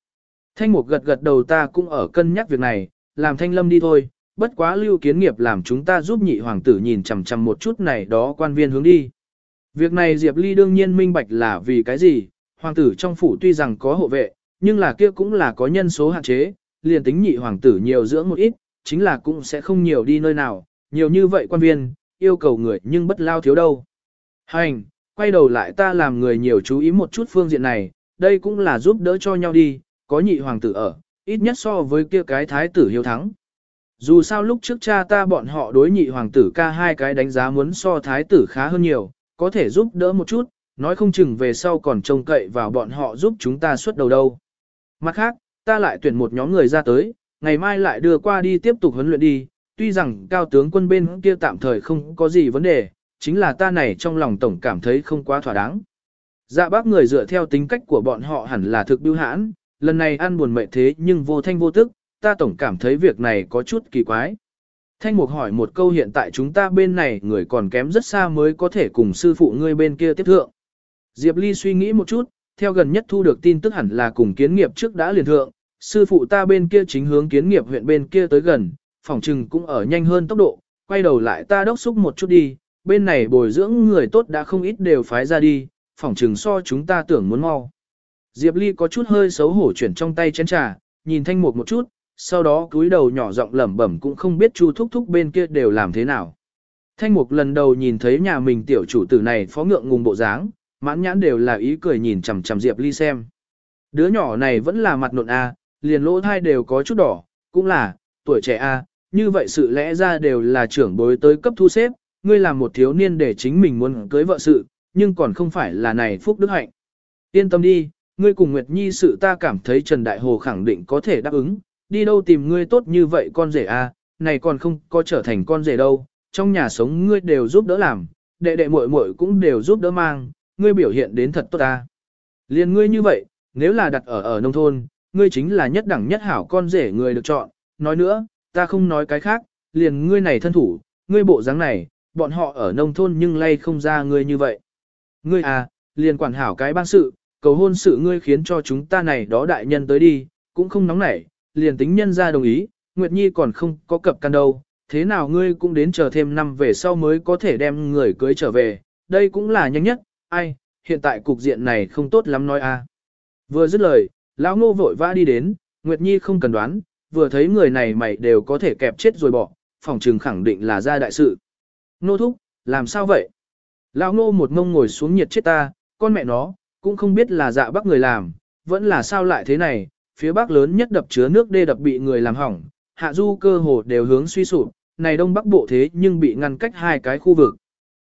Thanh mục gật gật đầu ta cũng ở cân nhắc việc này, làm thanh lâm đi thôi, bất quá lưu kiến nghiệp làm chúng ta giúp nhị hoàng tử nhìn chằm chằm một chút này đó quan viên hướng đi. Việc này Diệp Ly đương nhiên minh bạch là vì cái gì, hoàng tử trong phủ tuy rằng có hộ vệ, nhưng là kia cũng là có nhân số hạn chế, liền tính nhị hoàng tử nhiều dưỡng một ít, chính là cũng sẽ không nhiều đi nơi nào, nhiều như vậy quan viên, yêu cầu người nhưng bất lao thiếu đâu. Hành, quay đầu lại ta làm người nhiều chú ý một chút phương diện này, đây cũng là giúp đỡ cho nhau đi, có nhị hoàng tử ở, ít nhất so với kia cái thái tử hiếu thắng. Dù sao lúc trước cha ta bọn họ đối nhị hoàng tử ca hai cái đánh giá muốn so thái tử khá hơn nhiều, có thể giúp đỡ một chút, nói không chừng về sau còn trông cậy vào bọn họ giúp chúng ta xuất đầu đâu. Mặt khác, ta lại tuyển một nhóm người ra tới, ngày mai lại đưa qua đi tiếp tục huấn luyện đi, tuy rằng cao tướng quân bên kia tạm thời không có gì vấn đề, chính là ta này trong lòng tổng cảm thấy không quá thỏa đáng. Dạ bác người dựa theo tính cách của bọn họ hẳn là thực biêu hãn, lần này ăn buồn mệt thế nhưng vô thanh vô tức, ta tổng cảm thấy việc này có chút kỳ quái. Thanh Mục hỏi một câu hiện tại chúng ta bên này người còn kém rất xa mới có thể cùng sư phụ ngươi bên kia tiếp thượng. Diệp Ly suy nghĩ một chút, theo gần nhất thu được tin tức hẳn là cùng kiến nghiệp trước đã liền thượng, sư phụ ta bên kia chính hướng kiến nghiệp huyện bên kia tới gần, phòng trừng cũng ở nhanh hơn tốc độ, quay đầu lại ta đốc xúc một chút đi, bên này bồi dưỡng người tốt đã không ít đều phái ra đi, phỏng trừng so chúng ta tưởng muốn mau. Diệp Ly có chút hơi xấu hổ chuyển trong tay chén trà, nhìn thanh mục một chút, sau đó cúi đầu nhỏ giọng lẩm bẩm cũng không biết chu thúc thúc bên kia đều làm thế nào. Thanh mục lần đầu nhìn thấy nhà mình tiểu chủ tử này phó ngượng ngùng bộ dáng, mãn nhãn đều là ý cười nhìn chằm chằm Diệp Ly xem. Đứa nhỏ này vẫn là mặt nộn a, liền lỗ thai đều có chút đỏ, cũng là, tuổi trẻ a, như vậy sự lẽ ra đều là trưởng bối tới cấp thu xếp, ngươi làm một thiếu niên để chính mình muốn cưới vợ sự, nhưng còn không phải là này phúc đức hạnh. Yên tâm đi, ngươi cùng Nguyệt Nhi sự ta cảm thấy Trần Đại Hồ khẳng định có thể đáp ứng, đi đâu tìm ngươi tốt như vậy con rể a, này còn không có trở thành con rể đâu, trong nhà sống ngươi đều giúp đỡ làm, đệ đệ muội muội cũng đều giúp đỡ mang, ngươi biểu hiện đến thật tốt à. ta. Liên ngươi như vậy, nếu là đặt ở ở nông thôn, ngươi chính là nhất đẳng nhất hảo con rể người được chọn, nói nữa, ta không nói cái khác, liền ngươi này thân thủ, ngươi bộ dáng này, bọn họ ở nông thôn nhưng lay không ra ngươi như vậy. Ngươi à, liền quản hảo cái ban sự, cầu hôn sự ngươi khiến cho chúng ta này đó đại nhân tới đi, cũng không nóng nảy, liền tính nhân ra đồng ý, Nguyệt Nhi còn không có cập căn đâu, thế nào ngươi cũng đến chờ thêm năm về sau mới có thể đem người cưới trở về, đây cũng là nhanh nhất, ai, hiện tại cục diện này không tốt lắm nói. À. Vừa dứt lời, lão ngô vội vã đi đến, Nguyệt Nhi không cần đoán, vừa thấy người này mày đều có thể kẹp chết rồi bỏ, phòng trừng khẳng định là ra đại sự. Nô thúc, làm sao vậy? Lão ngô một ngông ngồi xuống nhiệt chết ta, con mẹ nó, cũng không biết là dạ bắc người làm, vẫn là sao lại thế này, phía bắc lớn nhất đập chứa nước đê đập bị người làm hỏng, hạ du cơ hồ đều hướng suy sụp, này đông bắc bộ thế nhưng bị ngăn cách hai cái khu vực.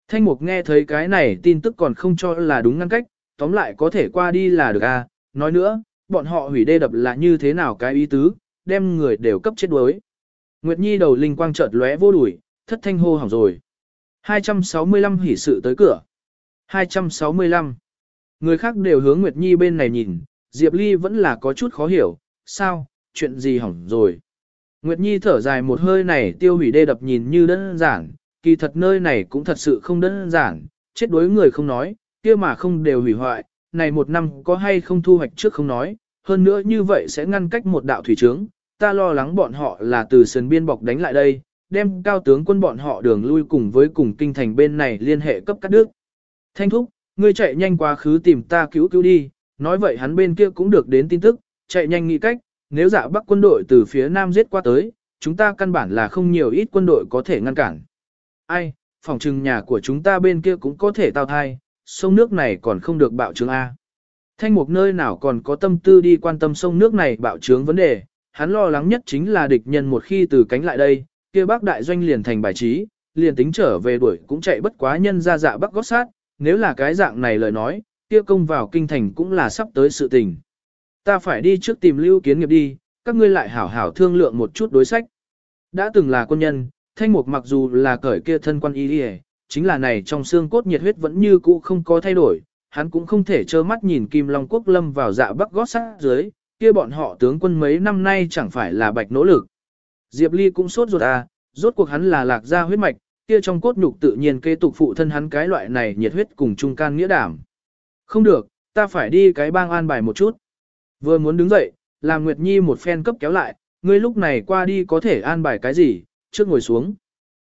Thanh mục nghe thấy cái này tin tức còn không cho là đúng ngăn cách, tóm lại có thể qua đi là được à, nói nữa, bọn họ hủy đê đập là như thế nào cái ý tứ, đem người đều cấp chết đuối. Nguyệt Nhi đầu linh quang chợt lóe vô đuổi, thất thanh hô hỏng rồi. 265 hỉ sự tới cửa. 265. Người khác đều hướng Nguyệt Nhi bên này nhìn, Diệp Ly vẫn là có chút khó hiểu, sao, chuyện gì hỏng rồi. Nguyệt Nhi thở dài một hơi này tiêu hủy đê đập nhìn như đơn giản, kỳ thật nơi này cũng thật sự không đơn giản, chết đối người không nói, kia mà không đều hủy hoại, này một năm có hay không thu hoạch trước không nói, hơn nữa như vậy sẽ ngăn cách một đạo thủy trướng, ta lo lắng bọn họ là từ sườn biên bọc đánh lại đây, đem cao tướng quân bọn họ đường lui cùng với cùng kinh thành bên này liên hệ cấp cắt đứt. Thanh thúc, ngươi chạy nhanh quá khứ tìm ta cứu cứu đi, nói vậy hắn bên kia cũng được đến tin tức, chạy nhanh nghĩ cách, nếu dạ bắc quân đội từ phía nam giết qua tới, chúng ta căn bản là không nhiều ít quân đội có thể ngăn cản. Ai, phòng trừng nhà của chúng ta bên kia cũng có thể tao thai, sông nước này còn không được bạo trướng A. Thanh mục nơi nào còn có tâm tư đi quan tâm sông nước này bạo trướng vấn đề, hắn lo lắng nhất chính là địch nhân một khi từ cánh lại đây, kia bác đại doanh liền thành bài trí, liền tính trở về đuổi cũng chạy bất quá nhân ra dạ bắc gót sát, nếu là cái dạng này lời nói, kia công vào kinh thành cũng là sắp tới sự tình. Ta phải đi trước tìm lưu kiến nghiệp đi, các ngươi lại hảo hảo thương lượng một chút đối sách. Đã từng là quân nhân, thanh mục mặc dù là cởi kia thân quan y đi chính là này trong xương cốt nhiệt huyết vẫn như cũ không có thay đổi, hắn cũng không thể trơ mắt nhìn Kim Long Quốc lâm vào dạ bắc gót sát dưới, kia bọn họ tướng quân mấy năm nay chẳng phải là bạch nỗ lực. Diệp Ly cũng sốt ruột à, rốt cuộc hắn là lạc gia huyết mạch, kia trong cốt nhục tự nhiên kế tục phụ thân hắn cái loại này nhiệt huyết cùng trung can nghĩa đảm. Không được, ta phải đi cái bang an bài một chút. Vừa muốn đứng dậy, làm Nguyệt Nhi một phen cấp kéo lại, ngươi lúc này qua đi có thể an bài cái gì, trước ngồi xuống.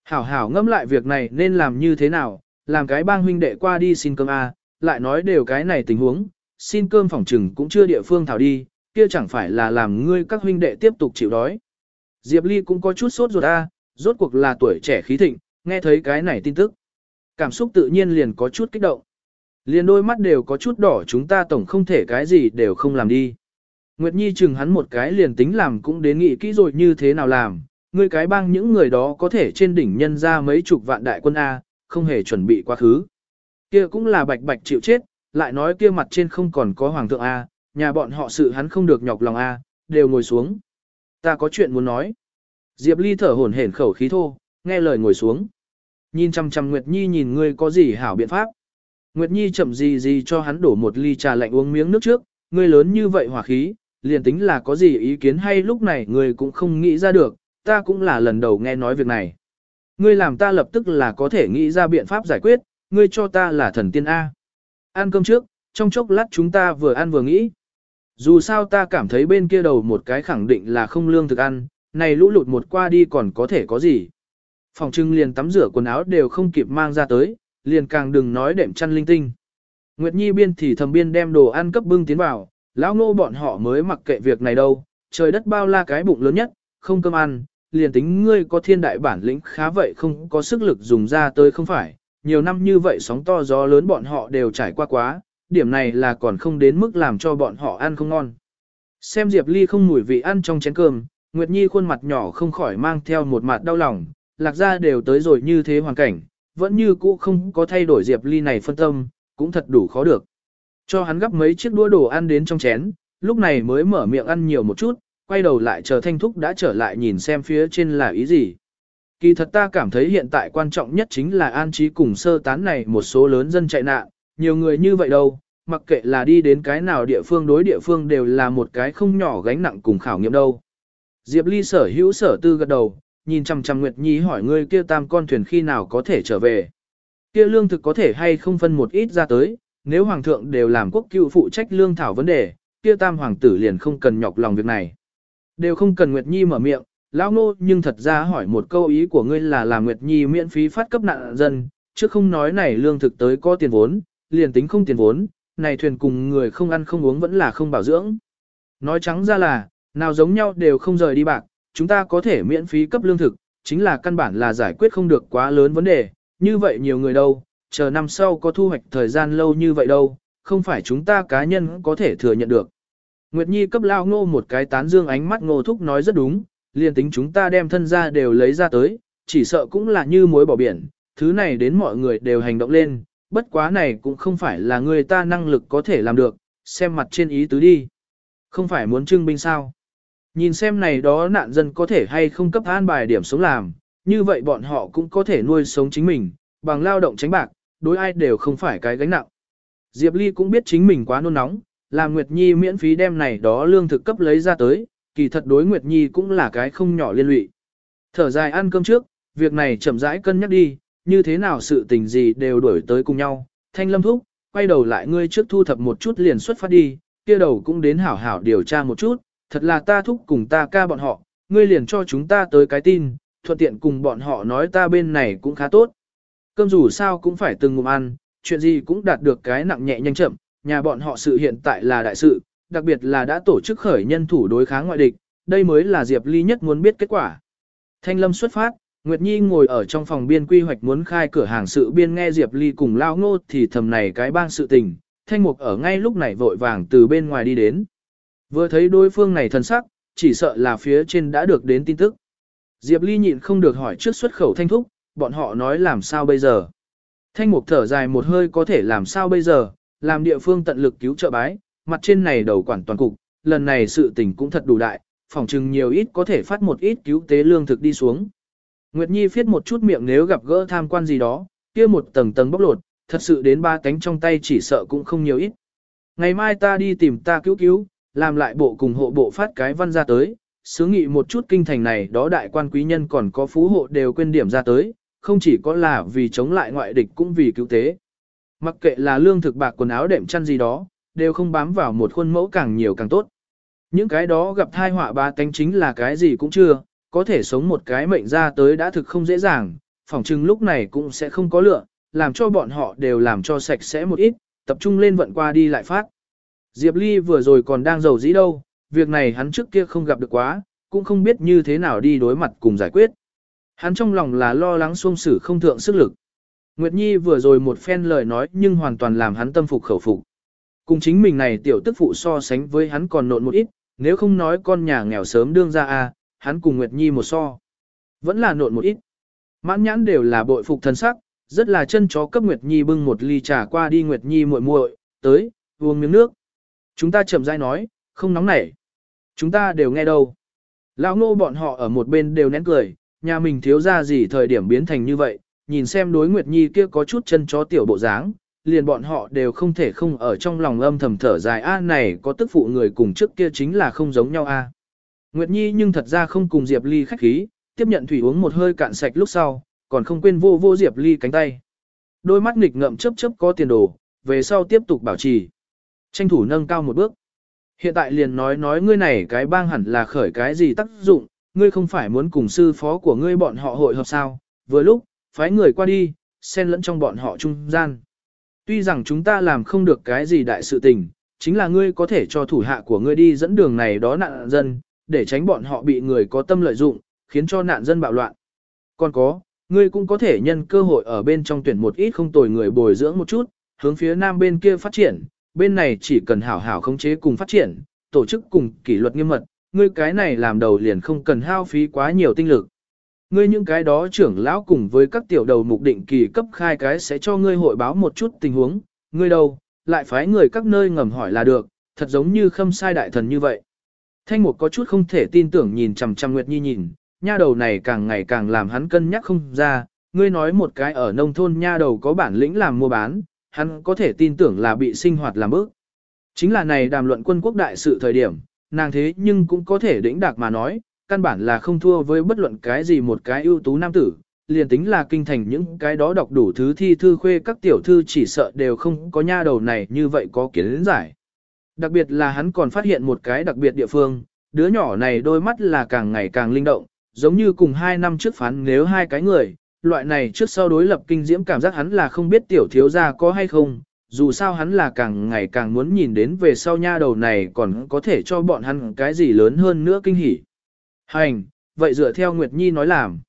Hảo hảo ngẫm lại việc này nên làm như thế nào, làm cái bang huynh đệ qua đi xin cơm a, à, lại nói đều cái này tình huống, xin cơm phòng trừng cũng chưa địa phương thảo đi, kia chẳng phải là làm ngươi các huynh đệ tiếp tục chịu đói. Diệp Ly cũng có chút sốt ruột a, rốt cuộc là tuổi trẻ khí thịnh, nghe thấy cái này tin tức. Cảm xúc tự nhiên liền có chút kích động. Liền đôi mắt đều có chút đỏ chúng ta tổng không thể cái gì đều không làm đi. Nguyệt Nhi chừng hắn một cái liền tính làm cũng đến nghĩ kỹ rồi như thế nào làm, ngươi cái bang những người đó có thể trên đỉnh nhân ra mấy chục vạn đại quân A, không hề chuẩn bị quá khứ. Kia cũng là bạch bạch chịu chết, lại nói kia mặt trên không còn có hoàng thượng A, nhà bọn họ sự hắn không được nhọc lòng A, đều ngồi xuống. Ta có chuyện muốn nói. Diệp Ly thở hổn hển khẩu khí thô, nghe lời ngồi xuống. Nhìn chăm chăm Nguyệt Nhi nhìn ngươi có gì hảo biện pháp. Nguyệt Nhi chậm gì gì cho hắn đổ một ly trà lạnh uống miếng nước trước, ngươi lớn như vậy hỏa khí, liền tính là có gì ý kiến hay lúc này ngươi cũng không nghĩ ra được, ta cũng là lần đầu nghe nói việc này. Ngươi làm ta lập tức là có thể nghĩ ra biện pháp giải quyết, ngươi cho ta là thần tiên A. Ăn cơm trước, trong chốc lát chúng ta vừa ăn vừa nghĩ. Dù sao ta cảm thấy bên kia đầu một cái khẳng định là không lương thực ăn, này lũ lụt một qua đi còn có thể có gì. Phòng trưng liền tắm rửa quần áo đều không kịp mang ra tới, liền càng đừng nói đệm chăn linh tinh. Nguyệt Nhi biên thì thầm biên đem đồ ăn cấp bưng tiến vào, lão ngô bọn họ mới mặc kệ việc này đâu, trời đất bao la cái bụng lớn nhất, không cơm ăn, liền tính ngươi có thiên đại bản lĩnh khá vậy không có sức lực dùng ra tới không phải, nhiều năm như vậy sóng to gió lớn bọn họ đều trải qua quá, điểm này là còn không đến mức làm cho bọn họ ăn không ngon. Xem Diệp Ly không mùi vị ăn trong chén cơm, Nguyệt Nhi khuôn mặt nhỏ không khỏi mang theo một mặt đau lòng, lạc ra đều tới rồi như thế hoàn cảnh, vẫn như cũ không có thay đổi Diệp Ly này phân tâm, cũng thật đủ khó được. Cho hắn gấp mấy chiếc đũa đồ ăn đến trong chén, lúc này mới mở miệng ăn nhiều một chút, quay đầu lại chờ thanh thúc đã trở lại nhìn xem phía trên là ý gì. Kỳ thật ta cảm thấy hiện tại quan trọng nhất chính là an trí cùng sơ tán này một số lớn dân chạy nạn, nhiều người như vậy đâu, mặc kệ là đi đến cái nào địa phương đối địa phương đều là một cái không nhỏ gánh nặng cùng khảo nghiệm đâu. Diệp Ly sở hữu sở tư gật đầu, nhìn chằm chằm Nguyệt Nhi hỏi ngươi kia tam con thuyền khi nào có thể trở về. Kia lương thực có thể hay không phân một ít ra tới, nếu hoàng thượng đều làm quốc cựu phụ trách lương thảo vấn đề, kia tam hoàng tử liền không cần nhọc lòng việc này. Đều không cần Nguyệt Nhi mở miệng, lão nô nhưng thật ra hỏi một câu ý của ngươi là làm Nguyệt Nhi miễn phí phát cấp nạn dân, chứ không nói này lương thực tới có tiền vốn, liền tính không tiền vốn, này thuyền cùng người không ăn không uống vẫn là không bảo dưỡng. Nói trắng ra là, nào giống nhau đều không rời đi bạc, chúng ta có thể miễn phí cấp lương thực, chính là căn bản là giải quyết không được quá lớn vấn đề, như vậy nhiều người đâu, chờ năm sau có thu hoạch thời gian lâu như vậy đâu, không phải chúng ta cá nhân có thể thừa nhận được. Nguyệt Nhi cấp lao ngô một cái tán dương ánh mắt ngô thúc nói rất đúng, liền tính chúng ta đem thân ra đều lấy ra tới, chỉ sợ cũng là như mối bỏ biển, thứ này đến mọi người đều hành động lên, bất quá này cũng không phải là người ta năng lực có thể làm được, xem mặt trên ý tứ đi. Không phải muốn trưng binh sao. Nhìn xem này đó nạn dân có thể hay không cấp an bài điểm sống làm, như vậy bọn họ cũng có thể nuôi sống chính mình, bằng lao động tránh bạc, đối ai đều không phải cái gánh nặng. Diệp Ly cũng biết chính mình quá nôn nóng, làm Nguyệt Nhi miễn phí đem này đó lương thực cấp lấy ra tới, kỳ thật đối Nguyệt Nhi cũng là cái không nhỏ liên lụy. Thở dài ăn cơm trước, việc này chậm rãi cân nhắc đi, như thế nào sự tình gì đều đổi tới cùng nhau. Thanh lâm thúc, quay đầu lại ngươi trước thu thập một chút liền xuất phát đi, kia đầu cũng đến hảo hảo điều tra một chút, thật là ta thúc cùng ta ca bọn họ, ngươi liền cho chúng ta tới cái tin, thuận tiện cùng bọn họ nói ta bên này cũng khá tốt. Cơm dù sao cũng phải từng ngụm ăn, chuyện gì cũng đạt được cái nặng nhẹ nhanh chậm, nhà bọn họ sự hiện tại là đại sự, đặc biệt là đã tổ chức khởi nhân thủ đối kháng ngoại địch, đây mới là Diệp Ly nhất muốn biết kết quả. Thanh Lâm xuất phát, Nguyệt Nhi ngồi ở trong phòng biên quy hoạch muốn khai cửa hàng sự biên nghe Diệp Ly cùng lao ngô thì thầm này cái bang sự tình, Thanh Mục ở ngay lúc này vội vàng từ bên ngoài đi đến. Vừa thấy đối phương này thân sắc, chỉ sợ là phía trên đã được đến tin tức. Diệp Ly nhịn không được hỏi trước xuất khẩu thanh thúc, bọn họ nói làm sao bây giờ. Thanh mục thở dài một hơi có thể làm sao bây giờ, làm địa phương tận lực cứu trợ bái, mặt trên này đầu quản toàn cục, lần này sự tình cũng thật đủ đại, phòng chừng nhiều ít có thể phát một ít cứu tế lương thực đi xuống. Nguyệt Nhi phiết một chút miệng nếu gặp gỡ tham quan gì đó, kia một tầng tầng bóc lột, thật sự đến ba cánh trong tay chỉ sợ cũng không nhiều ít. Ngày mai ta đi tìm ta cứu cứu, làm lại bộ cùng hộ bộ phát cái văn ra tới, sướng nghị một chút kinh thành này đó đại quan quý nhân còn có phú hộ đều quên điểm ra tới, không chỉ có là vì chống lại ngoại địch cũng vì cứu tế. Mặc kệ là lương thực bạc quần áo đệm chăn gì đó, đều không bám vào một khuôn mẫu càng nhiều càng tốt. Những cái đó gặp thai họa ba tánh chính là cái gì cũng chưa, có thể sống một cái mệnh ra tới đã thực không dễ dàng, phỏng chừng lúc này cũng sẽ không có lựa, làm cho bọn họ đều làm cho sạch sẽ một ít, tập trung lên vận qua đi lại phát. Diệp Ly vừa rồi còn đang giàu dĩ đâu, việc này hắn trước kia không gặp được quá, cũng không biết như thế nào đi đối mặt cùng giải quyết. Hắn trong lòng là lo lắng xuông sử không thượng sức lực. Nguyệt Nhi vừa rồi một phen lời nói nhưng hoàn toàn làm hắn tâm phục khẩu phục. Cùng chính mình này tiểu tức phụ so sánh với hắn còn nộn một ít, nếu không nói con nhà nghèo sớm đương ra a, hắn cùng Nguyệt Nhi một so. Vẫn là nộn một ít. Mãn nhãn đều là bội phục thân sắc, rất là chân chó cấp Nguyệt Nhi bưng một ly trà qua đi Nguyệt Nhi muội muội, tới, uống miếng nước. Chúng ta chậm rãi nói, không nóng nảy. Chúng ta đều nghe đâu. Lão ngô bọn họ ở một bên đều nén cười, nhà mình thiếu ra gì thời điểm biến thành như vậy, nhìn xem đối Nguyệt Nhi kia có chút chân chó tiểu bộ dáng, liền bọn họ đều không thể không ở trong lòng âm thầm thở dài a này có tức phụ người cùng trước kia chính là không giống nhau a. Nguyệt Nhi nhưng thật ra không cùng Diệp Ly khách khí, tiếp nhận thủy uống một hơi cạn sạch lúc sau, còn không quên vô vô Diệp Ly cánh tay. Đôi mắt nghịch ngậm chớp chớp có tiền đồ, về sau tiếp tục bảo trì. Tranh thủ nâng cao một bước. Hiện tại liền nói nói ngươi này cái bang hẳn là khởi cái gì tác dụng, ngươi không phải muốn cùng sư phó của ngươi bọn họ hội hợp sao, vừa lúc, phái người qua đi, xen lẫn trong bọn họ trung gian. Tuy rằng chúng ta làm không được cái gì đại sự tình, chính là ngươi có thể cho thủ hạ của ngươi đi dẫn đường này đó nạn dân, để tránh bọn họ bị người có tâm lợi dụng, khiến cho nạn dân bạo loạn. Còn có, ngươi cũng có thể nhân cơ hội ở bên trong tuyển một ít không tồi người bồi dưỡng một chút, hướng phía nam bên kia phát triển, bên này chỉ cần hảo hảo khống chế cùng phát triển, tổ chức cùng kỷ luật nghiêm mật, ngươi cái này làm đầu liền không cần hao phí quá nhiều tinh lực. Ngươi những cái đó trưởng lão cùng với các tiểu đầu mục định kỳ cấp khai cái sẽ cho ngươi hội báo một chút tình huống, ngươi đâu, lại phái người các nơi ngầm hỏi là được, thật giống như khâm sai đại thần như vậy. Thanh mục có chút không thể tin tưởng nhìn chằm chằm Nguyệt Nhi nhìn, nha đầu này càng ngày càng làm hắn cân nhắc không ra, ngươi nói một cái ở nông thôn nha đầu có bản lĩnh làm mua bán, hắn có thể tin tưởng là bị sinh hoạt làm bức. Chính là này đàm luận quân quốc đại sự thời điểm, nàng thế nhưng cũng có thể đĩnh đạc mà nói, căn bản là không thua với bất luận cái gì một cái ưu tú nam tử, liền tính là kinh thành những cái đó đọc đủ thứ thi thư khuê các tiểu thư chỉ sợ đều không có nha đầu này như vậy có kiến giải. Đặc biệt là hắn còn phát hiện một cái đặc biệt địa phương, đứa nhỏ này đôi mắt là càng ngày càng linh động, giống như cùng hai năm trước phán nếu hai cái người, loại này trước sau đối lập kinh diễm cảm giác hắn là không biết tiểu thiếu gia có hay không, dù sao hắn là càng ngày càng muốn nhìn đến về sau nha đầu này còn có thể cho bọn hắn cái gì lớn hơn nữa kinh hỉ. Hành, vậy dựa theo Nguyệt Nhi nói làm.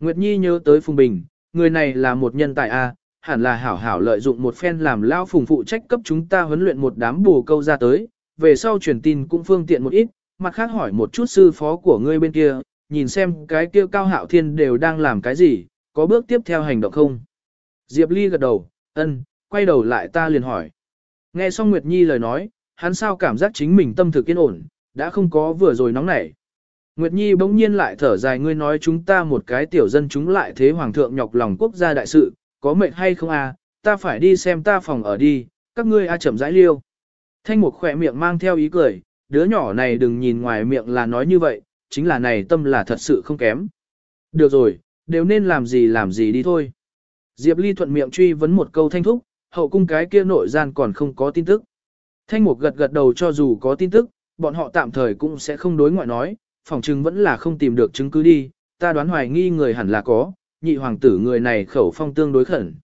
Nguyệt Nhi nhớ tới Phùng Bình, người này là một nhân tài A, hẳn là hảo hảo lợi dụng một phen làm lao phùng phụ trách cấp chúng ta huấn luyện một đám bù câu ra tới, về sau truyền tin cũng phương tiện một ít, mặt khác hỏi một chút sư phó của ngươi bên kia, nhìn xem cái kia cao hạo thiên đều đang làm cái gì, có bước tiếp theo hành động không? Diệp Ly gật đầu, ân, quay đầu lại ta liền hỏi. Nghe xong Nguyệt Nhi lời nói, hắn sao cảm giác chính mình tâm thực yên ổn, đã không có vừa rồi nóng nảy. Nguyệt Nhi bỗng nhiên lại thở dài ngươi nói chúng ta một cái tiểu dân chúng lại thế hoàng thượng nhọc lòng quốc gia đại sự, có mệt hay không à, ta phải đi xem ta phòng ở đi, các ngươi a chậm rãi liêu. Thanh mục khỏe miệng mang theo ý cười, đứa nhỏ này đừng nhìn ngoài miệng là nói như vậy, chính là này tâm là thật sự không kém. Được rồi, đều nên làm gì làm gì đi thôi. Diệp Ly thuận miệng truy vấn một câu thanh thúc, hậu cung cái kia nội gian còn không có tin tức. Thanh mục gật gật đầu cho dù có tin tức, bọn họ tạm thời cũng sẽ không đối ngoại nói, phòng chứng vẫn là không tìm được chứng cứ đi, ta đoán hoài nghi người hẳn là có, nhị hoàng tử người này khẩu phong tương đối khẩn.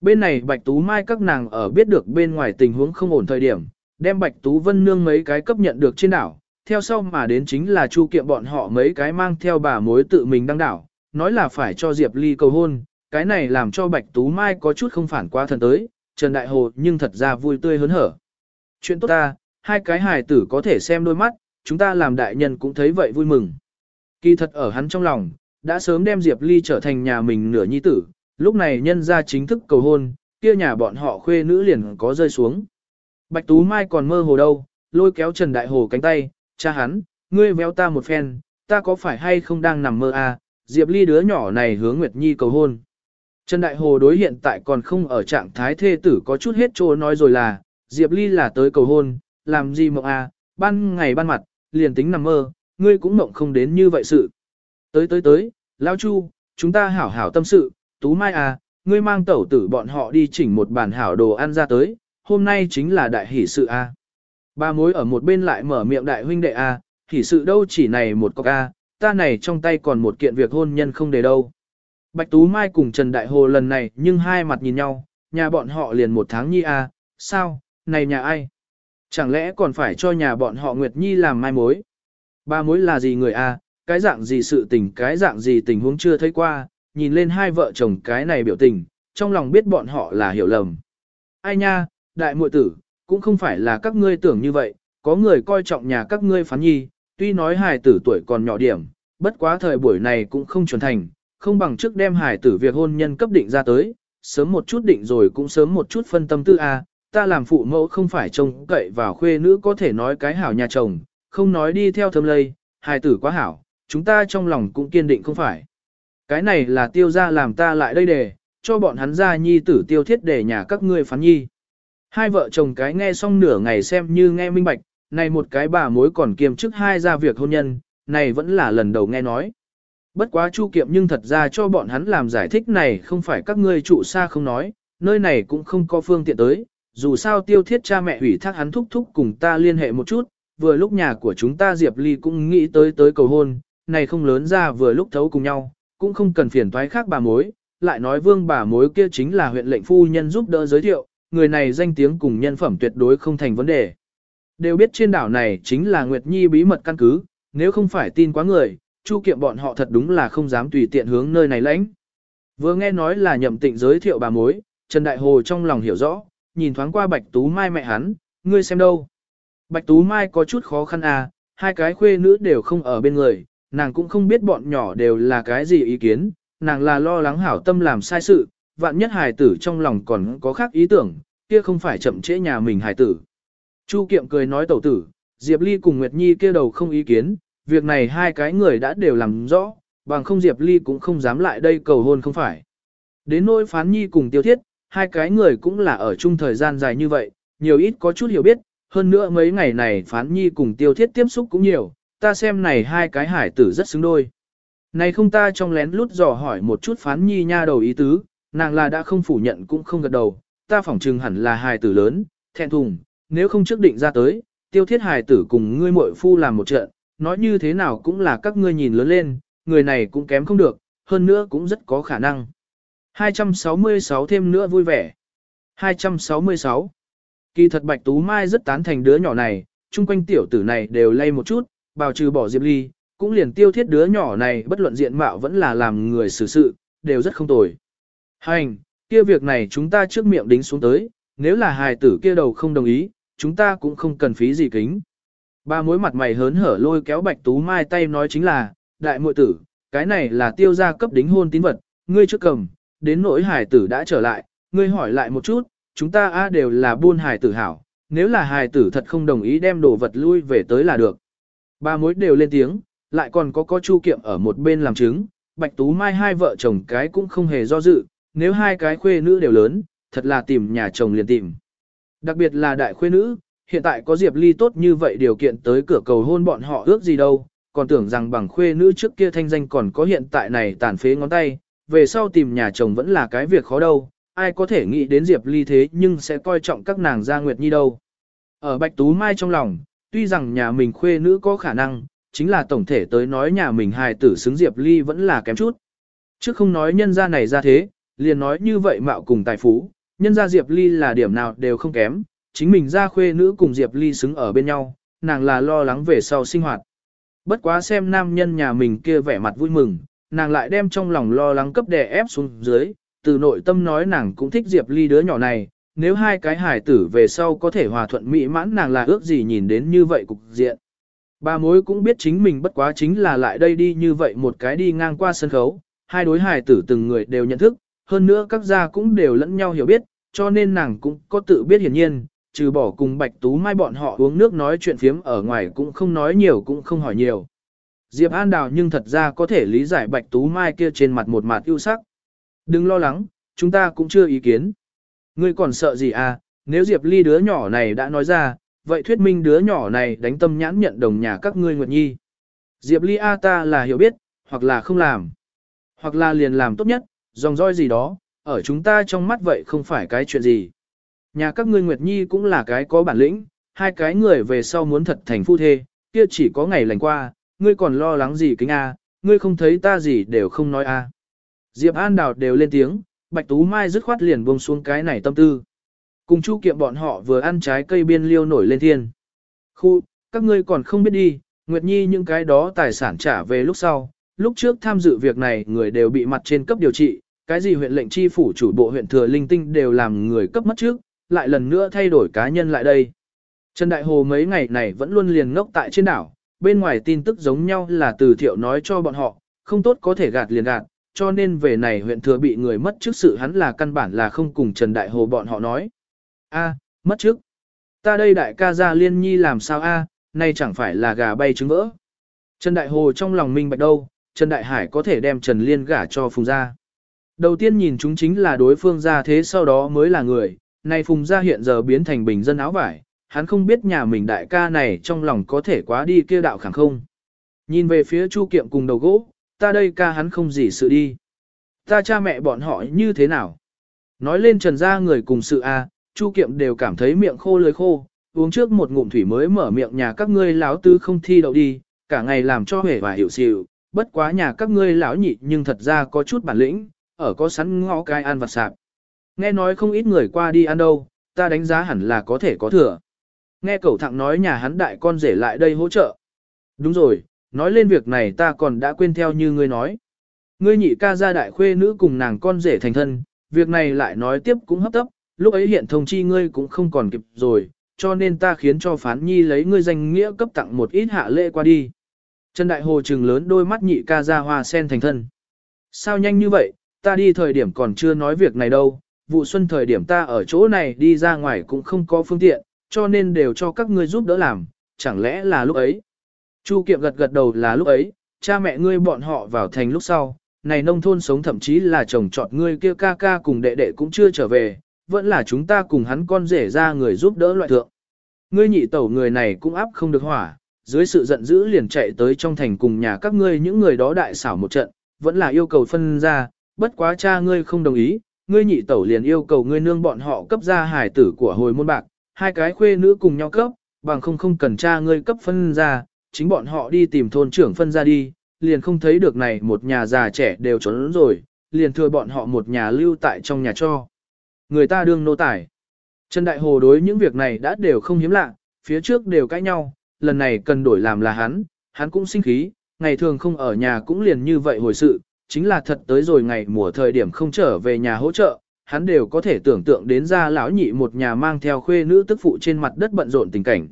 Bên này Bạch Tú Mai các nàng ở biết được bên ngoài tình huống không ổn thời điểm, đem Bạch Tú Vân nương mấy cái cấp nhận được trên đảo, theo sau mà đến chính là chu kiệm bọn họ mấy cái mang theo bà mối tự mình đăng đảo, nói là phải cho Diệp Ly cầu hôn, cái này làm cho Bạch Tú Mai có chút không phản qua thần tới, Trần Đại Hồ nhưng thật ra vui tươi hớn hở. Chuyện tốt ta, hai cái hài tử có thể xem đôi mắt, chúng ta làm đại nhân cũng thấy vậy vui mừng. Kỳ thật ở hắn trong lòng, đã sớm đem Diệp Ly trở thành nhà mình nửa nhi tử, lúc này nhân ra chính thức cầu hôn, kia nhà bọn họ khuê nữ liền có rơi xuống. Bạch Tú Mai còn mơ hồ đâu, lôi kéo Trần Đại Hồ cánh tay, cha hắn, ngươi véo ta một phen, ta có phải hay không đang nằm mơ à, Diệp Ly đứa nhỏ này hướng Nguyệt Nhi cầu hôn. Trần Đại Hồ đối hiện tại còn không ở trạng thái thê tử có chút hết trô nói rồi là, Diệp Ly là tới cầu hôn, làm gì mộng à, ban ngày ban mặt, liền tính nằm mơ, ngươi cũng mộng không đến như vậy sự. Tới tới tới, lão Chu, chúng ta hảo hảo tâm sự, Tú Mai à, ngươi mang tẩu tử bọn họ đi chỉnh một bàn hảo đồ ăn ra tới, hôm nay chính là đại hỷ sự a. À. Ba mối ở một bên lại mở miệng đại huynh đệ a, à, hỷ sự đâu chỉ này một cọc a, à, ta này trong tay còn một kiện việc hôn nhân không để đâu. Bạch Tú Mai cùng Trần Đại Hồ lần này nhưng hai mặt nhìn nhau, nhà bọn họ liền một tháng nhi a, sao, này nhà ai? Chẳng lẽ còn phải cho nhà bọn họ Nguyệt Nhi làm mai mối? Ba mối là gì người a? Cái dạng gì sự tình cái dạng gì tình huống chưa thấy qua, nhìn lên hai vợ chồng cái này biểu tình, trong lòng biết bọn họ là hiểu lầm. Ai nha, đại muội tử, cũng không phải là các ngươi tưởng như vậy, có người coi trọng nhà các ngươi phán nhi, tuy nói hài tử tuổi còn nhỏ điểm, bất quá thời buổi này cũng không chuẩn thành, không bằng trước đem hài tử việc hôn nhân cấp định ra tới, sớm một chút định rồi cũng sớm một chút phân tâm tư a. ta làm phụ mẫu không phải trông cậy vào khuê nữ có thể nói cái hảo nhà chồng, không nói đi theo thâm lây, hài tử quá hảo, chúng ta trong lòng cũng kiên định không phải. Cái này là tiêu ra làm ta lại đây để, cho bọn hắn ra nhi tử tiêu thiết để nhà các ngươi phán nhi. Hai vợ chồng cái nghe xong nửa ngày xem như nghe minh bạch, này một cái bà mối còn kiêm chức hai ra việc hôn nhân, này vẫn là lần đầu nghe nói. Bất quá chu kiệm nhưng thật ra cho bọn hắn làm giải thích này không phải các ngươi trụ xa không nói, nơi này cũng không có phương tiện tới, dù sao tiêu thiết cha mẹ ủy thác hắn thúc thúc cùng ta liên hệ một chút, vừa lúc nhà của chúng ta Diệp Ly cũng nghĩ tới tới cầu hôn, này không lớn ra vừa lúc thấu cùng nhau, cũng không cần phiền toái khác bà mối, lại nói vương bà mối kia chính là huyện lệnh phu nhân giúp đỡ giới thiệu, người này danh tiếng cùng nhân phẩm tuyệt đối không thành vấn đề. Đều biết trên đảo này chính là Nguyệt Nhi bí mật căn cứ, nếu không phải tin quá người, chu kiệm bọn họ thật đúng là không dám tùy tiện hướng nơi này lãnh. Vừa nghe nói là nhậm tịnh giới thiệu bà mối, Trần Đại Hồ trong lòng hiểu rõ, nhìn thoáng qua Bạch Tú Mai mẹ hắn, ngươi xem đâu. Bạch Tú Mai có chút khó khăn à, hai cái khuê nữ đều không ở bên người, nàng cũng không biết bọn nhỏ đều là cái gì ý kiến, nàng là lo lắng hảo tâm làm sai sự, vạn nhất hài tử trong lòng còn có khác ý tưởng, kia không phải chậm trễ nhà mình hài tử. Chu Kiệm cười nói tẩu tử, Diệp Ly cùng Nguyệt Nhi kia đầu không ý kiến, việc này hai cái người đã đều làm rõ, bằng không Diệp Ly cũng không dám lại đây cầu hôn không phải. Đến nỗi phán nhi cùng tiêu thiết, hai cái người cũng là ở chung thời gian dài như vậy, nhiều ít có chút hiểu biết, hơn nữa mấy ngày này phán nhi cùng tiêu thiết tiếp xúc cũng nhiều, ta xem này hai cái hải tử rất xứng đôi. Này không ta trong lén lút dò hỏi một chút phán nhi nha đầu ý tứ, nàng là đã không phủ nhận cũng không gật đầu, ta phỏng chừng hẳn là hài tử lớn, thẹn thùng, nếu không trước định ra tới, tiêu thiết hài tử cùng ngươi muội phu làm một trận, nói như thế nào cũng là các ngươi nhìn lớn lên, người này cũng kém không được, hơn nữa cũng rất có khả năng. 266 thêm nữa vui vẻ. 266. Kỳ thật Bạch Tú Mai rất tán thành đứa nhỏ này, chung quanh tiểu tử này đều lay một chút, bào trừ bỏ Diệp Ly, cũng liền tiêu thiết đứa nhỏ này bất luận diện mạo vẫn là làm người xử sự, đều rất không tồi. Hành, kia việc này chúng ta trước miệng đính xuống tới, nếu là hài tử kia đầu không đồng ý, chúng ta cũng không cần phí gì kính. Ba mối mặt mày hớn hở lôi kéo Bạch Tú Mai tay nói chính là, đại muội tử, cái này là tiêu gia cấp đính hôn tín vật, ngươi trước cầm, đến nỗi hài tử đã trở lại, ngươi hỏi lại một chút, chúng ta a đều là buôn hài tử hảo, nếu là hài tử thật không đồng ý đem đồ vật lui về tới là được. Ba mối đều lên tiếng, lại còn có có chu kiệm ở một bên làm chứng, Bạch Tú Mai hai vợ chồng cái cũng không hề do dự, nếu hai cái khuê nữ đều lớn, thật là tìm nhà chồng liền tìm. Đặc biệt là đại khuê nữ, hiện tại có Diệp Ly tốt như vậy điều kiện tới cửa cầu hôn bọn họ ước gì đâu, còn tưởng rằng bằng khuê nữ trước kia thanh danh còn có hiện tại này tàn phế ngón tay, về sau tìm nhà chồng vẫn là cái việc khó đâu, ai có thể nghĩ đến Diệp Ly thế nhưng sẽ coi trọng các nàng gia nguyệt nhi đâu. Ở Bạch Tú Mai trong lòng, tuy rằng nhà mình khuê nữ có khả năng, chính là tổng thể tới nói nhà mình hài tử xứng Diệp Ly vẫn là kém chút. Chứ không nói nhân gia này ra thế, liền nói như vậy mạo cùng tài phú, nhân gia Diệp Ly là điểm nào đều không kém, chính mình ra khuê nữ cùng Diệp Ly xứng ở bên nhau, nàng là lo lắng về sau sinh hoạt. Bất quá xem nam nhân nhà mình kia vẻ mặt vui mừng, nàng lại đem trong lòng lo lắng cấp đè ép xuống dưới, từ nội tâm nói nàng cũng thích Diệp Ly đứa nhỏ này, nếu hai cái hải tử về sau có thể hòa thuận mỹ mãn nàng là ước gì nhìn đến như vậy cục diện. Bà mối cũng biết chính mình bất quá chính là lại đây đi như vậy một cái đi ngang qua sân khấu, hai đối hải tử từng người đều nhận thức, hơn nữa các gia cũng đều lẫn nhau hiểu biết, cho nên nàng cũng có tự biết hiển nhiên, trừ bỏ cùng Bạch Tú Mai bọn họ uống nước nói chuyện phiếm ở ngoài cũng không nói nhiều cũng không hỏi nhiều. Diệp An Đào nhưng thật ra có thể lý giải Bạch Tú Mai kia trên mặt một mặt ưu sắc. Đừng lo lắng, chúng ta cũng chưa ý kiến. Ngươi còn sợ gì à, nếu Diệp Ly đứa nhỏ này đã nói ra, vậy thuyết minh đứa nhỏ này đánh tâm nhãn nhận đồng nhà các ngươi Nguyệt Nhi. Diệp Ly A ta là hiểu biết, hoặc là không làm, hoặc là liền làm tốt nhất, dòng roi gì đó, ở chúng ta trong mắt vậy không phải cái chuyện gì. Nhà các ngươi Nguyệt Nhi cũng là cái có bản lĩnh, hai cái người về sau muốn thật thành phu thê, kia chỉ có ngày lành qua, ngươi còn lo lắng gì kính a, ngươi không thấy ta gì đều không nói a. Diệp An Đào đều lên tiếng, Bạch Tú Mai dứt khoát liền buông xuống cái này tâm tư. Cùng Chu Kiệm bọn họ vừa ăn trái cây biên liêu nổi lên thiên. Khu, các ngươi còn không biết đi, Nguyệt Nhi những cái đó tài sản trả về lúc sau, lúc trước tham dự việc này người đều bị mặt trên cấp điều trị, cái gì huyện lệnh chi phủ chủ bộ huyện thừa linh tinh đều làm người cấp mất trước, lại lần nữa thay đổi cá nhân lại đây. Trần Đại Hồ mấy ngày này vẫn luôn liền ngốc tại trên đảo, bên ngoài tin tức giống nhau là từ thiệu nói cho bọn họ, không tốt có thể gạt liền gạt, cho nên về này huyện thừa bị người mất trước sự hắn là căn bản là không cùng Trần Đại Hồ bọn họ nói. A, mất trước. Ta đây đại ca gia liên nhi làm sao a, nay chẳng phải là gà bay trứng vỡ. Trần Đại Hồ trong lòng minh bạch đâu, Trần Đại Hải có thể đem Trần Liên gả cho Phùng gia. Đầu tiên nhìn chúng chính là đối phương gia thế sau đó mới là người, nay Phùng gia hiện giờ biến thành bình dân áo vải, hắn không biết nhà mình đại ca này trong lòng có thể quá đi kia đạo khẳng không. Nhìn về phía Chu Kiệm cùng đầu gỗ, ta đây ca hắn không gì sự đi. Ta cha mẹ bọn họ như thế nào? Nói lên trần gia người cùng sự a, Chu Kiệm đều cảm thấy miệng khô lưỡi khô, uống trước một ngụm thủy mới mở miệng nhà các ngươi lão tư không thi đậu đi, cả ngày làm cho hề và hiểu xỉu, bất quá nhà các ngươi lão nhị nhưng thật ra có chút bản lĩnh, ở có sẵn ngõ cái ăn vặt sạp. Nghe nói không ít người qua đi ăn đâu, ta đánh giá hẳn là có thể có thừa. Nghe cậu thẳng nói nhà hắn đại con rể lại đây hỗ trợ. Đúng rồi, nói lên việc này ta còn đã quên theo như ngươi nói. Ngươi nhị ca gia đại khuê nữ cùng nàng con rể thành thân, việc này lại nói tiếp cũng hấp tấp, lúc ấy hiện thông chi ngươi cũng không còn kịp rồi, cho nên ta khiến cho phán nhi lấy ngươi danh nghĩa cấp tặng một ít hạ lễ qua đi. Trần Đại Hồ trừng lớn đôi mắt nhị ca ra hoa sen thành thân. Sao nhanh như vậy, ta đi thời điểm còn chưa nói việc này đâu, vụ xuân thời điểm ta ở chỗ này đi ra ngoài cũng không có phương tiện, cho nên đều cho các ngươi giúp đỡ làm, chẳng lẽ là lúc ấy. Chu Kiệm gật gật đầu là lúc ấy, cha mẹ ngươi bọn họ vào thành lúc sau, này nông thôn sống thậm chí là chồng chọn ngươi kia ca ca cùng đệ đệ cũng chưa trở về, vẫn là chúng ta cùng hắn con rể ra người giúp đỡ loại thượng. Ngươi nhị tẩu người này cũng áp không được hỏa, dưới sự giận dữ liền chạy tới trong thành cùng nhà các ngươi những người đó đại xảo một trận, vẫn là yêu cầu phân ra, bất quá cha ngươi không đồng ý, ngươi nhị tẩu liền yêu cầu ngươi nương bọn họ cấp ra hải tử của hồi môn bạc, hai cái khuê nữ cùng nhau cấp, bằng không không cần cha ngươi cấp phân ra, chính bọn họ đi tìm thôn trưởng phân ra đi, liền không thấy được này một nhà già trẻ đều trốn rồi, liền thừa bọn họ một nhà lưu tại trong nhà cho. Người ta đương nô tài. Trần Đại Hồ đối những việc này đã đều không hiếm lạ, phía trước đều cãi nhau, lần này cần đổi làm là hắn, hắn cũng sinh khí, ngày thường không ở nhà cũng liền như vậy hồi sự, chính là thật tới rồi ngày mùa thời điểm không trở về nhà hỗ trợ, hắn đều có thể tưởng tượng đến ra lão nhị một nhà mang theo khuê nữ tức phụ trên mặt đất bận rộn tình cảnh.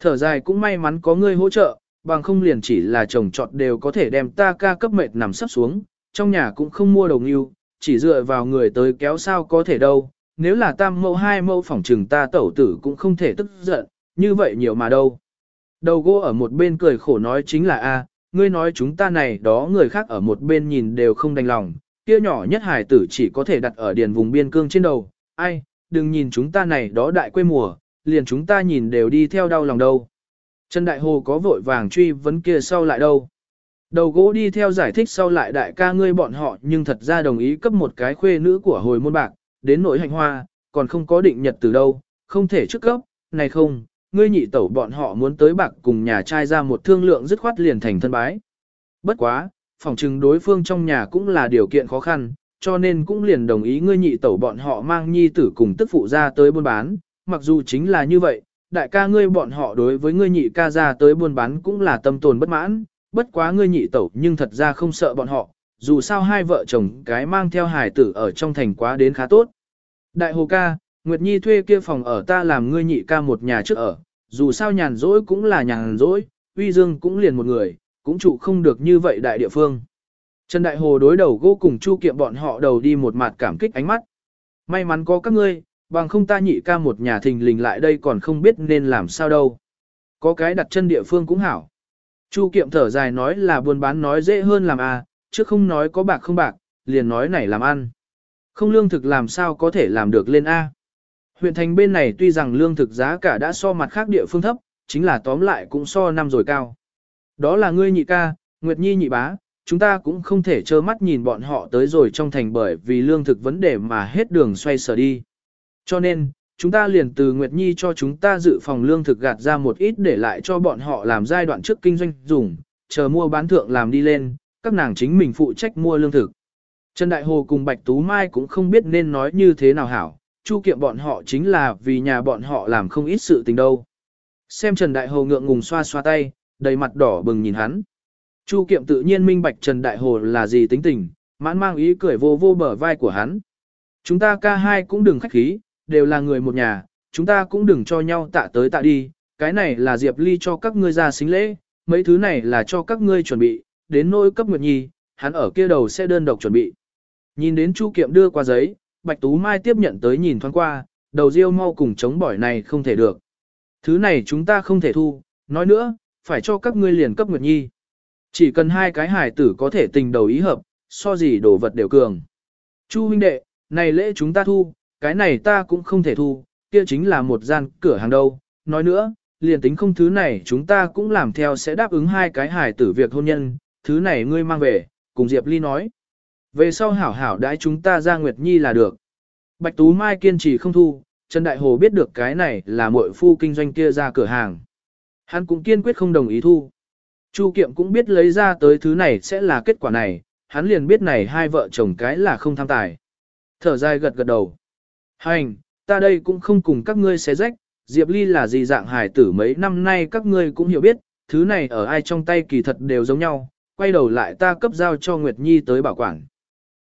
Thở dài cũng may mắn có người hỗ trợ, bằng không liền chỉ là chồng trọt đều có thể đem ta ca cấp mệt nằm sắp xuống, trong nhà cũng không mua đồng yêu, chỉ dựa vào người tới kéo sao có thể đâu, nếu là tam mẫu hai mẫu phỏng trừng ta tẩu tử cũng không thể tức giận, như vậy nhiều mà đâu. Đầu gỗ ở một bên cười khổ nói chính là a, ngươi nói chúng ta này đó người khác ở một bên nhìn đều không đành lòng, kia nhỏ nhất hải tử chỉ có thể đặt ở điền vùng biên cương trên đầu, ai, đừng nhìn chúng ta này đó đại quê mùa, liền chúng ta nhìn đều đi theo đau lòng đâu. Trần Đại Hồ có vội vàng truy vấn kia sau lại đâu. Đầu gỗ đi theo giải thích sau lại đại ca ngươi bọn họ nhưng thật ra đồng ý cấp một cái khuê nữ của hồi môn bạc, đến nỗi hành hoa, còn không có định nhật từ đâu, không thể trước cấp, này không, ngươi nhị tẩu bọn họ muốn tới bạc cùng nhà trai ra một thương lượng dứt khoát liền thành thân bái. Bất quá, phòng trừng đối phương trong nhà cũng là điều kiện khó khăn, cho nên cũng liền đồng ý ngươi nhị tẩu bọn họ mang nhi tử cùng tức phụ ra tới buôn bán, mặc dù chính là như vậy, đại ca ngươi bọn họ đối với ngươi nhị ca ra tới buôn bán cũng là tâm tồn bất mãn, bất quá ngươi nhị tẩu nhưng thật ra không sợ bọn họ, dù sao hai vợ chồng cái mang theo hài tử ở trong thành quá đến khá tốt. Đại hồ ca, Nguyệt Nhi thuê kia phòng ở ta làm ngươi nhị ca một nhà trước ở, dù sao nhàn rỗi cũng là nhàn rỗi, uy dương cũng liền một người, cũng trụ không được như vậy đại địa phương. Trần Đại Hồ đối đầu gỗ cùng Chu Kiệm bọn họ đầu đi một mặt cảm kích ánh mắt. May mắn có các ngươi, bằng không ta nhị ca một nhà thình lình lại đây còn không biết nên làm sao đâu. Có cái đặt chân địa phương cũng hảo. Chu Kiệm thở dài nói là buôn bán nói dễ hơn làm à, chứ không nói có bạc không bạc, liền nói này làm ăn. Không lương thực làm sao có thể làm được lên A. Huyện thành bên này tuy rằng lương thực giá cả đã so mặt khác địa phương thấp, chính là tóm lại cũng so năm rồi cao. Đó là ngươi nhị ca, Nguyệt Nhi nhị bá, chúng ta cũng không thể trơ mắt nhìn bọn họ tới rồi trong thành bởi vì lương thực vấn đề mà hết đường xoay sở đi. Cho nên, chúng ta liền từ Nguyệt Nhi cho chúng ta dự phòng lương thực gạt ra một ít để lại cho bọn họ làm giai đoạn trước kinh doanh dùng, chờ mua bán thượng làm đi lên, các nàng chính mình phụ trách mua lương thực. Trần Đại Hồ cùng Bạch Tú Mai cũng không biết nên nói như thế nào hảo, chu kiệm bọn họ chính là vì nhà bọn họ làm không ít sự tình đâu. Xem Trần Đại Hồ ngượng ngùng xoa xoa tay, đầy mặt đỏ bừng nhìn hắn. Chu Kiệm tự nhiên minh bạch Trần Đại Hồ là gì tính tình, mãn mang ý cười vô vô bờ vai của hắn. Chúng ta ca hai cũng đừng khách khí, đều là người một nhà, chúng ta cũng đừng cho nhau tạ tới tạ đi, cái này là Diệp Ly cho các ngươi ra xính lễ, mấy thứ này là cho các ngươi chuẩn bị, đến nỗi cấp nguyệt nhi, hắn ở kia đầu sẽ đơn độc chuẩn bị. Nhìn đến Chu Kiệm đưa qua giấy, Bạch Tú Mai tiếp nhận tới nhìn thoáng qua, đầu riêu mau cùng chống bỏi này không thể được. Thứ này chúng ta không thể thu, nói nữa, phải cho các ngươi liền cấp nguyệt nhi. Chỉ cần hai cái hài tử có thể tình đầu ý hợp, so gì đồ vật đều cường. Chu huynh đệ, này lễ chúng ta thu, cái này ta cũng không thể thu, kia chính là một gian cửa hàng đâu. Nói nữa, liền tính không thứ này chúng ta cũng làm theo sẽ đáp ứng hai cái hài tử việc hôn nhân, thứ này ngươi mang về, cùng Diệp Ly nói. Về sau hảo hảo đãi chúng ta ra Nguyệt Nhi là được. Bạch Tú Mai kiên trì không thu, Trần Đại Hồ biết được cái này là muội phu kinh doanh kia ra cửa hàng. Hắn cũng kiên quyết không đồng ý thu. Chu Kiệm cũng biết lấy ra tới thứ này sẽ là kết quả này, hắn liền biết này hai vợ chồng cái là không tham tài. Thở dài gật gật đầu. Hành, ta đây cũng không cùng các ngươi xé rách, Diệp Ly là gì dạng hài tử mấy năm nay các ngươi cũng hiểu biết, thứ này ở ai trong tay kỳ thật đều giống nhau, quay đầu lại ta cấp giao cho Nguyệt Nhi tới bảo quản.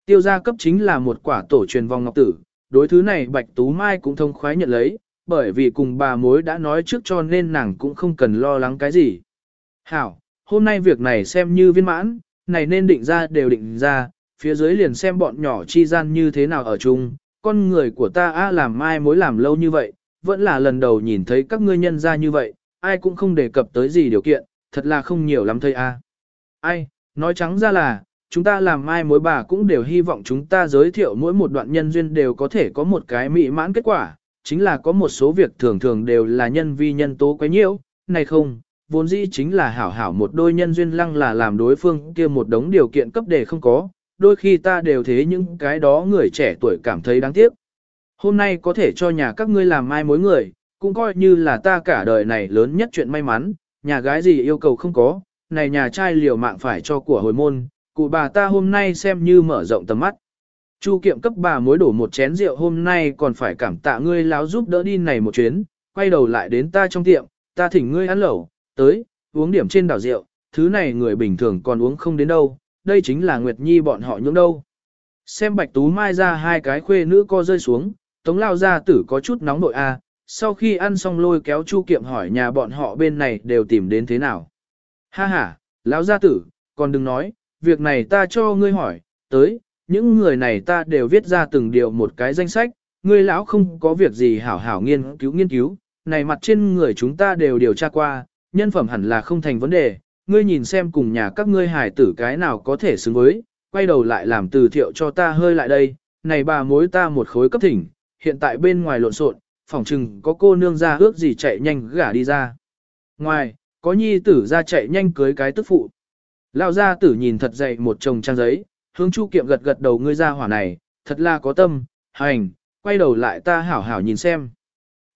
Tiêu gia cấp chính là một quả tổ truyền vòng ngọc tử, đối thứ này Bạch Tú Mai cũng thông khoái nhận lấy, bởi vì cùng bà mối đã nói trước cho nên nàng cũng không cần lo lắng cái gì. Hảo, hôm nay việc này xem như viên mãn, này nên định ra đều định ra, phía dưới liền xem bọn nhỏ chi gian như thế nào ở chung, con người của ta a làm mai mối làm lâu như vậy, vẫn là lần đầu nhìn thấy các ngươi nhân ra như vậy, ai cũng không đề cập tới gì điều kiện, thật là không nhiều lắm thôi a. Ai, nói trắng ra là, chúng ta làm mai mối bà cũng đều hy vọng chúng ta giới thiệu mỗi một đoạn nhân duyên đều có thể có một cái mỹ mãn kết quả, chính là có một số việc thường thường đều là nhân vi nhân tố quấy nhiễu, này không, vốn dĩ chính là hảo hảo một đôi nhân duyên lăng là làm đối phương kia một đống điều kiện cấp đề không có, đôi khi ta đều thế những cái đó người trẻ tuổi cảm thấy đáng tiếc. Hôm nay có thể cho nhà các ngươi làm mai mối người, cũng coi như là ta cả đời này lớn nhất chuyện may mắn, nhà gái gì yêu cầu không có, này nhà trai liều mạng phải cho của hồi môn, cụ bà ta hôm nay xem như mở rộng tầm mắt. Chu kiệm cấp bà mối đổ một chén rượu hôm nay còn phải cảm tạ ngươi láo giúp đỡ đi này một chuyến, quay đầu lại đến ta trong tiệm, ta thỉnh ngươi ăn lẩu, tới, uống điểm trên đảo rượu, thứ này người bình thường còn uống không đến đâu, đây chính là Nguyệt Nhi bọn họ những đâu. Xem Bạch Tú Mai ra hai cái khuê nữ co rơi xuống, Tống Lao gia tử có chút nóng nội a. À, sau khi ăn xong lôi kéo Chu Kiệm hỏi nhà bọn họ bên này đều tìm đến thế nào. Ha ha, lão gia tử, còn đừng nói, việc này ta cho ngươi hỏi, tới, những người này ta đều viết ra từng điều một cái danh sách, ngươi lão không có việc gì hảo hảo nghiên cứu nghiên cứu, này mặt trên người chúng ta đều điều tra qua, nhân phẩm hẳn là không thành vấn đề, ngươi nhìn xem cùng nhà các ngươi hài tử cái nào có thể xứng với, quay đầu lại làm từ thiệu cho ta hơi lại đây, này bà mối ta một khối cấp thỉnh, hiện tại bên ngoài lộn xộn, phỏng chừng có cô nương ra ước gì chạy nhanh gả đi ra. Ngoài, có nhi tử ra chạy nhanh cưới cái tức phụ. Lão gia tử nhìn thật dậy một chồng trang giấy, hướng Chu Kiệm gật gật đầu ngươi ra hỏa này, thật là có tâm, hành, quay đầu lại ta hảo hảo nhìn xem.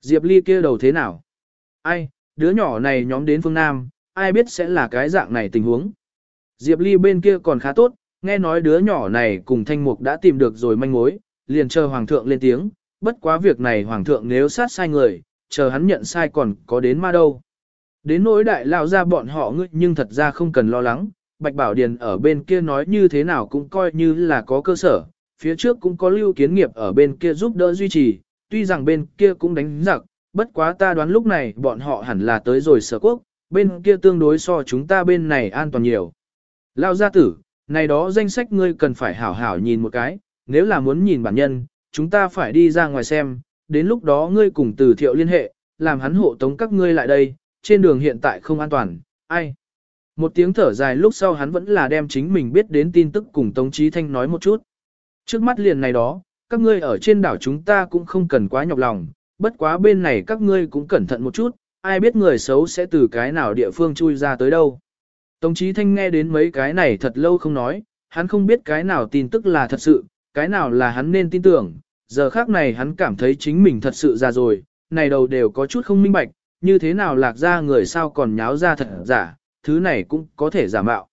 Diệp Ly kia đầu thế nào? Ai, đứa nhỏ này nhóm đến phương Nam, ai biết sẽ là cái dạng này tình huống. Diệp Ly bên kia còn khá tốt, nghe nói đứa nhỏ này cùng Thanh Mục đã tìm được rồi manh mối, liền chờ Hoàng thượng lên tiếng, bất quá việc này Hoàng thượng nếu sát sai người, chờ hắn nhận sai còn có đến ma đâu. Đến nỗi đại lao ra bọn họ ngươi nhưng thật ra không cần lo lắng, Bạch Bảo Điền ở bên kia nói như thế nào cũng coi như là có cơ sở, phía trước cũng có lưu kiến nghiệp ở bên kia giúp đỡ duy trì, tuy rằng bên kia cũng đánh giặc, bất quá ta đoán lúc này bọn họ hẳn là tới rồi sở quốc, bên kia tương đối so chúng ta bên này an toàn nhiều. Lao gia tử, này đó danh sách ngươi cần phải hảo hảo nhìn một cái, nếu là muốn nhìn bản nhân, chúng ta phải đi ra ngoài xem, đến lúc đó ngươi cùng từ thiệu liên hệ, làm hắn hộ tống các ngươi lại đây, trên đường hiện tại không an toàn, ai. Một tiếng thở dài lúc sau hắn vẫn là đem chính mình biết đến tin tức cùng Tống Chí Thanh nói một chút. Trước mắt liền này đó, các ngươi ở trên đảo chúng ta cũng không cần quá nhọc lòng, bất quá bên này các ngươi cũng cẩn thận một chút, ai biết người xấu sẽ từ cái nào địa phương chui ra tới đâu. Tống Chí Thanh nghe đến mấy cái này thật lâu không nói, hắn không biết cái nào tin tức là thật sự, cái nào là hắn nên tin tưởng, giờ khác này hắn cảm thấy chính mình thật sự ra rồi, này đầu đều có chút không minh bạch, như thế nào lạc ra người sao còn nháo ra thật giả, thứ này cũng có thể giả mạo.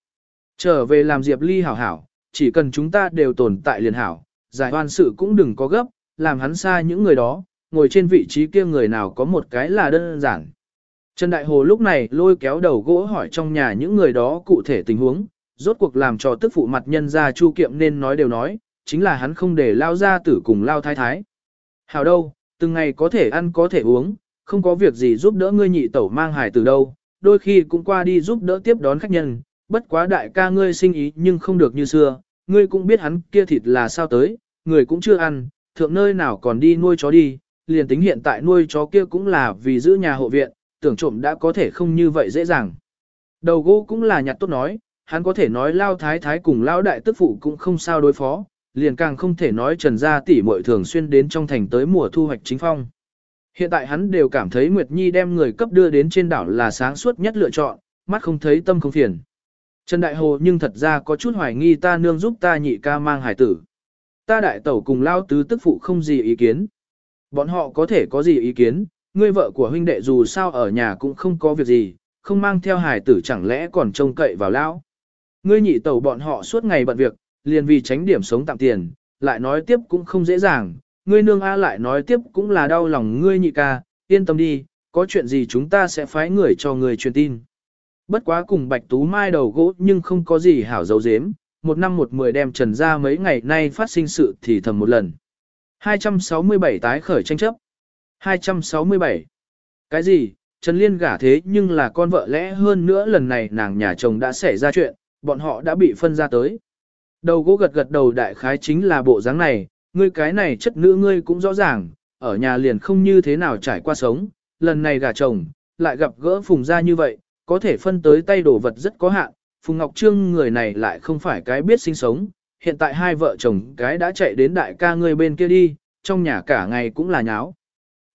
Trở về làm Diệp Ly hảo hảo, chỉ cần chúng ta đều tồn tại liền hảo, giải oan sự cũng đừng có gấp, làm hắn xa những người đó, ngồi trên vị trí kia người nào có một cái là đơn giản. Trần Đại Hồ lúc này lôi kéo đầu gỗ hỏi trong nhà những người đó cụ thể tình huống, rốt cuộc làm cho tức phụ mặt nhân ra chu kiệm nên nói đều nói, chính là hắn không để lao ra tử cùng lao thái thái. Hảo đâu, từng ngày có thể ăn có thể uống, không có việc gì giúp đỡ ngươi nhị tẩu mang hài từ đâu, đôi khi cũng qua đi giúp đỡ tiếp đón khách nhân, bất quá đại ca ngươi sinh ý nhưng không được như xưa, ngươi cũng biết hắn kia thịt là sao tới, người cũng chưa ăn, thượng nơi nào còn đi nuôi chó đi, liền tính hiện tại nuôi chó kia cũng là vì giữ nhà hộ viện, tưởng trộm đã có thể không như vậy dễ dàng. Đầu gỗ cũng là nhặt tốt nói, hắn có thể nói lao thái thái cùng lao đại tức phụ cũng không sao đối phó, liền càng không thể nói trần gia tỷ muội thường xuyên đến trong thành tới mùa thu hoạch chính phong. Hiện tại hắn đều cảm thấy Nguyệt Nhi đem người cấp đưa đến trên đảo là sáng suốt nhất lựa chọn, mắt không thấy tâm không phiền. Trần Đại Hồ nhưng thật ra có chút hoài nghi ta nương giúp ta nhị ca mang hải tử. Ta đại tẩu cùng lao tứ tức phụ không gì ý kiến. Bọn họ có thể có gì ý kiến, ngươi vợ của huynh đệ dù sao ở nhà cũng không có việc gì, không mang theo hải tử chẳng lẽ còn trông cậy vào lão. Ngươi nhị tẩu bọn họ suốt ngày bận việc, liền vì tránh điểm sống tạm tiền, lại nói tiếp cũng không dễ dàng, ngươi nương A lại nói tiếp cũng là đau lòng ngươi nhị ca, yên tâm đi, có chuyện gì chúng ta sẽ phái người cho người truyền tin. Bất quá cùng Bạch Tú Mai đầu gỗ nhưng không có gì hảo dấu dếm, một năm một mười đem trần ra mấy ngày nay phát sinh sự thì thầm một lần. 267 tái khởi tranh chấp. 267. Cái gì, Trần Liên gả thế nhưng là con vợ lẽ hơn nữa lần này nàng nhà chồng đã xảy ra chuyện, bọn họ đã bị phân ra tới. Đầu gỗ gật gật đầu đại khái chính là bộ dáng này, ngươi cái này chất nữ ngươi cũng rõ ràng, ở nhà liền không như thế nào trải qua sống, lần này gả chồng, lại gặp gỡ phùng ra như vậy, có thể phân tới tay đồ vật rất có hạn, Phùng Ngọc Trương người này lại không phải cái biết sinh sống, hiện tại hai vợ chồng cái đã chạy đến đại ca ngươi bên kia đi, trong nhà cả ngày cũng là nháo.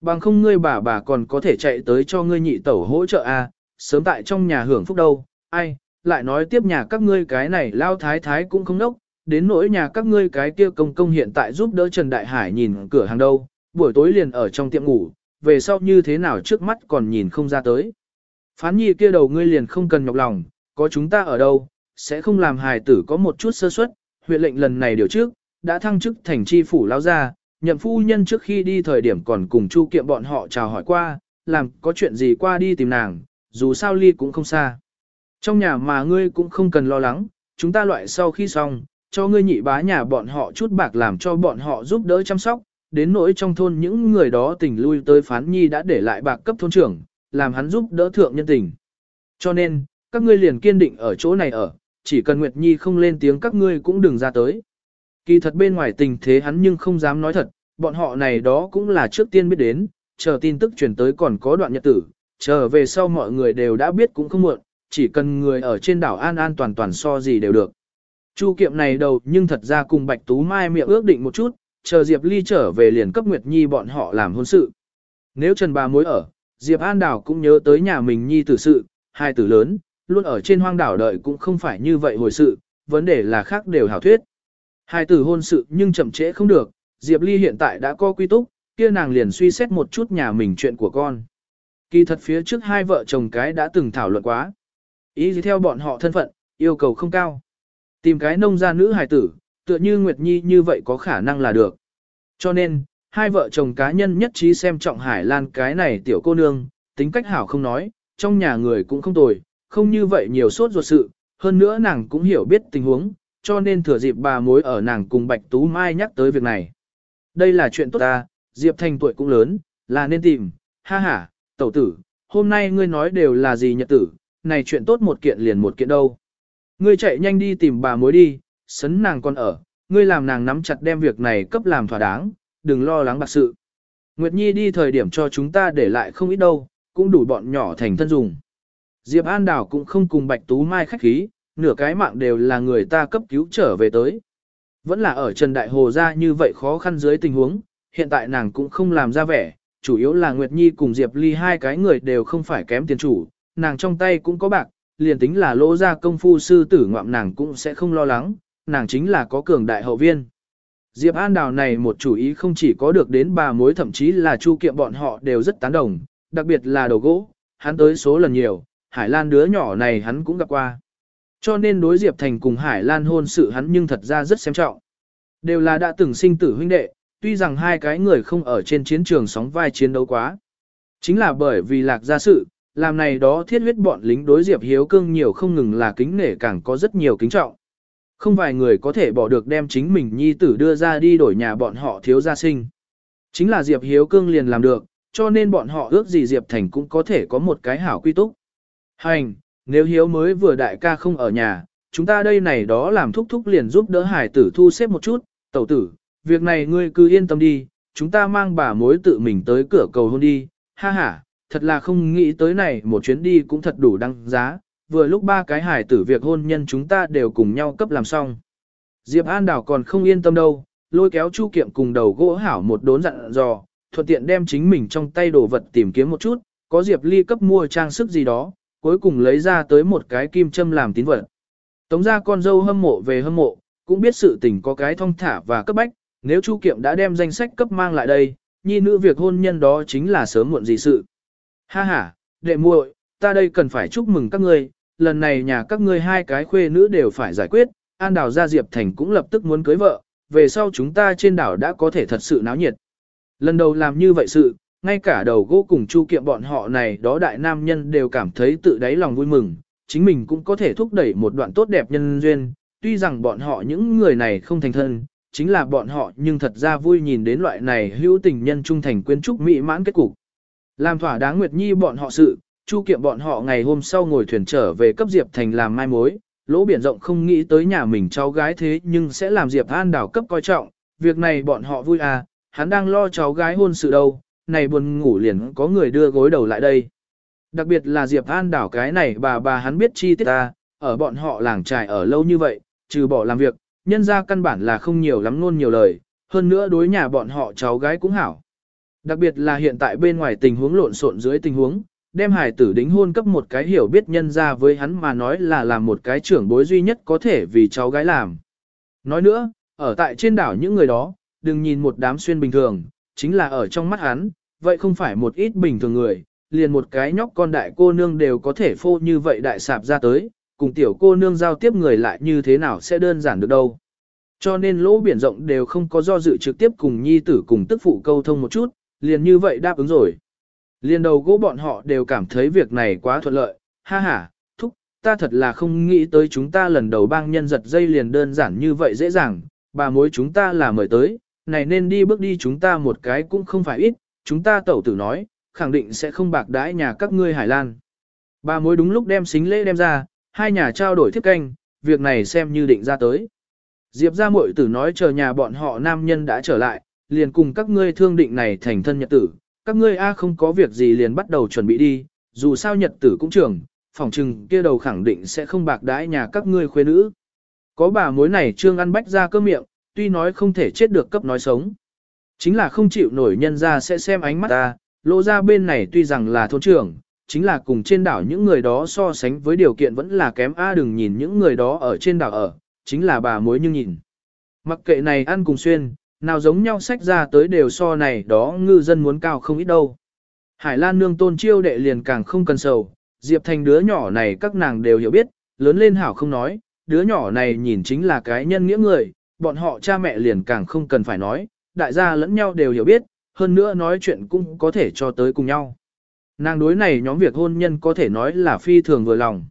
Bằng không ngươi bà bà còn có thể chạy tới cho ngươi nhị tẩu hỗ trợ a, à, sớm tại trong nhà hưởng phúc đâu, ai, lại nói tiếp nhà các ngươi cái này lao thái thái cũng không nốc, đến nỗi nhà các ngươi cái kia công công hiện tại giúp đỡ Trần Đại Hải nhìn cửa hàng đâu, buổi tối liền ở trong tiệm ngủ, về sau như thế nào trước mắt còn nhìn không ra tới. Phán nhi kia đầu ngươi liền không cần nhọc lòng, có chúng ta ở đâu, sẽ không làm hài tử có một chút sơ suất. huyện lệnh lần này điều trước, đã thăng chức thành chi phủ lao ra, nhậm phu nhân trước khi đi thời điểm còn cùng chu kiệm bọn họ chào hỏi qua, làm có chuyện gì qua đi tìm nàng, dù sao ly cũng không xa. Trong nhà mà ngươi cũng không cần lo lắng, chúng ta loại sau khi xong, cho ngươi nhị bá nhà bọn họ chút bạc làm cho bọn họ giúp đỡ chăm sóc, đến nỗi trong thôn những người đó tình lui tới phán nhi đã để lại bạc cấp thôn trưởng, làm hắn giúp đỡ thượng nhân tình. Cho nên, các ngươi liền kiên định ở chỗ này ở, chỉ cần Nguyệt Nhi không lên tiếng các ngươi cũng đừng ra tới. Kỳ thật bên ngoài tình thế hắn nhưng không dám nói thật, bọn họ này đó cũng là trước tiên biết đến, chờ tin tức truyền tới còn có đoạn nhật tử, chờ về sau mọi người đều đã biết cũng không muộn, chỉ cần người ở trên đảo an an toàn toàn so gì đều được. Chu kiệm này đầu nhưng thật ra cùng Bạch Tú Mai miệng ước định một chút, chờ Diệp Ly trở về liền cấp Nguyệt Nhi bọn họ làm hôn sự. Nếu Trần Bà mối ở, Diệp An Đảo cũng nhớ tới nhà mình Nhi tử sự, hai tử lớn, luôn ở trên hoang đảo đợi cũng không phải như vậy hồi sự, vấn đề là khác đều hảo thuyết. Hai tử hôn sự nhưng chậm trễ không được, Diệp Ly hiện tại đã có quy túc, kia nàng liền suy xét một chút nhà mình chuyện của con. Kỳ thật phía trước hai vợ chồng cái đã từng thảo luận quá. Ý gì theo bọn họ thân phận, yêu cầu không cao. Tìm cái nông gia nữ hài tử, tựa như Nguyệt Nhi như vậy có khả năng là được. Cho nên, hai vợ chồng cá nhân nhất trí xem trọng Hải Lan cái này tiểu cô nương, tính cách hảo không nói, trong nhà người cũng không tồi, không như vậy nhiều sốt ruột sự, hơn nữa nàng cũng hiểu biết tình huống, cho nên thừa dịp bà mối ở nàng cùng Bạch Tú Mai nhắc tới việc này. Đây là chuyện tốt ta, Diệp Thành tuổi cũng lớn, là nên tìm, ha ha, tẩu tử, hôm nay ngươi nói đều là gì nhật tử, này chuyện tốt một kiện liền một kiện đâu. Ngươi chạy nhanh đi tìm bà mối đi, sấn nàng còn ở, ngươi làm nàng nắm chặt đem việc này cấp làm thỏa đáng, đừng lo lắng bạc sự. Nguyệt Nhi đi thời điểm cho chúng ta để lại không ít đâu, cũng đủ bọn nhỏ thành thân dùng. Diệp An Đảo cũng không cùng Bạch Tú Mai khách khí, nửa cái mạng đều là người ta cấp cứu trở về tới. Vẫn là ở Trần Đại Hồ ra như vậy khó khăn dưới tình huống, hiện tại nàng cũng không làm ra vẻ, chủ yếu là Nguyệt Nhi cùng Diệp Ly hai cái người đều không phải kém tiền chủ, nàng trong tay cũng có bạc, liền tính là lỗ ra công phu sư tử ngoạm nàng cũng sẽ không lo lắng, nàng chính là có cường đại hậu viên. Diệp An Đào này một chủ ý không chỉ có được đến bà mối thậm chí là chu kiệm bọn họ đều rất tán đồng, đặc biệt là đầu gỗ, hắn tới số lần nhiều, Hải Lan đứa nhỏ này hắn cũng gặp qua. Cho nên đối Diệp Thành cùng Hải Lan hôn sự hắn nhưng thật ra rất xem trọng. Đều là đã từng sinh tử huynh đệ, tuy rằng hai cái người không ở trên chiến trường sóng vai chiến đấu quá. Chính là bởi vì lạc gia sự, làm này đó thiết huyết bọn lính đối Diệp Hiếu Cương nhiều không ngừng là kính nể càng có rất nhiều kính trọng. Không vài người có thể bỏ được đem chính mình nhi tử đưa ra đi đổi nhà bọn họ thiếu gia sinh. Chính là Diệp Hiếu Cương liền làm được, cho nên bọn họ ước gì Diệp Thành cũng có thể có một cái hảo quy túc. Hành, nếu Hiếu mới vừa đại ca không ở nhà, chúng ta đây này đó làm thúc thúc liền giúp đỡ hải tử thu xếp một chút, tẩu tử, việc này ngươi cứ yên tâm đi, chúng ta mang bà mối tự mình tới cửa cầu hôn đi, ha ha, thật là không nghĩ tới này một chuyến đi cũng thật đủ đăng giá, vừa lúc ba cái hải tử việc hôn nhân chúng ta đều cùng nhau cấp làm xong. Diệp An Đảo còn không yên tâm đâu, lôi kéo Chu Kiệm cùng đầu gỗ hảo một đốn dặn dò, thuận tiện đem chính mình trong tay đồ vật tìm kiếm một chút, có Diệp Ly cấp mua trang sức gì đó, cuối cùng lấy ra tới một cái kim châm làm tín vật. Tống ra con dâu hâm mộ về hâm mộ, cũng biết sự tình có cái thông thả và cấp bách, nếu Chu Kiệm đã đem danh sách cấp mang lại đây, nhi nữ việc hôn nhân đó chính là sớm muộn gì sự. Ha ha, đệ muội, ta đây cần phải chúc mừng các ngươi, lần này nhà các ngươi hai cái khuê nữ đều phải giải quyết, An Đào gia Diệp Thành cũng lập tức muốn cưới vợ, về sau chúng ta trên đảo đã có thể thật sự náo nhiệt. Lần đầu làm như vậy sự, ngay cả đầu gỗ cùng chu kiệm bọn họ này đó đại nam nhân đều cảm thấy tự đáy lòng vui mừng, chính mình cũng có thể thúc đẩy một đoạn tốt đẹp nhân duyên, tuy rằng bọn họ những người này không thành thân, chính là bọn họ nhưng thật ra vui nhìn đến loại này hữu tình nhân trung thành quyến trúc mỹ mãn kết cục. Làm thỏa đáng Nguyệt Nhi bọn họ sự, Chu Kiệm bọn họ ngày hôm sau ngồi thuyền trở về cấp Diệp Thành làm mai mối, lỗ biển rộng không nghĩ tới nhà mình cháu gái thế nhưng sẽ làm Diệp An đảo cấp coi trọng, việc này bọn họ vui à, hắn đang lo cháu gái hôn sự đâu, này buồn ngủ liền có người đưa gối đầu lại đây. Đặc biệt là Diệp An đảo cái này bà bà hắn biết chi tiết ta, ở bọn họ làng trài ở lâu như vậy, trừ bỏ làm việc, nhân ra căn bản là không nhiều lắm luôn nhiều lời, hơn nữa đối nhà bọn họ cháu gái cũng hảo. Đặc biệt là hiện tại bên ngoài tình huống lộn xộn dưới tình huống, đem hải tử đính hôn cấp một cái hiểu biết nhân ra với hắn mà nói là làm một cái trưởng bối duy nhất có thể vì cháu gái làm. Nói nữa, ở tại trên đảo những người đó, đừng nhìn một đám xuyên bình thường, chính là ở trong mắt hắn, vậy không phải một ít bình thường người, liền một cái nhóc con đại cô nương đều có thể phô như vậy đại sạp ra tới, cùng tiểu cô nương giao tiếp người lại như thế nào sẽ đơn giản được đâu. Cho nên lỗ biển rộng đều không có do dự trực tiếp cùng nhi tử cùng tức phụ câu thông một chút, liền như vậy đáp ứng rồi. Liền đầu gỗ bọn họ đều cảm thấy việc này quá thuận lợi, ha ha, thúc, ta thật là không nghĩ tới chúng ta lần đầu bang nhân giật dây liền đơn giản như vậy dễ dàng, bà mối chúng ta là mời tới, này nên đi bước đi chúng ta một cái cũng không phải ít, chúng ta tẩu tử nói, khẳng định sẽ không bạc đãi nhà các ngươi Hải Lan. Bà mối đúng lúc đem xính lễ đem ra, hai nhà trao đổi thiết canh, việc này xem như định ra tới. Diệp ra muội tử nói chờ nhà bọn họ nam nhân đã trở lại, liền cùng các ngươi thương định này thành thân nhật tử, các ngươi a không có việc gì liền bắt đầu chuẩn bị đi, dù sao nhật tử cũng trưởng, phòng trừng kia đầu khẳng định sẽ không bạc đãi nhà các ngươi khuê nữ. Có bà mối này trương ăn bách ra cơ miệng, tuy nói không thể chết được cấp nói sống. Chính là không chịu nổi nhân ra sẽ xem ánh mắt ta, lộ ra bên này tuy rằng là thôn trưởng, chính là cùng trên đảo những người đó so sánh với điều kiện vẫn là kém a đừng nhìn những người đó ở trên đảo ở, chính là bà mối nhưng nhìn. Mặc kệ này ăn cùng xuyên, nào giống nhau sách ra tới đều so này đó ngư dân muốn cao không ít đâu. Hải Lan nương tôn chiêu đệ liền càng không cần sầu, Diệp Thành đứa nhỏ này các nàng đều hiểu biết, lớn lên hảo không nói, đứa nhỏ này nhìn chính là cái nhân nghĩa người, bọn họ cha mẹ liền càng không cần phải nói, đại gia lẫn nhau đều hiểu biết, hơn nữa nói chuyện cũng có thể cho tới cùng nhau. Nàng đối này nhóm việc hôn nhân có thể nói là phi thường vừa lòng.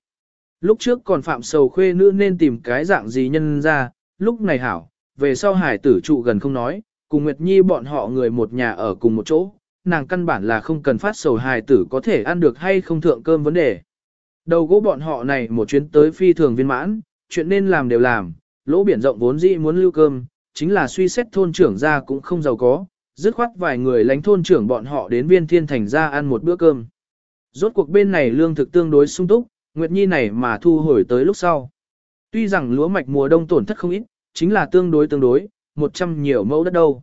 Lúc trước còn phạm sầu khuê nữ nên tìm cái dạng gì nhân ra, lúc này hảo, về sau hải tử trụ gần không nói, cùng Nguyệt Nhi bọn họ người một nhà ở cùng một chỗ, nàng căn bản là không cần phát sầu hải tử có thể ăn được hay không thượng cơm vấn đề. Đầu gỗ bọn họ này một chuyến tới phi thường viên mãn, chuyện nên làm đều làm, lỗ biển rộng vốn dĩ muốn lưu cơm, chính là suy xét thôn trưởng ra cũng không giàu có, dứt khoát vài người lánh thôn trưởng bọn họ đến viên thiên thành ra ăn một bữa cơm. Rốt cuộc bên này lương thực tương đối sung túc, Nguyệt Nhi này mà thu hồi tới lúc sau. Tuy rằng lúa mạch mùa đông tổn thất không ít, chính là tương đối tương đối, 100 nhiều mẫu đất đâu.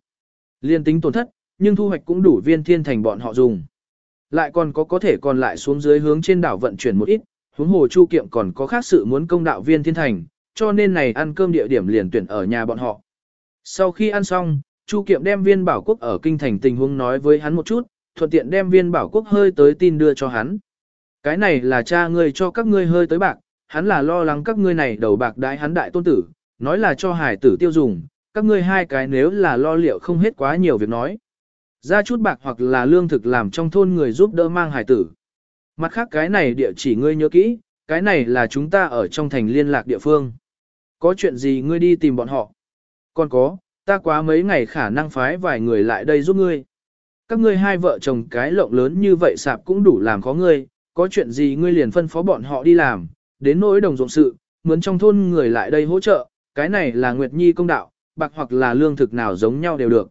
Liên tính tổn thất, nhưng thu hoạch cũng đủ viên thiên thành bọn họ dùng. Lại còn có có thể còn lại xuống dưới hướng trên đảo vận chuyển một ít, huống hồ chu kiệm còn có khác sự muốn công đạo viên thiên thành, cho nên này ăn cơm địa điểm liền tuyển ở nhà bọn họ. Sau khi ăn xong, Chu Kiệm đem viên bảo quốc ở kinh thành tình huống nói với hắn một chút, thuận tiện đem viên bảo quốc hơi tới tin đưa cho hắn. Cái này là cha ngươi cho các ngươi hơi tới bạc, hắn là lo lắng các ngươi này đầu bạc đái hắn đại tôn tử, nói là cho hải tử tiêu dùng, các ngươi hai cái nếu là lo liệu không hết quá nhiều việc nói. Ra chút bạc hoặc là lương thực làm trong thôn người giúp đỡ mang hải tử. Mặt khác cái này địa chỉ ngươi nhớ kỹ, cái này là chúng ta ở trong thành liên lạc địa phương. Có chuyện gì ngươi đi tìm bọn họ? Còn có, ta quá mấy ngày khả năng phái vài người lại đây giúp ngươi. Các ngươi hai vợ chồng cái lộng lớn như vậy sạp cũng đủ làm khó ngươi, có chuyện gì ngươi liền phân phó bọn họ đi làm, đến nỗi đồng ruộng sự, muốn trong thôn người lại đây hỗ trợ, cái này là Nguyệt Nhi công đạo, bạc hoặc là lương thực nào giống nhau đều được.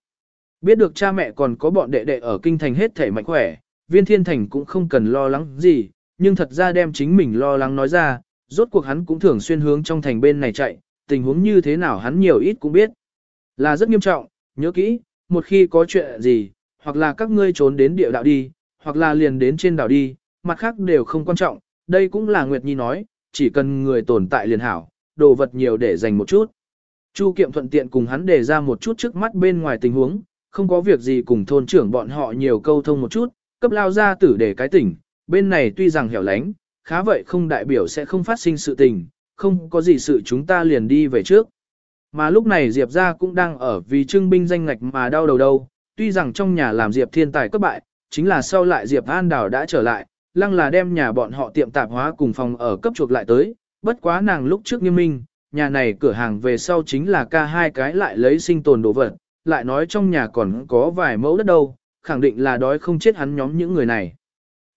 Biết được cha mẹ còn có bọn đệ đệ ở kinh thành hết thể mạnh khỏe, viên thiên thành cũng không cần lo lắng gì, nhưng thật ra đem chính mình lo lắng nói ra, rốt cuộc hắn cũng thường xuyên hướng trong thành bên này chạy, tình huống như thế nào hắn nhiều ít cũng biết. Là rất nghiêm trọng, nhớ kỹ, một khi có chuyện gì, hoặc là các ngươi trốn đến địa đạo đi, hoặc là liền đến trên đảo đi, mặt khác đều không quan trọng, đây cũng là Nguyệt Nhi nói, chỉ cần người tồn tại liền hảo, đồ vật nhiều để dành một chút. Chu Kiệm thuận tiện cùng hắn đề ra một chút trước mắt bên ngoài tình huống, không có việc gì cùng thôn trưởng bọn họ nhiều câu thông một chút, cấp lao ra tử để cái tỉnh, bên này tuy rằng hẻo lánh, khá vậy không đại biểu sẽ không phát sinh sự tình, không có gì sự chúng ta liền đi về trước. Mà lúc này Diệp ra cũng đang ở vì trưng binh danh ngạch mà đau đầu đâu, tuy rằng trong nhà làm Diệp thiên tài cấp bại, chính là sau lại Diệp An Đào đã trở lại, lăng là đem nhà bọn họ tiệm tạp hóa cùng phòng ở cấp chuộc lại tới, bất quá nàng lúc trước nghiêm minh, nhà này cửa hàng về sau chính là ca hai cái lại lấy sinh tồn đồ vật, lại nói trong nhà còn có vài mẫu đất đâu, khẳng định là đói không chết hắn nhóm những người này.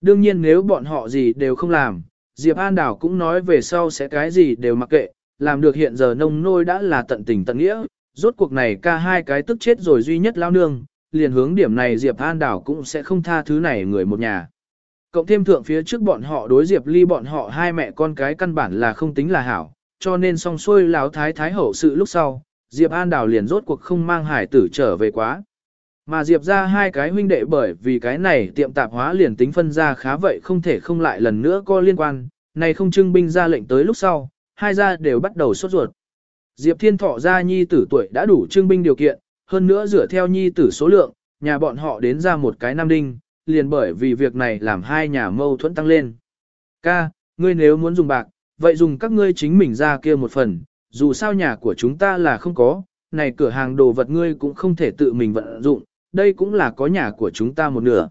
Đương nhiên nếu bọn họ gì đều không làm, Diệp An Đảo cũng nói về sau sẽ cái gì đều mặc kệ, làm được hiện giờ nông nôi đã là tận tình tận nghĩa, rốt cuộc này ca hai cái tức chết rồi duy nhất lao nương, liền hướng điểm này Diệp An Đảo cũng sẽ không tha thứ này người một nhà. Cộng thêm thượng phía trước bọn họ đối Diệp Ly bọn họ hai mẹ con cái căn bản là không tính là hảo, cho nên song xuôi láo thái thái hậu sự lúc sau, Diệp An Đảo liền rốt cuộc không mang hải tử trở về quá. Mà Diệp ra hai cái huynh đệ bởi vì cái này tiệm tạp hóa liền tính phân ra khá vậy không thể không lại lần nữa có liên quan, này không trưng binh ra lệnh tới lúc sau, hai gia đều bắt đầu sốt ruột. Diệp Thiên Thọ gia nhi tử tuổi đã đủ trưng binh điều kiện, hơn nữa dựa theo nhi tử số lượng, nhà bọn họ đến ra một cái nam đinh, liền bởi vì việc này làm hai nhà mâu thuẫn tăng lên. Ca, ngươi nếu muốn dùng bạc, vậy dùng các ngươi chính mình ra kia một phần, dù sao nhà của chúng ta là không có, này cửa hàng đồ vật ngươi cũng không thể tự mình vận dụng, đây cũng là có nhà của chúng ta một nửa.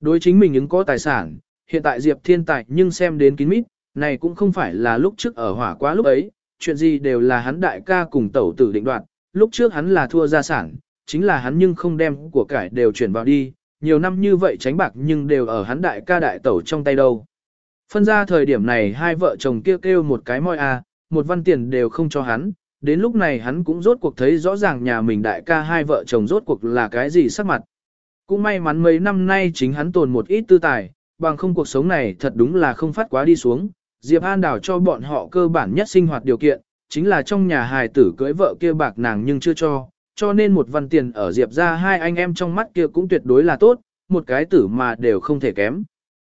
Đối chính mình ứng có tài sản, hiện tại Diệp Thiên Tài nhưng xem đến kín mít, này cũng không phải là lúc trước ở hỏa quá lúc ấy, chuyện gì đều là hắn đại ca cùng tẩu tử định đoạt, lúc trước hắn là thua gia sản, chính là hắn nhưng không đem của cải đều chuyển vào đi, nhiều năm như vậy tránh bạc nhưng đều ở hắn đại ca đại tẩu trong tay đâu. Phân ra thời điểm này hai vợ chồng kêu kêu một cái môi a, một văn tiền đều không cho hắn, đến lúc này hắn cũng rốt cuộc thấy rõ ràng nhà mình đại ca hai vợ chồng rốt cuộc là cái gì sắc mặt. Cũng may mắn mấy năm nay chính hắn tồn một ít tư tài, bằng không cuộc sống này thật đúng là không phát quá đi xuống. Diệp An đảo cho bọn họ cơ bản nhất sinh hoạt điều kiện, chính là trong nhà hài tử cưới vợ kia bạc nàng nhưng chưa cho, cho nên một văn tiền ở Diệp ra hai anh em trong mắt kia cũng tuyệt đối là tốt, một cái tử mà đều không thể kém.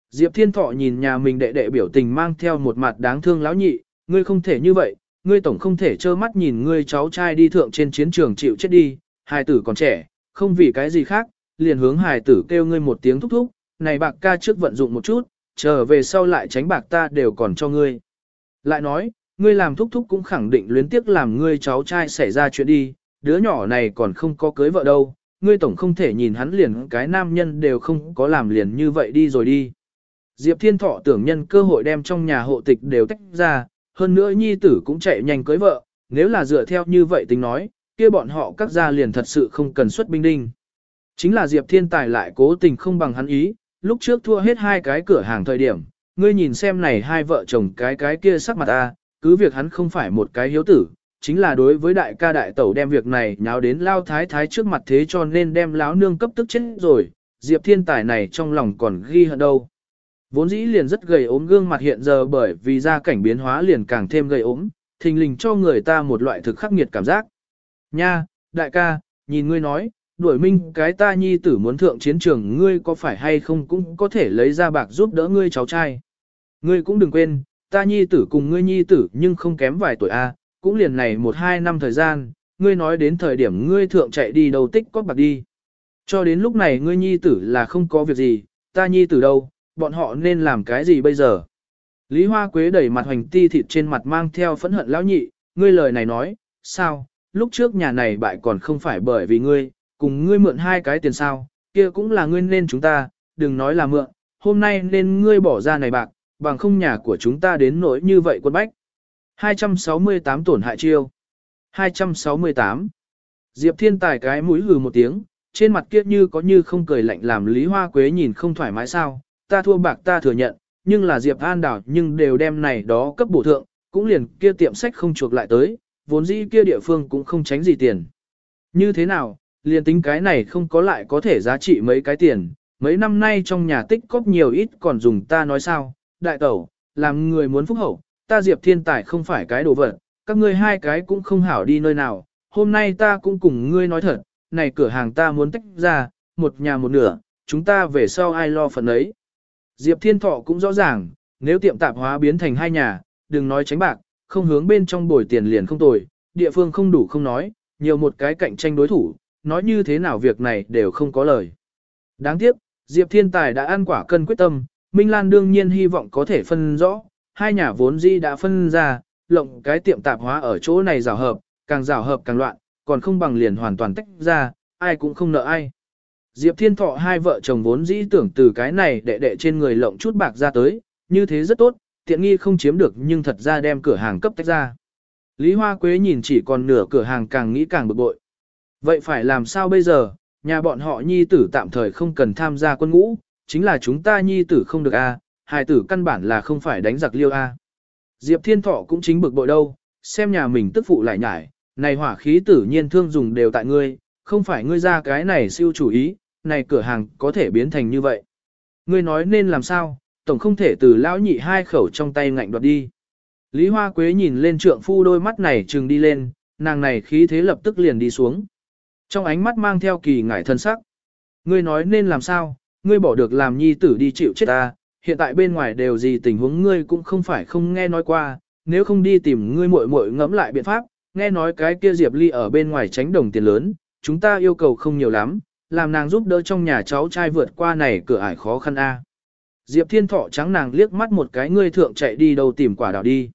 Diệp Thiên Thọ nhìn nhà mình đệ đệ biểu tình mang theo một mặt đáng thương lão nhị, ngươi không thể như vậy, ngươi tổng không thể trơ mắt nhìn ngươi cháu trai đi thượng trên chiến trường chịu chết đi, hài tử còn trẻ, không vì cái gì khác, liền hướng hài tử kêu ngươi một tiếng thúc thúc, này bạc ca trước vận dụng một chút, trở về sau lại tránh bạc ta đều còn cho ngươi. Lại nói, ngươi làm thúc thúc cũng khẳng định luyến tiếc làm ngươi cháu trai xảy ra chuyện đi, đứa nhỏ này còn không có cưới vợ đâu, ngươi tổng không thể nhìn hắn liền cái nam nhân đều không có làm liền như vậy đi rồi đi. Diệp Thiên Thọ tưởng nhân cơ hội đem trong nhà hộ tịch đều tách ra, hơn nữa nhi tử cũng chạy nhanh cưới vợ, nếu là dựa theo như vậy tính nói, kia bọn họ các gia liền thật sự không cần xuất binh đinh. Chính là Diệp Thiên Tài lại cố tình không bằng hắn ý, lúc trước thua hết hai cái cửa hàng thời điểm, ngươi nhìn xem này hai vợ chồng cái cái kia sắc mặt ta, cứ việc hắn không phải một cái hiếu tử, chính là đối với đại ca đại tẩu đem việc này nháo đến lao thái thái trước mặt thế cho nên đem lão nương cấp tức chết rồi, Diệp Thiên Tài này trong lòng còn ghi hận đâu. Vốn dĩ liền rất gầy ốm gương mặt hiện giờ bởi vì gia cảnh biến hóa liền càng thêm gầy ốm, thình lình cho người ta một loại thực khắc nghiệt cảm giác. Nha, đại ca, nhìn ngươi nói, đuổi minh cái ta nhi tử muốn thượng chiến trường ngươi có phải hay không cũng có thể lấy ra bạc giúp đỡ ngươi cháu trai. Ngươi cũng đừng quên, ta nhi tử cùng ngươi nhi tử nhưng không kém vài tuổi a, cũng liền này một hai năm thời gian, ngươi nói đến thời điểm ngươi thượng chạy đi đầu tích có bạc đi. Cho đến lúc này ngươi nhi tử là không có việc gì, ta nhi tử đâu, bọn họ nên làm cái gì bây giờ? Lý Hoa Quế đẩy mặt hoành ti thịt trên mặt mang theo phẫn hận lão nhị, ngươi lời này nói, sao, lúc trước nhà này bại còn không phải bởi vì ngươi, cùng ngươi mượn hai cái tiền sao, kia cũng là ngươi nên chúng ta, đừng nói là mượn, hôm nay nên ngươi bỏ ra này bạc, bằng không nhà của chúng ta đến nỗi như vậy quân bách. 268 tổn hại chiêu. 268. Diệp Thiên Tài cái mũi hừ một tiếng, trên mặt kia như có như không cười lạnh làm Lý Hoa Quế nhìn không thoải mái sao, ta thua bạc ta thừa nhận, nhưng là Diệp An đảo nhưng đều đem này đó cấp bổ thượng, cũng liền kia tiệm sách không chuộc lại tới, vốn dĩ kia địa phương cũng không tránh gì tiền. Như thế nào, liền tính cái này không có lại có thể giá trị mấy cái tiền, mấy năm nay trong nhà tích cóp nhiều ít còn dùng ta nói sao, đại tẩu, làm người muốn phúc hậu, ta Diệp Thiên Tài không phải cái đồ vật, các ngươi hai cái cũng không hảo đi nơi nào, hôm nay ta cũng cùng ngươi nói thật, này cửa hàng ta muốn tách ra, một nhà một nửa, chúng ta về sau ai lo phần ấy. Diệp Thiên Thọ cũng rõ ràng, nếu tiệm tạp hóa biến thành hai nhà, đừng nói tránh bạc, không hướng bên trong bồi tiền liền không tồi, địa phương không đủ không nói, nhiều một cái cạnh tranh đối thủ, nói như thế nào việc này đều không có lời. Đáng tiếc, Diệp Thiên Tài đã ăn quả cân quyết tâm, Minh Lan đương nhiên hy vọng có thể phân rõ, hai nhà vốn di đã phân ra, lộng cái tiệm tạp hóa ở chỗ này rào hợp, càng rào hợp càng loạn, còn không bằng liền hoàn toàn tách ra, ai cũng không nợ ai. Diệp Thiên Thọ hai vợ chồng vốn dĩ tưởng từ cái này đệ đệ trên người lộng chút bạc ra tới, như thế rất tốt, tiện nghi không chiếm được nhưng thật ra đem cửa hàng cấp tách ra. Lý Hoa Quế nhìn chỉ còn nửa cửa hàng càng nghĩ càng bực bội. Vậy phải làm sao bây giờ, nhà bọn họ nhi tử tạm thời không cần tham gia quân ngũ, chính là chúng ta nhi tử không được a, hài tử căn bản là không phải đánh giặc liêu a. Diệp Thiên Thọ cũng chính bực bội đâu, xem nhà mình tức phụ lại nhải, này hỏa khí tử nhiên thương dùng đều tại ngươi, không phải ngươi ra cái này siêu chủ ý, này cửa hàng có thể biến thành như vậy. Ngươi nói nên làm sao, tổng không thể từ lão nhị hai khẩu trong tay ngạnh đoạt đi. Lý Hoa Quế nhìn lên trượng phu đôi mắt này trừng đi lên, nàng này khí thế lập tức liền đi xuống. Trong ánh mắt mang theo kỳ ngải thân sắc. Ngươi nói nên làm sao, ngươi bỏ được làm nhi tử đi chịu chết ta, hiện tại bên ngoài đều gì tình huống ngươi cũng không phải không nghe nói qua, nếu không đi tìm ngươi muội muội ngẫm lại biện pháp, nghe nói cái kia Diệp Ly ở bên ngoài tránh đồng tiền lớn, chúng ta yêu cầu không nhiều lắm, làm nàng giúp đỡ trong nhà cháu trai vượt qua này cửa ải khó khăn a. Diệp Thiên Thọ trắng nàng liếc mắt một cái ngươi thượng chạy đi đâu tìm quả đào đi.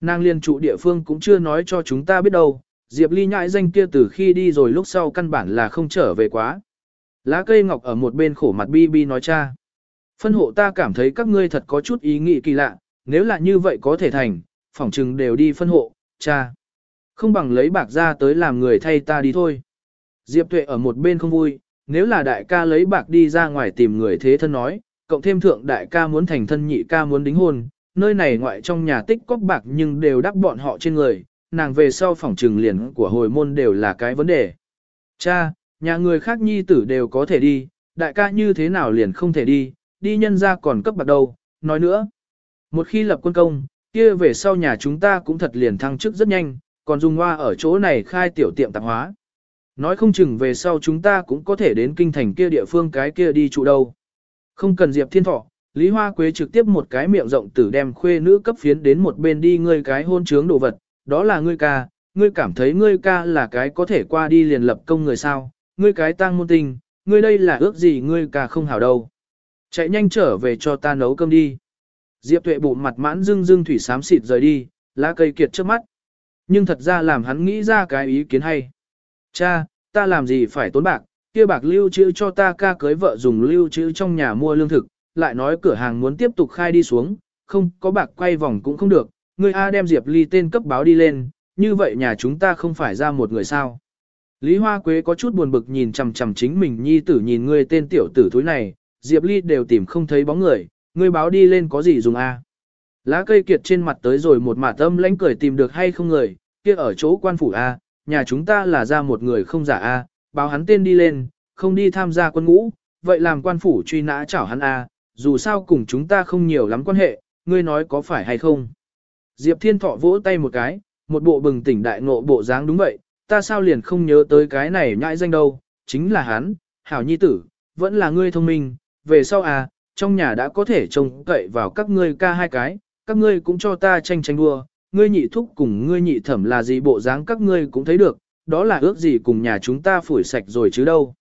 Nàng liên trụ địa phương cũng chưa nói cho chúng ta biết đâu, Diệp Ly nhãi danh kia từ khi đi rồi lúc sau căn bản là không trở về quá. Lá cây ngọc ở một bên khổ mặt bi bi nói cha. Phân hộ ta cảm thấy các ngươi thật có chút ý nghĩ kỳ lạ, nếu là như vậy có thể thành, phỏng chừng đều đi phân hộ, cha. Không bằng lấy bạc ra tới làm người thay ta đi thôi. Diệp Tuệ ở một bên không vui, nếu là đại ca lấy bạc đi ra ngoài tìm người thế thân nói, cộng thêm thượng đại ca muốn thành thân nhị ca muốn đính hôn, nơi này ngoại trong nhà tích cóc bạc nhưng đều đắp bọn họ trên người, nàng về sau phòng trừng liền của hồi môn đều là cái vấn đề. Cha, nhà người khác nhi tử đều có thể đi, đại ca như thế nào liền không thể đi, đi nhân ra còn cấp bạc đâu, nói nữa. Một khi lập quân công, kia về sau nhà chúng ta cũng thật liền thăng chức rất nhanh, còn dùng hoa ở chỗ này khai tiểu tiệm tạp hóa. Nói không chừng về sau chúng ta cũng có thể đến kinh thành kia địa phương cái kia đi trụ đâu. Không cần Diệp Thiên Thọ, Lý Hoa Quế trực tiếp một cái miệng rộng tử đem khuê nữ cấp phiến đến một bên đi ngươi cái hôn trướng đồ vật, đó là ngươi ca, ngươi cảm thấy ngươi ca là cái có thể qua đi liền lập công người sao, ngươi cái tang môn tình, ngươi đây là ước gì ngươi ca không hảo đâu. Chạy nhanh trở về cho ta nấu cơm đi. Diệp tuệ bụng mặt mãn dưng dưng thủy xám xịt rời đi, lá cây kiệt trước mắt. Nhưng thật ra làm hắn nghĩ ra cái ý kiến hay. Cha, ta làm gì phải tốn bạc, kia bạc lưu trữ cho ta ca cưới vợ dùng lưu trữ trong nhà mua lương thực, lại nói cửa hàng muốn tiếp tục khai đi xuống, không có bạc quay vòng cũng không được, người A đem Diệp Ly tên cấp báo đi lên, như vậy nhà chúng ta không phải ra một người sao. Lý Hoa Quế có chút buồn bực nhìn chằm chằm chính mình nhi tử nhìn người tên tiểu tử thúi này, Diệp Ly đều tìm không thấy bóng người, người báo đi lên có gì dùng A. Lá cây kiệt trên mặt tới rồi một mả tâm lãnh cười tìm được hay không người, kia ở chỗ quan phủ A, nhà chúng ta là ra một người không giả A, báo hắn tên đi lên, không đi tham gia quân ngũ, vậy làm quan phủ truy nã chảo hắn A, dù sao cùng chúng ta không nhiều lắm quan hệ, ngươi nói có phải hay không. Diệp Thiên Thọ vỗ tay một cái, một bộ bừng tỉnh đại ngộ bộ dáng đúng vậy, ta sao liền không nhớ tới cái này nhãi danh đâu, chính là hắn, hảo nhi tử, vẫn là ngươi thông minh, về sau à, trong nhà đã có thể trông cậy vào các ngươi ca hai cái, các ngươi cũng cho ta tranh tranh đua, ngươi nhị thúc cùng ngươi nhị thẩm là gì bộ dáng các ngươi cũng thấy được, đó là ước gì cùng nhà chúng ta phủi sạch rồi chứ đâu.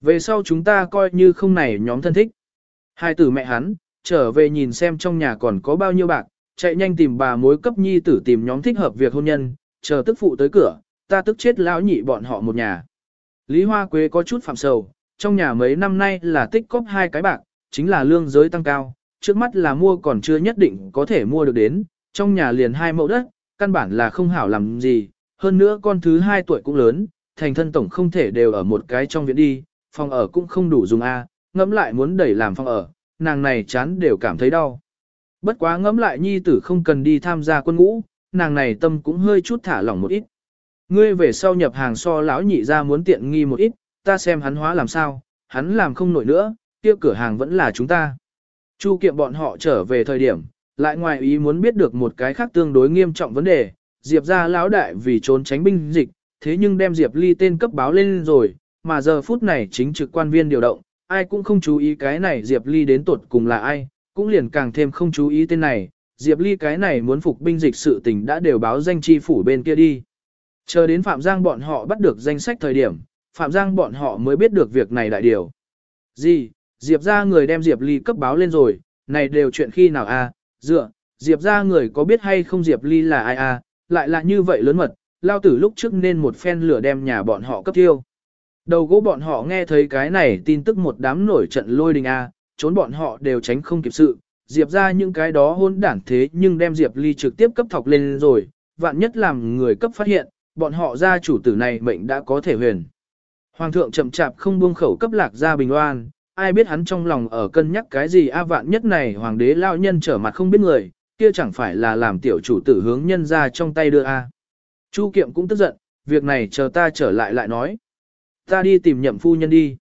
Về sau chúng ta coi như không này nhóm thân thích. Hai tử mẹ hắn, trở về nhìn xem trong nhà còn có bao nhiêu bạc, chạy nhanh tìm bà mối cấp nhi tử tìm nhóm thích hợp việc hôn nhân, chờ tức phụ tới cửa, ta tức chết lão nhị bọn họ một nhà. Lý Hoa Quế có chút phạm sầu, trong nhà mấy năm nay là tích cóp hai cái bạc, chính là lương giới tăng cao, trước mắt là mua còn chưa nhất định có thể mua được đến, trong nhà liền hai mẫu đất, căn bản là không hảo làm gì, hơn nữa con thứ hai tuổi cũng lớn, thành thân tổng không thể đều ở một cái trong viện đi, phòng ở cũng không đủ dùng A, ngẫm lại muốn đẩy làm phòng ở, nàng này chán đều cảm thấy đau. Bất quá ngẫm lại nhi tử không cần đi tham gia quân ngũ, nàng này tâm cũng hơi chút thả lỏng một ít. Ngươi về sau nhập hàng so lão nhị ra muốn tiện nghi một ít, ta xem hắn hóa làm sao, hắn làm không nổi nữa, kia cửa hàng vẫn là chúng ta. Chu kiệm bọn họ trở về thời điểm, lại ngoài ý muốn biết được một cái khác tương đối nghiêm trọng vấn đề, Diệp gia lão đại vì trốn tránh binh dịch, thế nhưng đem Diệp Ly tên cấp báo lên rồi, mà giờ phút này chính trực quan viên điều động, ai cũng không chú ý cái này Diệp Ly đến tột cùng là ai, cũng liền càng thêm không chú ý tên này, Diệp Ly cái này muốn phục binh dịch sự tình đã đều báo danh chi phủ bên kia đi. Chờ đến Phạm Giang bọn họ bắt được danh sách thời điểm, Phạm Giang bọn họ mới biết được việc này đại điều. Gì, Diệp ra người đem Diệp Ly cấp báo lên rồi, này đều chuyện khi nào a? À? Dựa, Diệp ra người có biết hay không Diệp Ly là ai a? À? lại là như vậy lớn mật, lao tử lúc trước nên một phen lửa đem nhà bọn họ cấp tiêu. Đầu gỗ bọn họ nghe thấy cái này tin tức một đám nổi trận lôi đình a, trốn bọn họ đều tránh không kịp sự, Diệp ra những cái đó hôn đản thế nhưng đem Diệp Ly trực tiếp cấp thọc lên rồi, vạn nhất làm người cấp phát hiện, bọn họ ra chủ tử này mệnh đã có thể huyền. Hoàng thượng chậm chạp không buông khẩu cấp lạc ra bình oan, ai biết hắn trong lòng ở cân nhắc cái gì a vạn nhất này hoàng đế lao nhân trở mặt không biết người, kia chẳng phải là làm tiểu chủ tử hướng nhân ra trong tay đưa a. Chu Kiệm cũng tức giận, việc này chờ ta trở lại lại nói. Ta đi tìm nhậm phu nhân đi.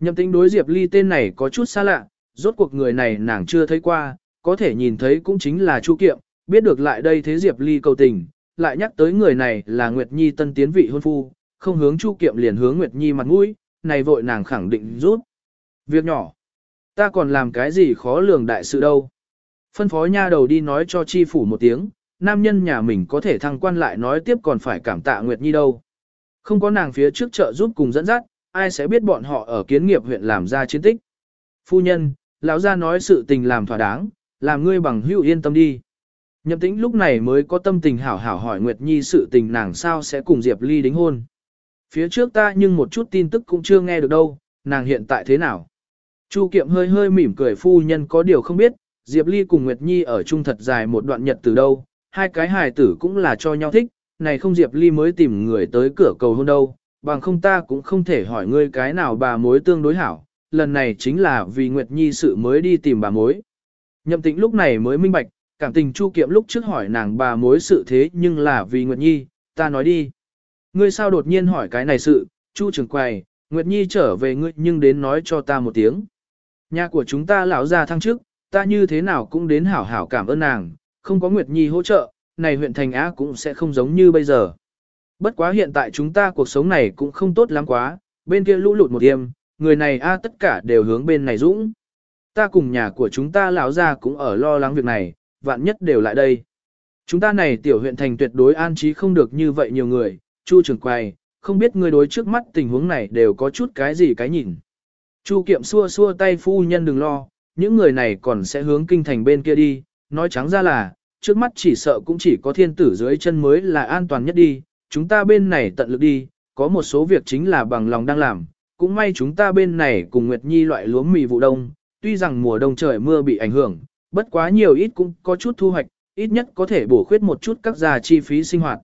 Nhậm tính đối Diệp Ly tên này có chút xa lạ, rốt cuộc người này nàng chưa thấy qua, có thể nhìn thấy cũng chính là Chu Kiệm, biết được lại đây thế Diệp Ly cầu tình, lại nhắc tới người này là Nguyệt Nhi tân tiến vị hôn phu, không hướng Chu Kiệm liền hướng Nguyệt Nhi mặt mũi, này vội nàng khẳng định rút. Việc nhỏ, ta còn làm cái gì khó lường đại sự đâu. Phân phó nha đầu đi nói cho chi phủ một tiếng, nam nhân nhà mình có thể thăng quan lại nói tiếp còn phải cảm tạ Nguyệt Nhi đâu. Không có nàng phía trước chợ giúp cùng dẫn dắt, ai sẽ biết bọn họ ở kiến nghiệp huyện làm ra chiến tích. Phu nhân, lão gia nói sự tình làm thỏa đáng, làm ngươi bằng hữu yên tâm đi. Nhậm tĩnh lúc này mới có tâm tình hảo hảo hỏi Nguyệt Nhi sự tình nàng sao sẽ cùng Diệp Ly đính hôn. Phía trước ta nhưng một chút tin tức cũng chưa nghe được đâu, nàng hiện tại thế nào. Chu Kiệm hơi hơi mỉm cười phu nhân có điều không biết, Diệp Ly cùng Nguyệt Nhi ở chung thật dài một đoạn nhật từ đâu, hai cái hài tử cũng là cho nhau thích, này không Diệp Ly mới tìm người tới cửa cầu hôn đâu, bằng không ta cũng không thể hỏi ngươi cái nào bà mối tương đối hảo, lần này chính là vì Nguyệt Nhi sự mới đi tìm bà mối. Nhậm tĩnh lúc này mới minh bạch, cảm tình Chu Kiệm lúc trước hỏi nàng bà mối sự thế nhưng là vì Nguyệt Nhi, ta nói đi. Ngươi sao đột nhiên hỏi cái này sự, Chu trưởng quầy, Nguyệt Nhi trở về ngươi nhưng đến nói cho ta một tiếng. Nhà của chúng ta lão già thăng chức, ta như thế nào cũng đến hảo hảo cảm ơn nàng, không có Nguyệt Nhi hỗ trợ, này huyện thành á cũng sẽ không giống như bây giờ. Bất quá hiện tại chúng ta cuộc sống này cũng không tốt lắm quá, bên kia lũ lụt một điểm, người này a tất cả đều hướng bên này dũng. Ta cùng nhà của chúng ta lão già cũng ở lo lắng việc này, vạn nhất đều lại đây. Chúng ta này tiểu huyện thành tuyệt đối an trí không được như vậy nhiều người, Chu trưởng quay, không biết người đối trước mắt tình huống này đều có chút cái gì cái nhìn. Chu kiệm xua xua tay phu nhân đừng lo, những người này còn sẽ hướng kinh thành bên kia đi, nói trắng ra là, trước mắt chỉ sợ cũng chỉ có thiên tử dưới chân mới là an toàn nhất đi, chúng ta bên này tận lực đi, có một số việc chính là bằng lòng đang làm, cũng may chúng ta bên này cùng Nguyệt Nhi loại lúa mì vụ đông, tuy rằng mùa đông trời mưa bị ảnh hưởng, bất quá nhiều ít cũng có chút thu hoạch, ít nhất có thể bổ khuyết một chút các già chi phí sinh hoạt.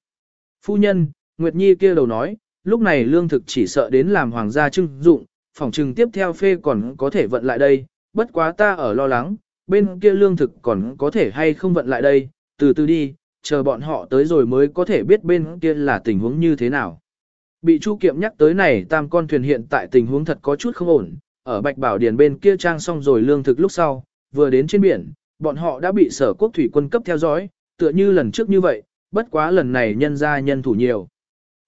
Phu nhân, Nguyệt Nhi kia đầu nói, lúc này lương thực chỉ sợ đến làm hoàng gia trưng dụng, phòng trừng tiếp theo phê còn có thể vận lại đây, bất quá ta ở lo lắng, bên kia lương thực còn có thể hay không vận lại đây, từ từ đi, chờ bọn họ tới rồi mới có thể biết bên kia là tình huống như thế nào. Bị Chu Kiệm nhắc tới này tam con thuyền hiện tại tình huống thật có chút không ổn, ở Bạch Bảo Điền bên kia trang xong rồi lương thực lúc sau, vừa đến trên biển, bọn họ đã bị sở quốc thủy quân cấp theo dõi, tựa như lần trước như vậy, bất quá lần này nhân ra nhân thủ nhiều.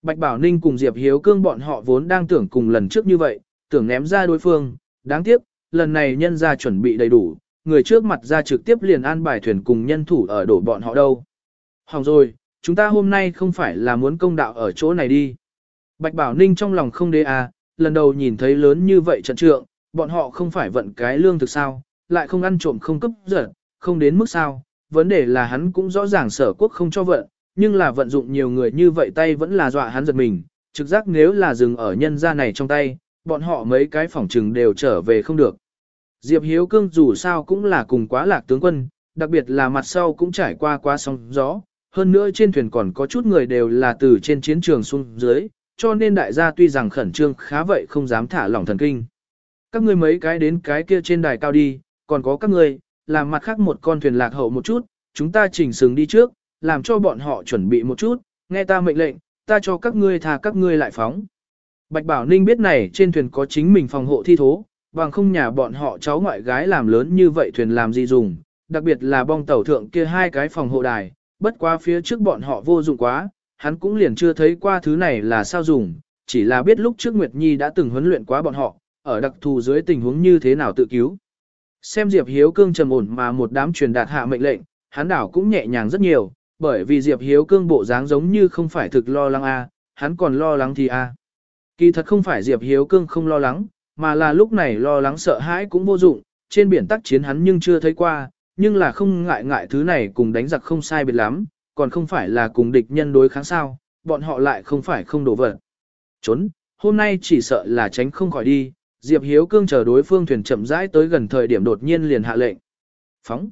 Bạch Bảo Ninh cùng Diệp Hiếu Cương bọn họ vốn đang tưởng cùng lần trước như vậy, tưởng ném ra đối phương, đáng tiếc, lần này nhân ra chuẩn bị đầy đủ, người trước mặt ra trực tiếp liền an bài thuyền cùng nhân thủ ở đổ bọn họ đâu. Hỏng rồi, chúng ta hôm nay không phải là muốn công đạo ở chỗ này đi. Bạch Bảo Ninh trong lòng không đế à, lần đầu nhìn thấy lớn như vậy trận trượng, bọn họ không phải vận cái lương thực sao, lại không ăn trộm không cấp giật, không đến mức sao. Vấn đề là hắn cũng rõ ràng sở quốc không cho vận, nhưng là vận dụng nhiều người như vậy tay vẫn là dọa hắn giật mình, trực giác nếu là dừng ở nhân gia này trong tay, bọn họ mấy cái phỏng trừng đều trở về không được. Diệp Hiếu Cương dù sao cũng là cùng quá lạc tướng quân, đặc biệt là mặt sau cũng trải qua quá sóng gió, hơn nữa trên thuyền còn có chút người đều là từ trên chiến trường xuống dưới, cho nên đại gia tuy rằng khẩn trương khá vậy không dám thả lỏng thần kinh. Các ngươi mấy cái đến cái kia trên đài cao đi, còn có các ngươi, làm mặt khác một con thuyền lạc hậu một chút, chúng ta chỉnh sừng đi trước, làm cho bọn họ chuẩn bị một chút, nghe ta mệnh lệnh, ta cho các ngươi thả các ngươi lại phóng. Bạch Bảo Ninh biết này trên thuyền có chính mình phòng hộ thi thố, bằng không nhà bọn họ cháu ngoại gái làm lớn như vậy thuyền làm gì dùng, đặc biệt là bong tàu thượng kia hai cái phòng hộ đài, bất quá phía trước bọn họ vô dụng quá, hắn cũng liền chưa thấy qua thứ này là sao dùng, chỉ là biết lúc trước Nguyệt Nhi đã từng huấn luyện quá bọn họ, ở đặc thù dưới tình huống như thế nào tự cứu. Xem Diệp Hiếu Cương trầm ổn mà một đám truyền đạt hạ mệnh lệnh, hắn đảo cũng nhẹ nhàng rất nhiều, bởi vì Diệp Hiếu Cương bộ dáng giống như không phải thực lo lắng a, hắn còn lo lắng thì a. Kỳ thật không phải Diệp Hiếu Cương không lo lắng, mà là lúc này lo lắng sợ hãi cũng vô dụng, trên biển tác chiến hắn nhưng chưa thấy qua, nhưng là không ngại ngại thứ này cùng đánh giặc không sai biệt lắm, còn không phải là cùng địch nhân đối kháng sao, bọn họ lại không phải không đổ vật. Trốn, hôm nay chỉ sợ là tránh không khỏi đi, Diệp Hiếu Cương chờ đối phương thuyền chậm rãi tới gần thời điểm đột nhiên liền hạ lệnh. Phóng.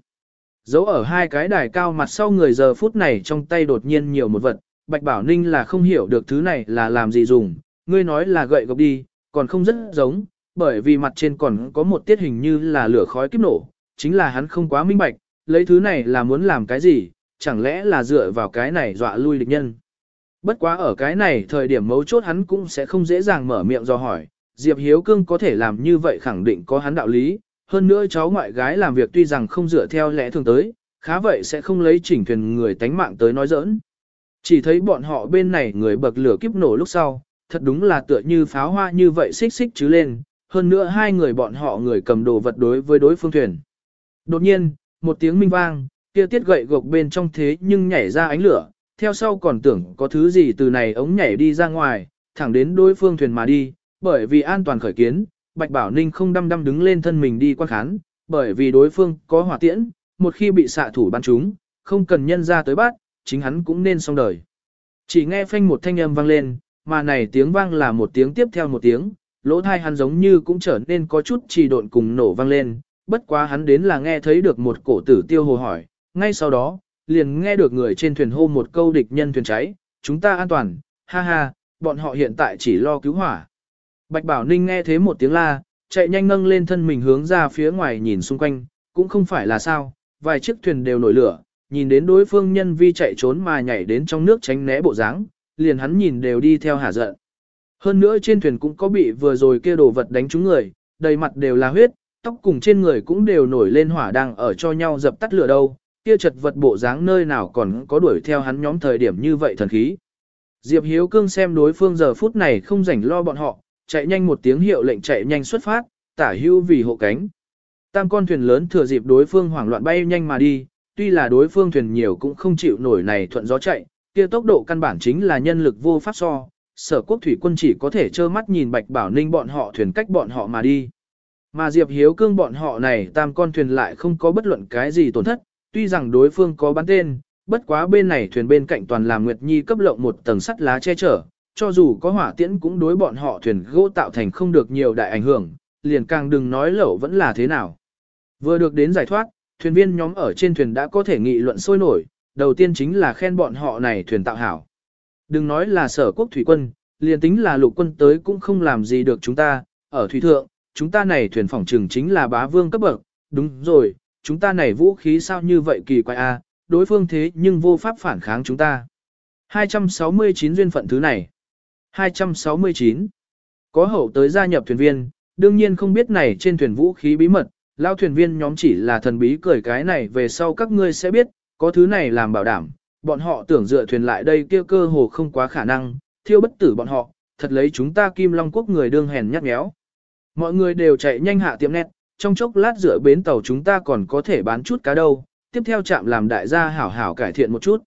Giấu ở hai cái đài cao mặt sau người giờ phút này trong tay đột nhiên nhiều một vật, Bạch Bảo Ninh là không hiểu được thứ này là làm gì dùng, ngươi nói là gậy gộc đi, còn không rất giống, bởi vì mặt trên còn có một tiết hình như là lửa khói kiếp nổ, chính là hắn không quá minh bạch, lấy thứ này là muốn làm cái gì, chẳng lẽ là dựa vào cái này dọa lui địch nhân. Bất quá ở cái này thời điểm mấu chốt hắn cũng sẽ không dễ dàng mở miệng do hỏi, Diệp Hiếu Cương có thể làm như vậy khẳng định có hắn đạo lý, hơn nữa cháu ngoại gái làm việc tuy rằng không dựa theo lẽ thường tới, khá vậy sẽ không lấy chỉnh thuyền người tánh mạng tới nói giỡn. Chỉ thấy bọn họ bên này người bậc lửa kiếp nổ lúc sau, thật đúng là tựa như pháo hoa như vậy xích xích chứ lên, hơn nữa hai người bọn họ người cầm đồ vật đối với đối phương thuyền. Đột nhiên, một tiếng minh vang, kia tiết gậy gộc bên trong thế nhưng nhảy ra ánh lửa, theo sau còn tưởng có thứ gì từ này ống nhảy đi ra ngoài, thẳng đến đối phương thuyền mà đi, bởi vì an toàn khởi kiến, Bạch Bảo Ninh không đăm đăm đứng lên thân mình đi quan khán, bởi vì đối phương có hỏa tiễn, một khi bị xạ thủ bắn trúng, không cần nhân ra tới bắt, chính hắn cũng nên xong đời. Chỉ nghe phanh một thanh âm vang lên, mà này tiếng vang là một tiếng tiếp theo một tiếng, lỗ thai hắn giống như cũng trở nên có chút trì độn cùng nổ vang lên, bất quá hắn đến là nghe thấy được một cổ tử tiêu hồ hỏi, ngay sau đó, liền nghe được người trên thuyền hô một câu địch nhân thuyền cháy, chúng ta an toàn, ha ha, bọn họ hiện tại chỉ lo cứu hỏa. Bạch Bảo Ninh nghe thế một tiếng la, chạy nhanh nâng lên thân mình hướng ra phía ngoài nhìn xung quanh, cũng không phải là sao, vài chiếc thuyền đều nổi lửa, nhìn đến đối phương nhân vi chạy trốn mà nhảy đến trong nước tránh né bộ dáng, liền hắn nhìn đều đi theo hả giận. Hơn nữa trên thuyền cũng có bị vừa rồi kia đồ vật đánh trúng người, đầy mặt đều là huyết, tóc cùng trên người cũng đều nổi lên hỏa đang ở cho nhau dập tắt lửa đâu, kia chật vật bộ dáng nơi nào còn có đuổi theo hắn nhóm thời điểm như vậy thần khí. Diệp Hiếu Cương xem đối phương giờ phút này không rảnh lo bọn họ, chạy nhanh một tiếng hiệu lệnh chạy nhanh xuất phát, tả hưu vì hộ cánh. Tam con thuyền lớn thừa dịp đối phương hoảng loạn bay nhanh mà đi, tuy là đối phương thuyền nhiều cũng không chịu nổi này thuận gió chạy, kia tốc độ căn bản chính là nhân lực vô pháp so, sở quốc thủy quân chỉ có thể trơ mắt nhìn bạch bảo ninh bọn họ thuyền cách bọn họ mà đi. Mà Diệp Hiếu Cương bọn họ này tam con thuyền lại không có bất luận cái gì tổn thất, tuy rằng đối phương có bắn tên, bất quá bên này thuyền bên cạnh toàn là Nguyệt Nhi cấp lộng một tầng sắt lá che chở, cho dù có hỏa tiễn cũng đối bọn họ thuyền gỗ tạo thành không được nhiều đại ảnh hưởng, liền càng đừng nói lẩu vẫn là thế nào. Vừa được đến giải thoát, thuyền viên nhóm ở trên thuyền đã có thể nghị luận sôi nổi, đầu tiên chính là khen bọn họ này thuyền tạo hảo. Đừng nói là sở quốc thủy quân, liền tính là lục quân tới cũng không làm gì được chúng ta, ở thủy thượng, chúng ta này thuyền phỏng trừng chính là bá vương cấp bậc, đúng rồi, chúng ta này vũ khí sao như vậy kỳ quái a, đối phương thế nhưng vô pháp phản kháng chúng ta. 269 duyên phận thứ này. 269. Có hậu tới gia nhập thuyền viên, đương nhiên không biết này trên thuyền vũ khí bí mật, lao thuyền viên nhóm chỉ là thần bí cười cái này về sau các ngươi sẽ biết, có thứ này làm bảo đảm, bọn họ tưởng dựa thuyền lại đây kia cơ hồ không quá khả năng, thiêu bất tử bọn họ, thật lấy chúng ta Kim Long Quốc người đương hèn nhát méo. Mọi người đều chạy nhanh hạ tiệm nét, trong chốc lát giữa bến tàu chúng ta còn có thể bán chút cá đâu, tiếp theo chạm làm đại gia hảo hảo cải thiện một chút.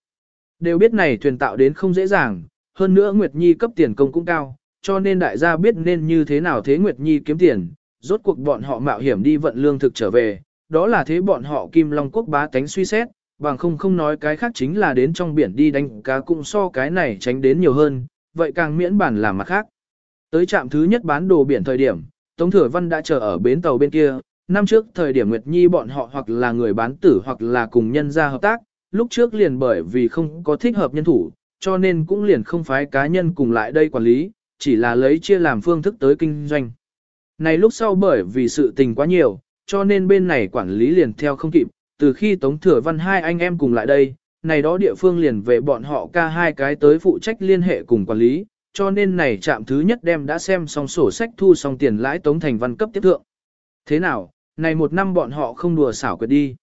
Đều biết này thuyền tạo đến không dễ dàng, hơn nữa Nguyệt Nhi cấp tiền công cũng cao, cho nên đại gia biết nên như thế nào thế Nguyệt Nhi kiếm tiền, rốt cuộc bọn họ mạo hiểm đi vận lương thực trở về, đó là thế bọn họ Kim Long Quốc bá tánh suy xét, bằng không không nói cái khác chính là đến trong biển đi đánh cá cũng so cái này tránh đến nhiều hơn, vậy càng miễn bản làm mặt khác. Tới trạm thứ nhất bán đồ biển thời điểm, Tống Thừa Văn đã chờ ở bến tàu bên kia, năm trước thời điểm Nguyệt Nhi bọn họ hoặc là người bán tử hoặc là cùng nhân gia hợp tác, lúc trước liền bởi vì không có thích hợp nhân thủ, cho nên cũng liền không phái cá nhân cùng lại đây quản lý, chỉ là lấy chia làm phương thức tới kinh doanh. Này lúc sau bởi vì sự tình quá nhiều, cho nên bên này quản lý liền theo không kịp, từ khi Tống Thừa Văn hai anh em cùng lại đây, này đó địa phương liền về bọn họ ca hai cái tới phụ trách liên hệ cùng quản lý, cho nên này trạm thứ nhất đem đã xem xong sổ sách thu xong tiền lãi Tống Thành Văn cấp tiếp thượng. Thế nào, này một năm bọn họ không đùa xảo quyệt đi.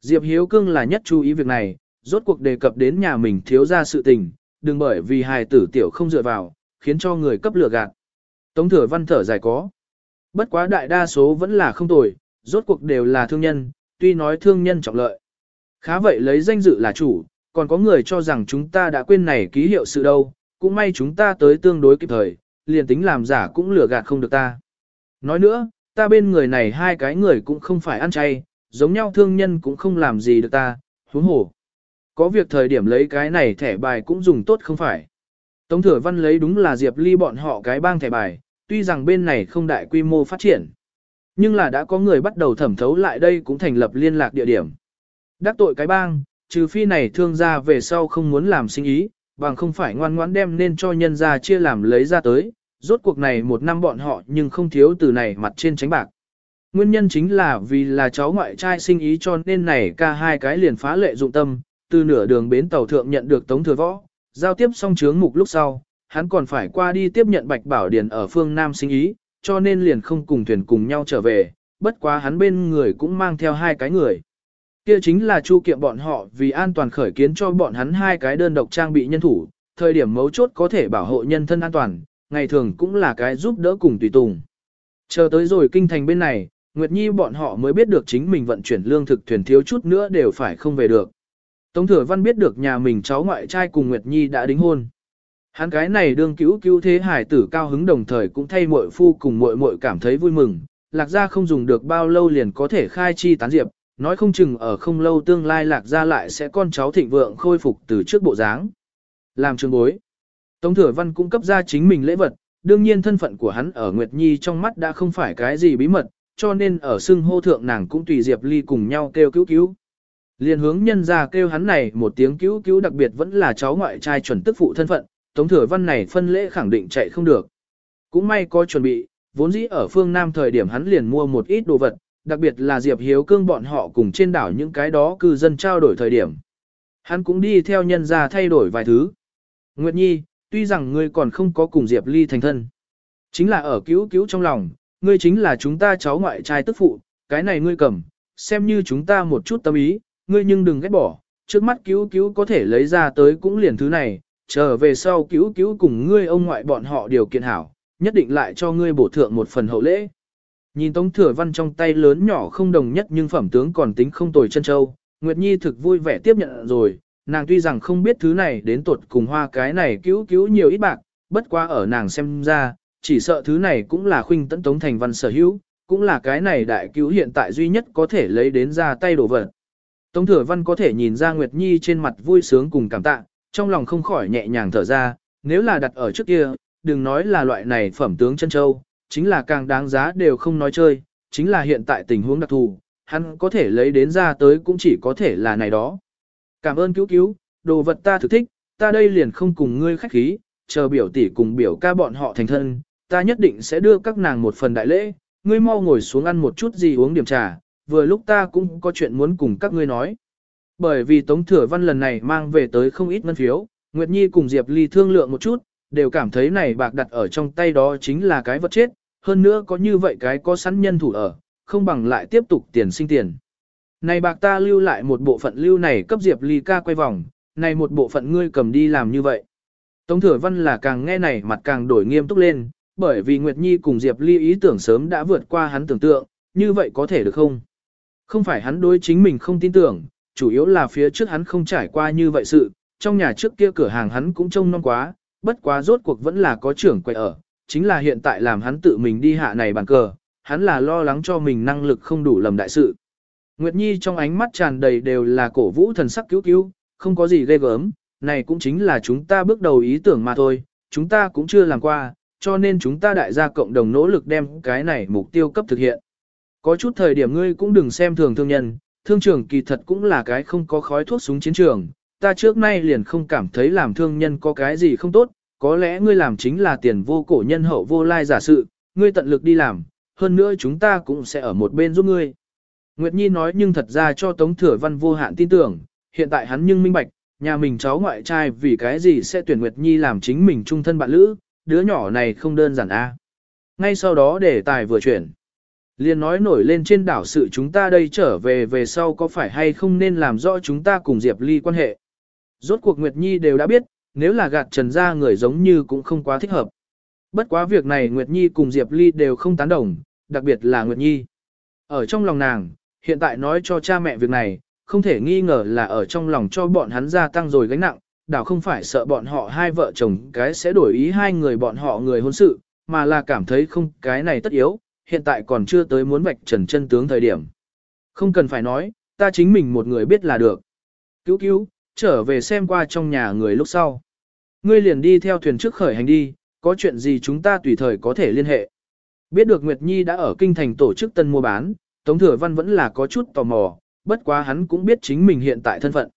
Diệp Hiếu Cương là nhất chú ý việc này, rốt cuộc đề cập đến nhà mình thiếu ra sự tình, đừng bởi vì hài tử tiểu không dựa vào, khiến cho người cấp lừa gạt. Tống thừa văn thở dài có. Bất quá đại đa số vẫn là không tồi, rốt cuộc đều là thương nhân, tuy nói thương nhân trọng lợi. Khá vậy lấy danh dự là chủ, còn có người cho rằng chúng ta đã quên này ký hiệu sự đâu, cũng may chúng ta tới tương đối kịp thời, liền tính làm giả cũng lừa gạt không được ta. Nói nữa, ta bên người này hai cái người cũng không phải ăn chay, giống nhau thương nhân cũng không làm gì được ta, huống hồ. Có việc thời điểm lấy cái này thẻ bài cũng dùng tốt không phải. Tống thừa văn lấy đúng là Diệp Ly bọn họ cái bang thẻ bài, tuy rằng bên này không đại quy mô phát triển. Nhưng là đã có người bắt đầu thẩm thấu lại đây cũng thành lập liên lạc địa điểm. Đắc tội cái bang, trừ phi này thương gia về sau không muốn làm sinh ý, bằng không phải ngoan ngoãn đem nên cho nhân gia chia làm lấy ra tới, rốt cuộc này một năm bọn họ nhưng không thiếu từ này mặt trên tránh bạc. Nguyên nhân chính là vì là cháu ngoại trai sinh ý cho nên này ca hai cái liền phá lệ dụng tâm, từ nửa đường bến tàu thượng nhận được tống thừa võ, giao tiếp xong chướng mục lúc sau, hắn còn phải qua đi tiếp nhận bạch bảo điền ở phương Nam sinh ý, cho nên liền không cùng thuyền cùng nhau trở về, bất quá hắn bên người cũng mang theo hai cái người. Kia chính là chu kiệm bọn họ vì an toàn khởi kiến cho bọn hắn hai cái đơn độc trang bị nhân thủ, thời điểm mấu chốt có thể bảo hộ nhân thân an toàn, ngày thường cũng là cái giúp đỡ cùng tùy tùng. Chờ tới rồi kinh thành bên này, Nguyệt Nhi bọn họ mới biết được chính mình vận chuyển lương thực thuyền thiếu chút nữa đều phải không về được. Tống Thừa Văn biết được nhà mình cháu ngoại trai cùng Nguyệt Nhi đã đính hôn. Hắn cái này đương cứu cứu thế hải tử cao hứng đồng thời cũng thay muội phu cùng muội muội cảm thấy vui mừng, lạc gia không dùng được bao lâu liền có thể khai chi tán diệp, nói không chừng ở không lâu tương lai lạc gia lại sẽ con cháu thịnh vượng khôi phục từ trước bộ dáng. Làm trường bối. Tống Thừa Văn cũng cấp ra chính mình lễ vật, đương nhiên thân phận của hắn ở Nguyệt Nhi trong mắt đã không phải cái gì bí mật, cho nên ở xưng hô thượng nàng cũng tùy Diệp Ly cùng nhau kêu cứu cứu. Liên hướng nhân ra kêu hắn này một tiếng cứu cứu đặc biệt vẫn là cháu ngoại trai chuẩn tức phụ thân phận, Tống Thừa Văn này phân lễ khẳng định chạy không được. Cũng may có chuẩn bị, vốn dĩ ở phương Nam thời điểm hắn liền mua một ít đồ vật, đặc biệt là Diệp Hiếu Cương bọn họ cùng trên đảo những cái đó cư dân trao đổi thời điểm. Hắn cũng đi theo nhân ra thay đổi vài thứ. Nguyệt Nhi, tuy rằng ngươi còn không có cùng Diệp Ly thành thân. Chính là ở cứu cứu trong lòng, ngươi chính là chúng ta cháu ngoại trai tức phụ, cái này ngươi cầm, xem như chúng ta một chút tâm ý, ngươi nhưng đừng ghét bỏ, trước mắt cứu cứu có thể lấy ra tới cũng liền thứ này, chờ về sau cứu cứu cùng ngươi ông ngoại bọn họ điều kiện hảo, nhất định lại cho ngươi bổ thượng một phần hậu lễ. Nhìn Tống Thừa Văn trong tay lớn nhỏ không đồng nhất nhưng phẩm tướng còn tính không tồi chân châu, Nguyệt Nhi thực vui vẻ tiếp nhận rồi, nàng tuy rằng không biết thứ này đến tuột cùng hoa cái này cứu cứu nhiều ít bạc, bất quá ở nàng xem ra, chỉ sợ thứ này cũng là khuynh tấn Tống Thành Văn sở hữu, cũng là cái này đại cứu hiện tại duy nhất có thể lấy đến ra tay đổ vật. Tống Thừa Văn có thể nhìn ra Nguyệt Nhi trên mặt vui sướng cùng cảm tạ, trong lòng không khỏi nhẹ nhàng thở ra, nếu là đặt ở trước kia, đừng nói là loại này phẩm tướng chân châu, chính là càng đáng giá đều không nói chơi, chính là hiện tại tình huống đặc thù, hắn có thể lấy đến ra tới cũng chỉ có thể là này đó. Cảm ơn cứu cứu, đồ vật ta thực thích, ta đây liền không cùng ngươi khách khí, chờ biểu tỷ cùng biểu ca bọn họ thành thân, ta nhất định sẽ đưa các nàng một phần đại lễ, ngươi mau ngồi xuống ăn một chút gì uống điểm trà, vừa lúc ta cũng có chuyện muốn cùng các ngươi nói. Bởi vì Tống Thừa Văn lần này mang về tới không ít ngân phiếu, Nguyệt Nhi cùng Diệp Ly thương lượng một chút, đều cảm thấy này bạc đặt ở trong tay đó chính là cái vật chết, hơn nữa có như vậy cái có sẵn nhân thủ ở, không bằng lại tiếp tục tiền sinh tiền. Này bạc ta lưu lại một bộ phận lưu này cấp Diệp Ly ca quay vòng, này một bộ phận ngươi cầm đi làm như vậy. Tống Thừa Văn là càng nghe này mặt càng đổi nghiêm túc lên, bởi vì Nguyệt Nhi cùng Diệp Ly ý tưởng sớm đã vượt qua hắn tưởng tượng, như vậy có thể được không? Không phải hắn đối chính mình không tin tưởng, chủ yếu là phía trước hắn không trải qua như vậy sự, trong nhà trước kia cửa hàng hắn cũng trông non quá, bất quá rốt cuộc vẫn là có trưởng quay ở, chính là hiện tại làm hắn tự mình đi hạ này bàn cờ, hắn là lo lắng cho mình năng lực không đủ lầm đại sự. Nguyệt Nhi trong ánh mắt tràn đầy đều là cổ vũ thần sắc cứu cứu, không có gì ghê gớm, này cũng chính là chúng ta bước đầu ý tưởng mà thôi, chúng ta cũng chưa làm qua, cho nên chúng ta đại gia cộng đồng nỗ lực đem cái này mục tiêu cấp thực hiện. Có chút thời điểm ngươi cũng đừng xem thường thương nhân, thương trường kỳ thật cũng là cái không có khói thuốc súng chiến trường, ta trước nay liền không cảm thấy làm thương nhân có cái gì không tốt, có lẽ ngươi làm chính là tiền vô cổ nhân hậu vô lai giả sự, ngươi tận lực đi làm, hơn nữa chúng ta cũng sẽ ở một bên giúp ngươi. Nguyệt Nhi nói nhưng thật ra cho Tống Thừa Văn vô hạn tin tưởng, hiện tại hắn nhưng minh bạch, nhà mình cháu ngoại trai vì cái gì sẽ tuyển Nguyệt Nhi làm chính mình trung thân bạn lữ, đứa nhỏ này không đơn giản a. Ngay sau đó để tài vừa chuyển. Liên nói nổi lên trên đảo sự chúng ta đây trở về về sau có phải hay không nên làm rõ chúng ta cùng Diệp Ly quan hệ. Rốt cuộc Nguyệt Nhi đều đã biết, nếu là gạt trần ra người giống như cũng không quá thích hợp. Bất quá việc này Nguyệt Nhi cùng Diệp Ly đều không tán đồng, đặc biệt là Nguyệt Nhi. Ở trong lòng nàng, hiện tại nói cho cha mẹ việc này, không thể nghi ngờ là ở trong lòng cho bọn hắn gia tăng rồi gánh nặng, đảo không phải sợ bọn họ hai vợ chồng cái sẽ đổi ý hai người bọn họ người hôn sự, mà là cảm thấy không cái này tất yếu, hiện tại còn chưa tới muốn vạch trần chân tướng thời điểm. Không cần phải nói, ta chính mình một người biết là được. Cứu cứu, trở về xem qua trong nhà người lúc sau. Ngươi liền đi theo thuyền trước khởi hành đi, có chuyện gì chúng ta tùy thời có thể liên hệ. Biết được Nguyệt Nhi đã ở kinh thành tổ chức tân mua bán, Tống Thừa Văn vẫn là có chút tò mò, bất quá hắn cũng biết chính mình hiện tại thân phận.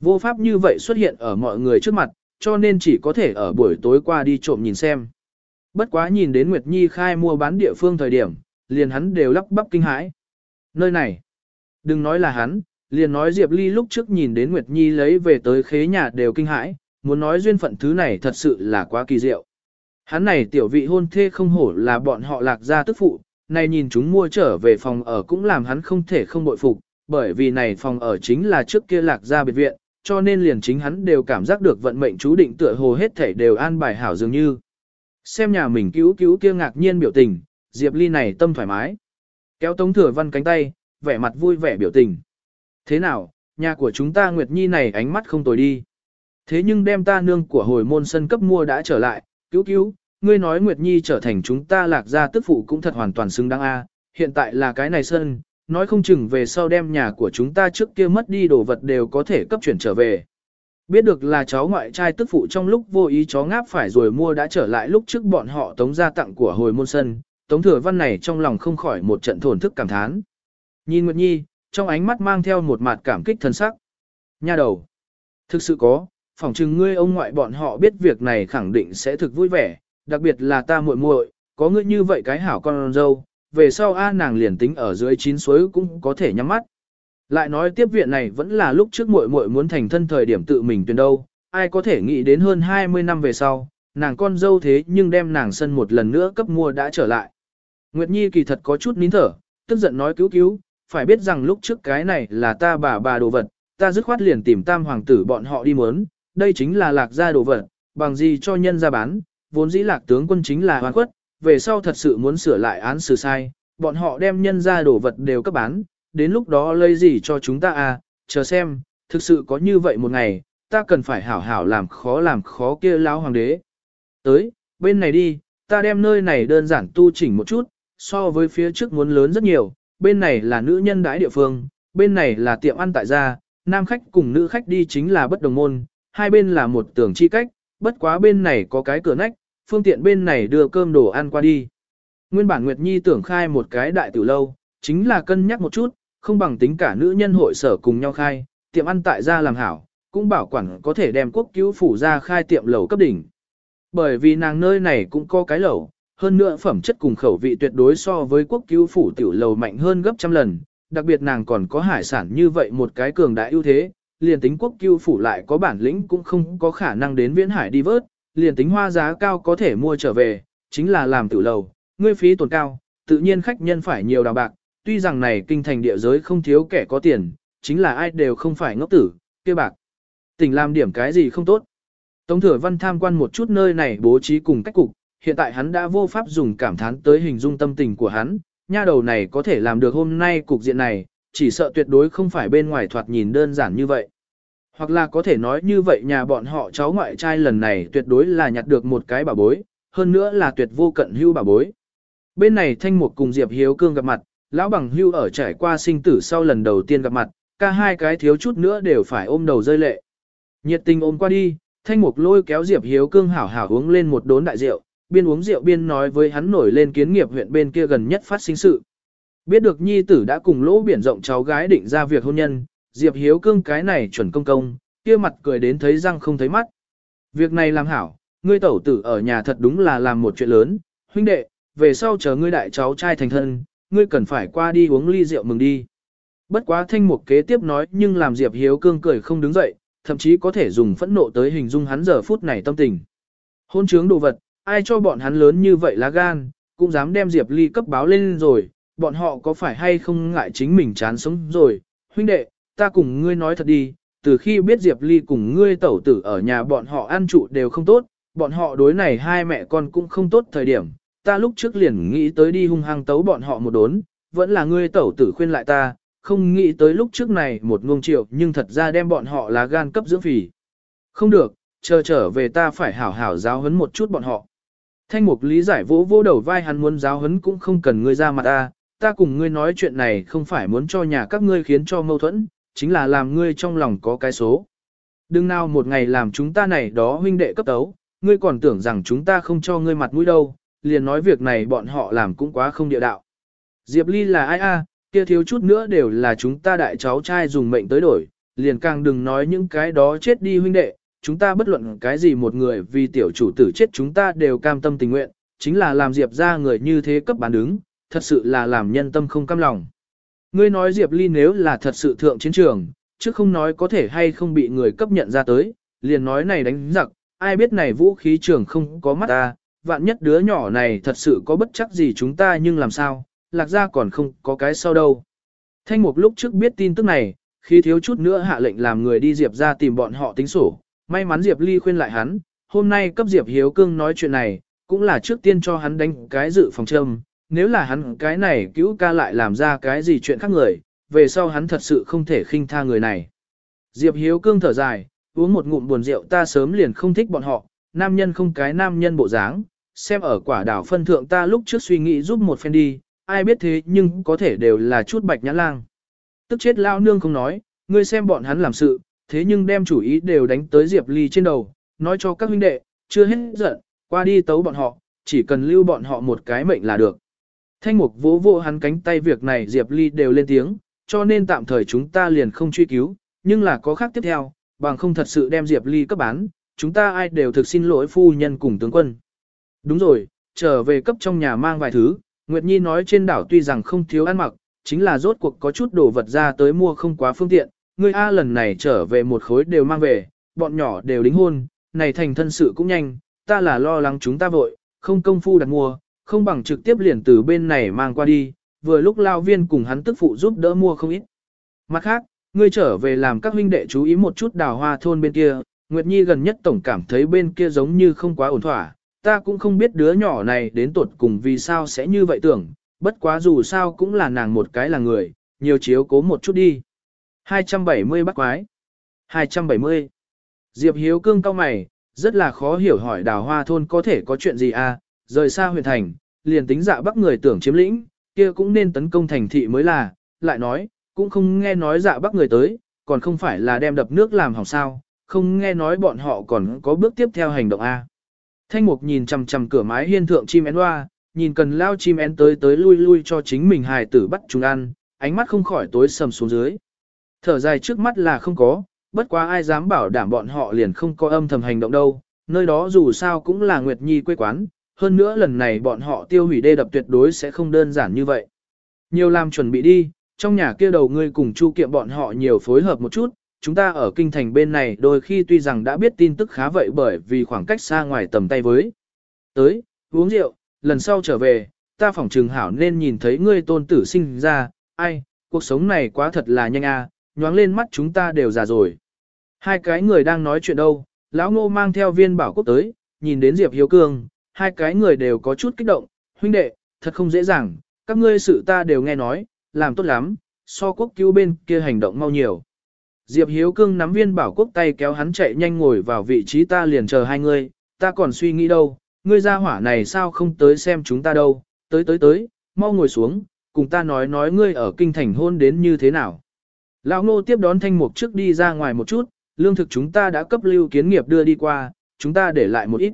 Vô pháp như vậy xuất hiện ở mọi người trước mặt, cho nên chỉ có thể ở buổi tối qua đi trộm nhìn xem. Bất quá nhìn đến Nguyệt Nhi khai mua bán địa phương thời điểm, liền hắn đều lắp bắp kinh hãi. Nơi này, đừng nói là hắn, liền nói Diệp Ly lúc trước nhìn đến Nguyệt Nhi lấy về tới khế nhà đều kinh hãi, muốn nói duyên phận thứ này thật sự là quá kỳ diệu. Hắn này tiểu vị hôn thê không hổ là bọn họ lạc gia tức phụ, này nhìn chúng mua trở về phòng ở cũng làm hắn không thể không bội phục, bởi vì này phòng ở chính là trước kia lạc gia biệt viện, cho nên liền chính hắn đều cảm giác được vận mệnh chú định tựa hồ hết thể đều an bài hảo dường như. Xem nhà mình cứu cứu kia ngạc nhiên biểu tình, Diệp Ly này tâm thoải mái. Kéo Tống Thừa Văn cánh tay, vẻ mặt vui vẻ biểu tình. Thế nào, nhà của chúng ta Nguyệt Nhi này ánh mắt không tồi đi. Thế nhưng đem ta nương của hồi môn sân cấp mua đã trở lại, cứu cứu, ngươi nói Nguyệt Nhi trở thành chúng ta lạc gia tức phụ cũng thật hoàn toàn xứng đáng a. hiện tại là cái này sân, nói không chừng về sau đem nhà của chúng ta trước kia mất đi đồ vật đều có thể cấp chuyển trở về. Biết được là cháu ngoại trai tức phụ trong lúc vô ý chó ngáp phải rồi mua đã trở lại lúc trước bọn họ tống ra tặng của hồi môn sân, tống thừa văn này trong lòng không khỏi một trận thổn thức cảm thán. Nhìn Nguyệt Nhi, trong ánh mắt mang theo một mặt cảm kích thân sắc. Nha đầu. Thực sự có, phỏng chừng ngươi ông ngoại bọn họ biết việc này khẳng định sẽ thực vui vẻ, đặc biệt là ta muội muội, có ngươi như vậy cái hảo con dâu, về sau a nàng liền tính ở dưới chín suối cũng có thể nhắm mắt. Lại nói tiếp viện này vẫn là lúc trước muội muội muốn thành thân thời điểm tự mình tuyển đâu, ai có thể nghĩ đến hơn 20 năm về sau, nàng con dâu thế nhưng đem nàng sân một lần nữa cấp mua đã trở lại. Nguyệt Nhi kỳ thật có chút nín thở, tức giận nói cứu cứu, phải biết rằng lúc trước cái này là ta bà bà đồ vật, ta dứt khoát liền tìm tam hoàng tử bọn họ đi muốn, đây chính là lạc gia đồ vật, bằng gì cho nhân ra bán, vốn dĩ lạc tướng quân chính là hoàn quất, về sau thật sự muốn sửa lại án xử sai, bọn họ đem nhân ra đồ vật đều cấp bán, đến lúc đó lấy gì cho chúng ta à, chờ xem, thực sự có như vậy một ngày, ta cần phải hảo hảo làm khó làm khó kia lão hoàng đế. Tới, bên này đi, ta đem nơi này đơn giản tu chỉnh một chút, so với phía trước muốn lớn rất nhiều, bên này là nữ nhân đãi địa phương, bên này là tiệm ăn tại gia, nam khách cùng nữ khách đi chính là bất đồng môn, hai bên là một tường chi cách, bất quá bên này có cái cửa nách, phương tiện bên này đưa cơm đồ ăn qua đi. Nguyên bản Nguyệt Nhi tưởng khai một cái đại tiểu lâu, chính là cân nhắc một chút, không bằng tính cả nữ nhân hội sở cùng nhau khai, tiệm ăn tại gia làm hảo, cũng bảo quản có thể đem quốc cứu phủ ra khai tiệm lầu cấp đỉnh. Bởi vì nàng nơi này cũng có cái lầu, hơn nữa phẩm chất cùng khẩu vị tuyệt đối so với quốc cứu phủ tiểu lầu mạnh hơn gấp trăm lần, đặc biệt nàng còn có hải sản như vậy một cái cường đại ưu thế, liền tính quốc cứu phủ lại có bản lĩnh cũng không có khả năng đến viễn hải đi vớt, liền tính hoa giá cao có thể mua trở về, chính là làm tiểu lầu, ngươi phí tổn cao, tự nhiên khách nhân phải nhiều đào bạc, tuy rằng này kinh thành địa giới không thiếu kẻ có tiền, chính là ai đều không phải ngốc tử, kia bạc. Tỉnh làm điểm cái gì không tốt. Tống thừa văn tham quan một chút nơi này bố trí cùng cách cục, hiện tại hắn đã vô pháp dùng cảm thán tới hình dung tâm tình của hắn, nha đầu này có thể làm được hôm nay cục diện này, chỉ sợ tuyệt đối không phải bên ngoài thoạt nhìn đơn giản như vậy. Hoặc là có thể nói như vậy nhà bọn họ cháu ngoại trai lần này tuyệt đối là nhặt được một cái bảo bối, hơn nữa là tuyệt vô cận hưu bảo bối. Bên này Thanh Mục cùng Diệp Hiếu Cương gặp mặt, lão bằng hưu ở trải qua sinh tử sau lần đầu tiên gặp mặt, cả hai cái thiếu chút nữa đều phải ôm đầu rơi lệ. Nhiệt tình ôm qua đi, Thanh Mục lôi kéo Diệp Hiếu Cương hảo hảo uống lên một đốn đại rượu, biên uống rượu biên nói với hắn nổi lên kiến nghiệp huyện bên kia gần nhất phát sinh sự. Biết được nhi tử đã cùng lỗ biển rộng cháu gái định ra việc hôn nhân, Diệp Hiếu cương cái này chuẩn công công, kia mặt cười đến thấy răng không thấy mắt. Việc này làm hảo, ngươi tẩu tử ở nhà thật đúng là làm một chuyện lớn, huynh đệ, về sau chờ ngươi đại cháu trai thành thân, ngươi cần phải qua đi uống ly rượu mừng đi. Bất quá thanh mục kế tiếp nói nhưng làm Diệp Hiếu cương cười không đứng dậy, thậm chí có thể dùng phẫn nộ tới hình dung hắn giờ phút này tâm tình. Hôn trướng đồ vật, ai cho bọn hắn lớn như vậy lá gan, cũng dám đem Diệp Ly cấp báo lên rồi, bọn họ có phải hay không ngại chính mình chán sống rồi, huynh đệ, ta cùng ngươi nói thật đi, từ khi biết Diệp Ly cùng ngươi tẩu tử ở nhà bọn họ ăn trụ đều không tốt, bọn họ đối này hai mẹ con cũng không tốt thời điểm, ta lúc trước liền nghĩ tới đi hung hăng tấu bọn họ một đốn, vẫn là ngươi tẩu tử khuyên lại ta, không nghĩ tới lúc trước này một ngông triệu nhưng thật ra đem bọn họ là gan cấp dưỡng phì. Không được, chờ trở về ta phải hảo hảo giáo huấn một chút bọn họ. Thanh mục lý giải vỗ vỗ đầu vai hắn muốn giáo huấn cũng không cần ngươi ra mặt ta, ta cùng ngươi nói chuyện này không phải muốn cho nhà các ngươi khiến cho mâu thuẫn, chính là làm ngươi trong lòng có cái số. Đừng nào một ngày làm chúng ta này đó huynh đệ cấp tấu, ngươi còn tưởng rằng chúng ta không cho ngươi mặt mũi đâu, liền nói việc này bọn họ làm cũng quá không địa đạo. Diệp Ly là ai a, kia thiếu chút nữa đều là chúng ta đại cháu trai dùng mệnh tới đổi, liền càng đừng nói những cái đó chết đi huynh đệ, chúng ta bất luận cái gì một người vì tiểu chủ tử chết chúng ta đều cam tâm tình nguyện, chính là làm Diệp ra người như thế cấp bán đứng, thật sự là làm nhân tâm không cam lòng. Ngươi nói Diệp Ly nếu là thật sự thượng chiến trường, chứ không nói có thể hay không bị người cấp nhận ra tới, liền nói này đánh giặc, ai biết này vũ khí trường không có mắt ta, vạn nhất đứa nhỏ này thật sự có bất chắc gì chúng ta nhưng làm sao, lạc ra còn không có cái sau đâu. Thanh mục lúc trước biết tin tức này, khi thiếu chút nữa hạ lệnh làm người đi Diệp ra tìm bọn họ tính sổ, may mắn Diệp Ly khuyên lại hắn, hôm nay cấp Diệp Hiếu Cương nói chuyện này, cũng là trước tiên cho hắn đánh cái dự phòng châm, nếu là hắn cái này cứu ca lại làm ra cái gì chuyện khác người, về sau hắn thật sự không thể khinh tha người này. Diệp Hiếu Cương thở dài, uống một ngụm buồn rượu ta sớm liền không thích bọn họ, nam nhân không cái nam nhân bộ dáng, xem ở quả đảo phân thượng ta lúc trước suy nghĩ giúp một phen đi, ai biết thế nhưng có thể đều là chút bạch nhã lang. Tức chết lao nương không nói, ngươi xem bọn hắn làm sự, thế nhưng đem chủ ý đều đánh tới Diệp Ly trên đầu, nói cho các huynh đệ, chưa hết giận, qua đi tấu bọn họ, chỉ cần lưu bọn họ một cái mệnh là được. Thanh mục vỗ vỗ hắn cánh tay việc này Diệp Ly đều lên tiếng, cho nên tạm thời chúng ta liền không truy cứu, nhưng là có khác tiếp theo, bằng không thật sự đem Diệp Ly cấp bán, chúng ta ai đều thực xin lỗi phu nhân cùng tướng quân. Đúng rồi, trở về cấp trong nhà mang vài thứ, Nguyệt Nhi nói trên đảo tuy rằng không thiếu ăn mặc, chính là rốt cuộc có chút đồ vật ra tới mua không quá phương tiện, người A lần này trở về một khối đều mang về, bọn nhỏ đều đính hôn, này thành thân sự cũng nhanh, ta là lo lắng chúng ta vội, không công phu đặt mua, không bằng trực tiếp liền từ bên này mang qua đi, vừa lúc lao viên cùng hắn tức phụ giúp đỡ mua không ít. Mặt khác, ngươi trở về làm các huynh đệ chú ý một chút đào hoa thôn bên kia, Nguyệt Nhi gần nhất tổng cảm thấy bên kia giống như không quá ổn thỏa, ta cũng không biết đứa nhỏ này đến tuột cùng vì sao sẽ như vậy tưởng, bất quá dù sao cũng là nàng một cái là người, nhiều chiếu cố một chút đi. 270 bắt quái. 270. Diệp Hiếu cương cao mày, rất là khó hiểu hỏi đào hoa thôn có thể có chuyện gì à, rời xa huyện thành, liền tính dạ bắc người tưởng chiếm lĩnh, kia cũng nên tấn công thành thị mới là, lại nói, cũng không nghe nói dạ bắc người tới, còn không phải là đem đập nước làm hỏng sao, không nghe nói bọn họ còn có bước tiếp theo hành động a. À. Thanh mục nhìn chằm chằm cửa mái hiên thượng chim én hoa, nhìn cần lao chim én tới tới lui lui cho chính mình hài tử bắt chúng ăn, ánh mắt không khỏi tối sầm xuống dưới. Thở dài trước mắt là không có, bất quá ai dám bảo đảm bọn họ liền không có âm thầm hành động đâu, nơi đó dù sao cũng là Nguyệt Nhi quê quán, hơn nữa lần này bọn họ tiêu hủy đê đập tuyệt đối sẽ không đơn giản như vậy. Nhiều làm chuẩn bị đi, trong nhà kia đầu ngươi cùng chu kiệm bọn họ nhiều phối hợp một chút, chúng ta ở kinh thành bên này đôi khi tuy rằng đã biết tin tức khá vậy bởi vì khoảng cách xa ngoài tầm tay với. Tới, uống rượu, lần sau trở về, ta phỏng trường hảo nên nhìn thấy ngươi tôn tử sinh ra, ai, cuộc sống này quá thật là nhanh a, à, nhoáng lên mắt chúng ta đều già rồi. Hai cái người đang nói chuyện đâu, lão ngô mang theo viên bảo quốc tới, nhìn đến Diệp Hiếu Cương, hai cái người đều có chút kích động, huynh đệ, thật không dễ dàng, các ngươi sự ta đều nghe nói, làm tốt lắm, so quốc cứu bên kia hành động mau nhiều. Diệp Hiếu Cương nắm viên bảo quốc tay kéo hắn chạy nhanh ngồi vào vị trí ta liền chờ hai ngươi, ta còn suy nghĩ đâu, ngươi ra hỏa này sao không tới xem chúng ta đâu, tới tới tới, mau ngồi xuống, cùng ta nói nói ngươi ở kinh thành hôn đến như thế nào. Lão Ngô tiếp đón thanh mục trước đi ra ngoài một chút, lương thực chúng ta đã cấp lưu kiến nghiệp đưa đi qua, chúng ta để lại một ít.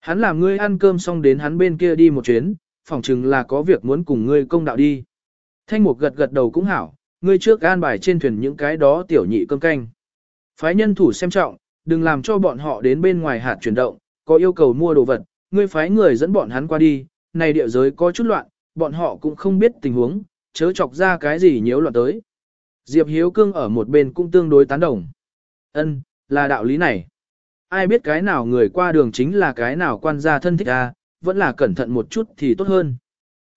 Hắn làm ngươi ăn cơm xong đến hắn bên kia đi một chuyến, phỏng chừng là có việc muốn cùng ngươi công đạo đi. Thanh mục gật gật đầu cũng hảo, ngươi trước an bài trên thuyền những cái đó tiểu nhị cơm canh. Phái nhân thủ xem trọng, đừng làm cho bọn họ đến bên ngoài hạt chuyển động, có yêu cầu mua đồ vật, ngươi phái người dẫn bọn hắn qua đi, này địa giới có chút loạn, bọn họ cũng không biết tình huống, chớ chọc ra cái gì nhiễu loạn tới. Diệp Hiếu Cương ở một bên cũng tương đối tán đồng. Ân, là đạo lý này. Ai biết cái nào người qua đường chính là cái nào quan gia thân thích à, vẫn là cẩn thận một chút thì tốt hơn.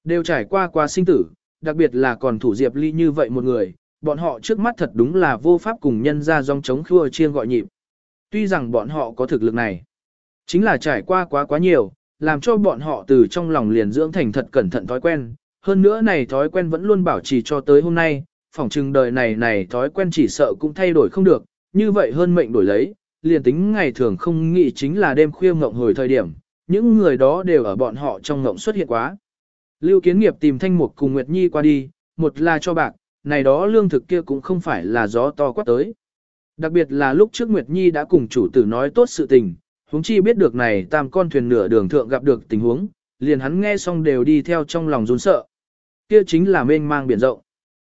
Đều trải qua qua sinh tử, đặc biệt là còn thủ Diệp Ly như vậy một người, bọn họ trước mắt thật đúng là vô pháp cùng nhân ra dòng chống khua chiên gọi nhịp. Tuy rằng bọn họ có thực lực này, chính là trải qua quá quá nhiều, làm cho bọn họ từ trong lòng liền dưỡng thành thật cẩn thận thói quen. Hơn nữa này thói quen vẫn luôn bảo trì cho tới hôm nay, phỏng chừng đời này này thói quen chỉ sợ cũng thay đổi không được, như vậy hơn mệnh đổi lấy, liền tính ngày thường không nghĩ chính là đêm khuya ngộng hồi thời điểm, những người đó đều ở bọn họ trong ngộng xuất hiện quá. Lưu Kiến Nghiệp tìm Thanh Mục cùng Nguyệt Nhi qua đi, một là cho bạc, này đó lương thực kia cũng không phải là gió to quát tới. Đặc biệt là lúc trước Nguyệt Nhi đã cùng chủ tử nói tốt sự tình, huống chi biết được này tam con thuyền nửa đường thượng gặp được tình huống, liền hắn nghe xong đều đi theo trong lòng run sợ. Kia chính là mênh mang biển rộng.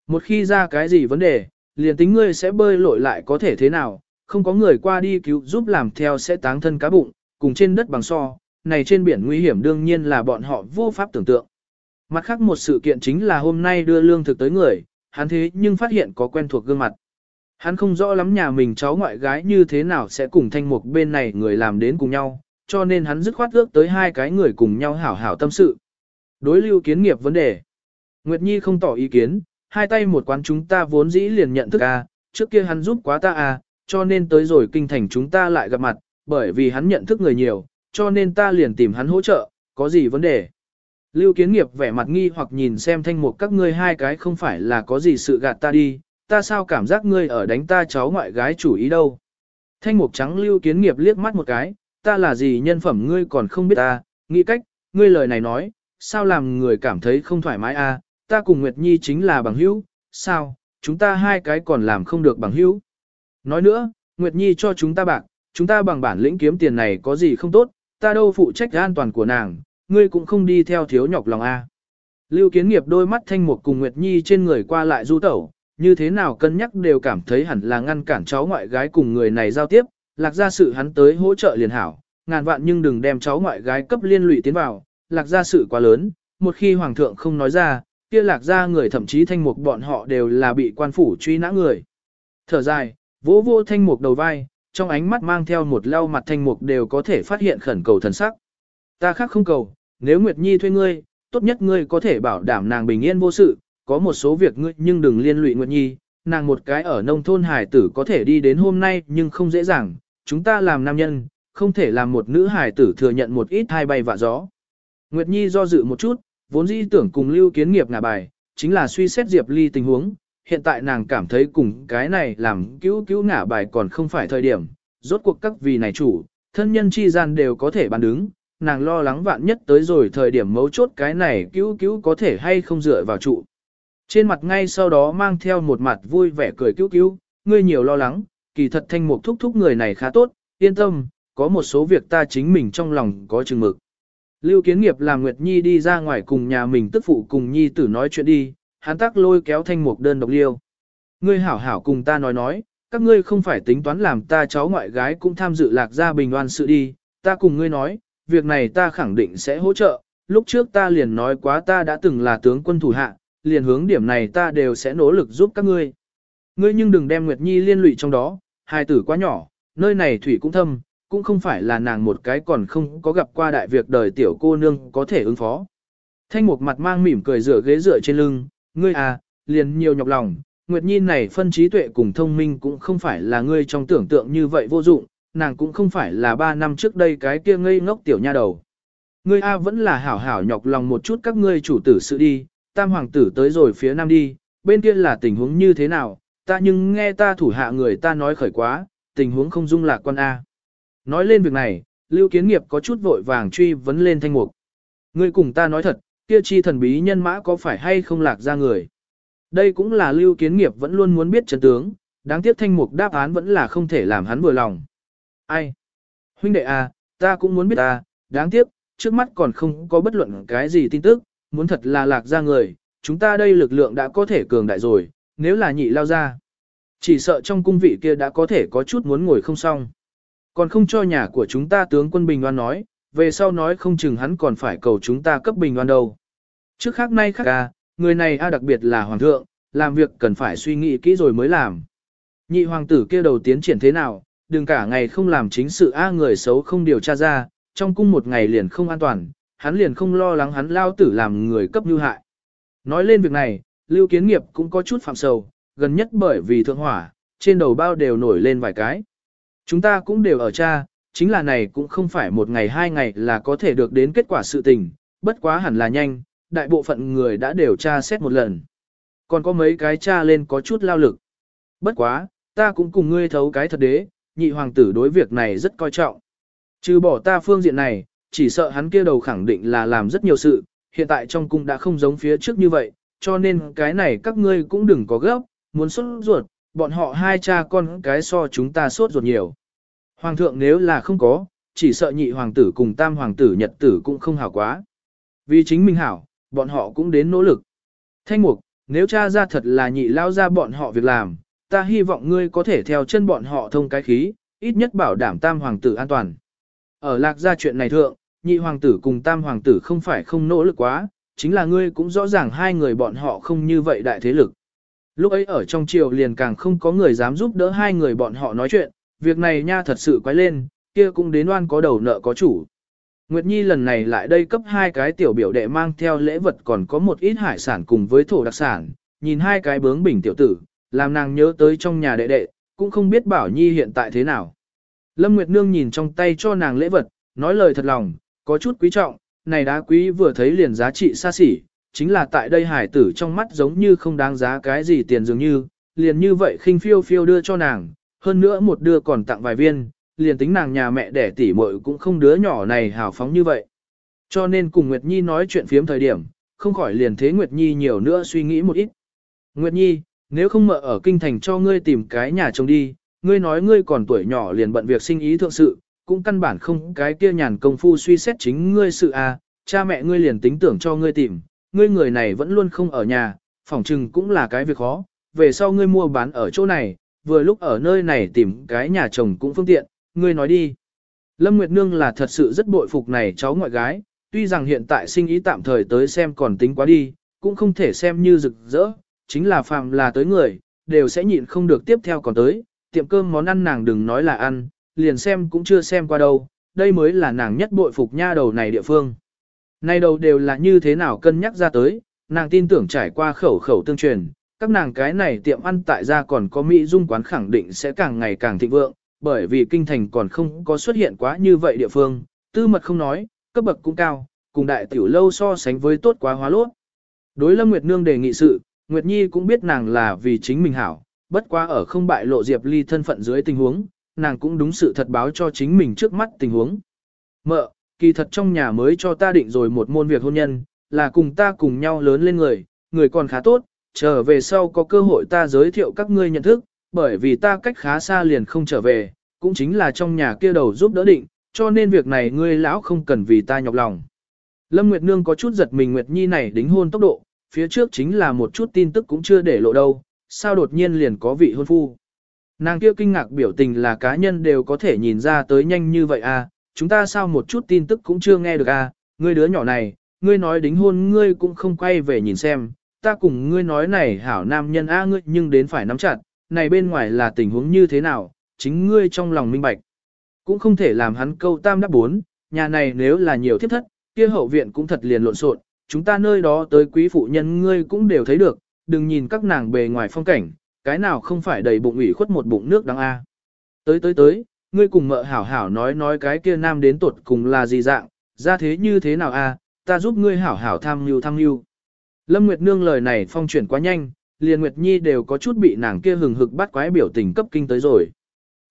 Một khi ra cái gì vấn đề, liền tính ngươi sẽ bơi lội lại có thể thế nào, không có người qua đi cứu giúp làm theo sẽ táng thân cá bụng, cùng trên đất bằng so, này trên biển nguy hiểm đương nhiên là bọn họ vô pháp tưởng tượng. Mặt khác một sự kiện chính là hôm nay đưa lương thực tới người, hắn thế nhưng phát hiện có quen thuộc gương mặt. Hắn không rõ lắm nhà mình cháu ngoại gái như thế nào sẽ cùng thanh mục bên này người làm đến cùng nhau, cho nên hắn dứt khoát ước tới hai cái người cùng nhau hảo hảo tâm sự. Đối lưu kiến nghiệp vấn đề. Nguyệt Nhi không tỏ ý kiến, hai tay một quán chúng ta vốn dĩ liền nhận thức a, trước kia hắn giúp quá ta a, cho nên tới rồi kinh thành chúng ta lại gặp mặt, bởi vì hắn nhận thức người nhiều, cho nên ta liền tìm hắn hỗ trợ, có gì vấn đề. Lưu kiến nghiệp vẻ mặt nghi hoặc nhìn xem thanh mục các ngươi hai cái không phải là có gì sự gạt ta đi, ta sao cảm giác ngươi ở đánh ta cháu ngoại gái chủ ý đâu. Thanh mục trắng lưu kiến nghiệp liếc mắt một cái, ta là gì nhân phẩm ngươi còn không biết ta, nghĩ cách, ngươi lời này nói, sao làm người cảm thấy không thoải mái a? À? ta cùng Nguyệt Nhi chính là bằng hữu, sao, chúng ta hai cái còn làm không được bằng hữu. Nói nữa, Nguyệt Nhi cho chúng ta bạc, chúng ta bằng bản lĩnh kiếm tiền này có gì không tốt, ta đâu phụ trách an toàn của nàng, ngươi cũng không đi theo thiếu nhọc lòng a. Lưu Kiến Nghiệp đôi mắt thanh mục cùng Nguyệt Nhi trên người qua lại du tẩu, như thế nào cân nhắc đều cảm thấy hẳn là ngăn cản cháu ngoại gái cùng người này giao tiếp, lạc ra sự hắn tới hỗ trợ liền hảo, ngàn vạn nhưng đừng đem cháu ngoại gái cấp liên lụy tiến vào, lạc ra sự quá lớn, một khi hoàng thượng không nói ra, kia lạc ra người thậm chí thanh mục bọn họ đều là bị quan phủ truy nã người. Thở dài, vỗ vô thanh mục đầu vai, trong ánh mắt mang theo một lau mặt thanh mục đều có thể phát hiện khẩn cầu thần sắc. Ta khác không cầu, nếu Nguyệt Nhi thuê ngươi, tốt nhất ngươi có thể bảo đảm nàng bình yên vô sự, có một số việc ngươi nhưng đừng liên lụy Nguyệt Nhi, nàng một cái ở nông thôn hải tử có thể đi đến hôm nay nhưng không dễ dàng, chúng ta làm nam nhân, không thể làm một nữ hải tử thừa nhận một ít hai bay vạ gió. Nguyệt Nhi do dự một chút, vốn dĩ tưởng cùng lưu kiến nghiệp ngả bài, chính là suy xét Diệp Ly tình huống, hiện tại nàng cảm thấy cùng cái này làm cứu cứu ngả bài còn không phải thời điểm, rốt cuộc các vị này chủ, thân nhân chi gian đều có thể bàn đứng, nàng lo lắng vạn nhất tới rồi thời điểm mấu chốt cái này cứu cứu có thể hay không dựa vào trụ. Trên mặt ngay sau đó mang theo một mặt vui vẻ cười cứu cứu, ngươi nhiều lo lắng, kỳ thật thanh mục thúc thúc người này khá tốt, yên tâm, có một số việc ta chính mình trong lòng có chừng mực. Lưu Kiến Nghiệp làm Nguyệt Nhi đi ra ngoài cùng nhà mình tức phụ cùng Nhi tử nói chuyện đi, hắn tác lôi kéo thanh mục đơn độc liêu. Ngươi hảo hảo cùng ta nói nói, các ngươi không phải tính toán làm ta cháu ngoại gái cũng tham dự lạc gia bình oan sự đi, ta cùng ngươi nói, việc này ta khẳng định sẽ hỗ trợ, lúc trước ta liền nói quá ta đã từng là tướng quân thủ hạ, liền hướng điểm này ta đều sẽ nỗ lực giúp các ngươi. Ngươi nhưng đừng đem Nguyệt Nhi liên lụy trong đó, hai tử quá nhỏ, nơi này thủy cũng thâm, cũng không phải là nàng một cái còn không có gặp qua đại việc đời tiểu cô nương có thể ứng phó. Thanh Mục mặt mang mỉm cười rửa ghế rửa trên lưng, ngươi à, liền nhiều nhọc lòng, Nguyệt Nhi này phân trí tuệ cùng thông minh cũng không phải là ngươi trong tưởng tượng như vậy vô dụng, nàng cũng không phải là ba năm trước đây cái kia ngây ngốc tiểu nha đầu. Ngươi A vẫn là hảo hảo nhọc lòng một chút các ngươi chủ tử sự đi, tam hoàng tử tới rồi phía nam đi, bên kia là tình huống như thế nào, ta nhưng nghe ta thủ hạ người ta nói khởi quá, tình huống không dung lạc quan A. Nói lên việc này, Lưu Kiến Nghiệp có chút vội vàng truy vấn lên thanh mục. Ngươi cùng ta nói thật, kia chi thần bí nhân mã có phải hay không lạc ra người. Đây cũng là Lưu Kiến Nghiệp vẫn luôn muốn biết chân tướng, đáng tiếc thanh mục đáp án vẫn là không thể làm hắn vừa lòng. Ai? Huynh đệ à, ta cũng muốn biết ta, đáng tiếc, trước mắt còn không có bất luận cái gì tin tức, muốn thật là lạc ra người, chúng ta đây lực lượng đã có thể cường đại rồi, nếu là nhị lao ra. Chỉ sợ trong cung vị kia đã có thể có chút muốn ngồi không xong. Còn không cho nhà của chúng ta tướng quân bình oan nói, về sau nói không chừng hắn còn phải cầu chúng ta cấp bình oan đâu. Trước khác nay khác à, người này a đặc biệt là hoàng thượng, làm việc cần phải suy nghĩ kỹ rồi mới làm. Nhị hoàng tử kia đầu tiến triển thế nào, đừng cả ngày không làm chính sự a người xấu không điều tra ra, trong cung một ngày liền không an toàn, hắn liền không lo lắng hắn lao tử làm người cấp như hại. Nói lên việc này, Lưu Kiến Nghiệp cũng có chút phạm sầu, gần nhất bởi vì thượng hỏa, trên đầu bao đều nổi lên vài cái. Chúng ta cũng đều ở cha, chính là này cũng không phải một ngày hai ngày là có thể được đến kết quả sự tình, bất quá hẳn là nhanh, đại bộ phận người đã đều tra xét một lần. Còn có mấy cái tra lên có chút lao lực. Bất quá, ta cũng cùng ngươi thấu cái thật đế, nhị hoàng tử đối việc này rất coi trọng. Trừ bỏ ta phương diện này, chỉ sợ hắn kia đầu khẳng định là làm rất nhiều sự, hiện tại trong cung đã không giống phía trước như vậy, cho nên cái này các ngươi cũng đừng có gấp, muốn sốt ruột, bọn họ hai cha con cái so chúng ta sốt ruột nhiều. Hoàng thượng nếu là không có, chỉ sợ nhị hoàng tử cùng tam hoàng tử nhật tử cũng không hảo quá. Vì chính mình hảo, bọn họ cũng đến nỗ lực. Thanh mục, nếu cha ra thật là nhị lao ra bọn họ việc làm, ta hy vọng ngươi có thể theo chân bọn họ thông cái khí, ít nhất bảo đảm tam hoàng tử an toàn. Ở lạc gia chuyện này thượng, nhị hoàng tử cùng tam hoàng tử không phải không nỗ lực quá, chính là ngươi cũng rõ ràng hai người bọn họ không như vậy đại thế lực. Lúc ấy ở trong triều liền càng không có người dám giúp đỡ hai người bọn họ nói chuyện, việc này nha thật sự quái lên, kia cũng đến oan có đầu nợ có chủ. Nguyệt Nhi lần này lại đây cấp hai cái tiểu biểu đệ mang theo lễ vật còn có một ít hải sản cùng với thổ đặc sản, nhìn hai cái bướng bình tiểu tử, làm nàng nhớ tới trong nhà đệ đệ, cũng không biết Bảo Nhi hiện tại thế nào. Lâm Nguyệt Nương nhìn trong tay cho nàng lễ vật, nói lời thật lòng, có chút quý trọng, này đá quý vừa thấy liền giá trị xa xỉ, chính là tại đây hải tử trong mắt giống như không đáng giá cái gì tiền dường như, liền như vậy khinh phiêu phiêu đưa cho nàng, hơn nữa một đưa còn tặng vài viên, liền tính nàng nhà mẹ đẻ tỉ muội cũng không đứa nhỏ này hào phóng như vậy. Cho nên cùng Nguyệt Nhi nói chuyện phiếm thời điểm, không khỏi liền thế Nguyệt Nhi nhiều nữa suy nghĩ một ít. Nguyệt Nhi, nếu không mợ ở kinh thành cho ngươi tìm cái nhà chồng đi, ngươi nói ngươi còn tuổi nhỏ liền bận việc sinh ý thượng sự, cũng căn bản không cái kia nhàn công phu suy xét chính ngươi sự à, cha mẹ ngươi liền tính tưởng cho ngươi tìm, ngươi người này vẫn luôn không ở nhà, phỏng chừng cũng là cái việc khó, về sau ngươi mua bán ở chỗ này, vừa lúc ở nơi này tìm cái nhà chồng cũng phương tiện, ngươi nói đi. Lâm Nguyệt Nương là thật sự rất bội phục này cháu ngoại gái, tuy rằng hiện tại sinh ý tạm thời tới xem còn tính quá đi, cũng không thể xem như rực rỡ, chính là phàm là tới người, đều sẽ nhịn không được tiếp theo còn tới, tiệm cơm món ăn nàng đừng nói là ăn, liền xem cũng chưa xem qua đâu, đây mới là nàng nhất bội phục nha đầu này địa phương. nay đầu đều là như thế nào cân nhắc ra tới, nàng tin tưởng trải qua khẩu khẩu tương truyền, các nàng cái này tiệm ăn tại gia còn có Mỹ dung quán khẳng định sẽ càng ngày càng thịnh vượng, bởi vì kinh thành còn không có xuất hiện quá như vậy địa phương, tư mật không nói, cấp bậc cũng cao, cùng đại tiểu lâu so sánh với tốt quá hóa lốt. Đối Lâm Nguyệt Nương đề nghị sự, Nguyệt Nhi cũng biết nàng là vì chính mình hảo, bất quá ở không bại lộ Diệp Ly thân phận dưới tình huống, nàng cũng đúng sự thật báo cho chính mình trước mắt tình huống. Mợ, kỳ thật trong nhà mới cho ta định rồi một môn việc hôn nhân, là cùng ta cùng nhau lớn lên người, người còn khá tốt, trở về sau có cơ hội ta giới thiệu các ngươi nhận thức, bởi vì ta cách khá xa liền không trở về, cũng chính là trong nhà kia đầu giúp đỡ định, cho nên việc này ngươi lão không cần vì ta nhọc lòng. Lâm Nguyệt Nương có chút giật mình Nguyệt Nhi này đính hôn tốc độ, phía trước chính là một chút tin tức cũng chưa để lộ đâu, sao đột nhiên liền có vị hôn phu. Nàng kia kinh ngạc biểu tình là cá nhân đều có thể nhìn ra tới nhanh như vậy à, chúng ta sao một chút tin tức cũng chưa nghe được à, ngươi đứa nhỏ này, ngươi nói đính hôn ngươi cũng không quay về nhìn xem, ta cùng ngươi nói này hảo nam nhân a ngươi nhưng đến phải nắm chặt, này bên ngoài là tình huống như thế nào, chính ngươi trong lòng minh bạch. Cũng không thể làm hắn câu tam đáp bốn, nhà này nếu là nhiều thiết thất, kia hậu viện cũng thật liền lộn xộn, chúng ta nơi đó tới quý phụ nhân ngươi cũng đều thấy được, đừng nhìn các nàng bề ngoài phong cảnh, cái nào không phải đầy bụng ủy khuất một bụng nước đáng a. Tới tới tới, ngươi cùng mợ hảo hảo nói nói cái kia nam đến tuột cùng là gì dạng, ra thế như thế nào a, ta giúp ngươi hảo hảo tham mưu tham mưu. Lâm Nguyệt Nương lời này phong chuyển quá nhanh, liền Nguyệt Nhi đều có chút bị nàng kia hừng hực bắt quái biểu tình cấp kinh tới rồi.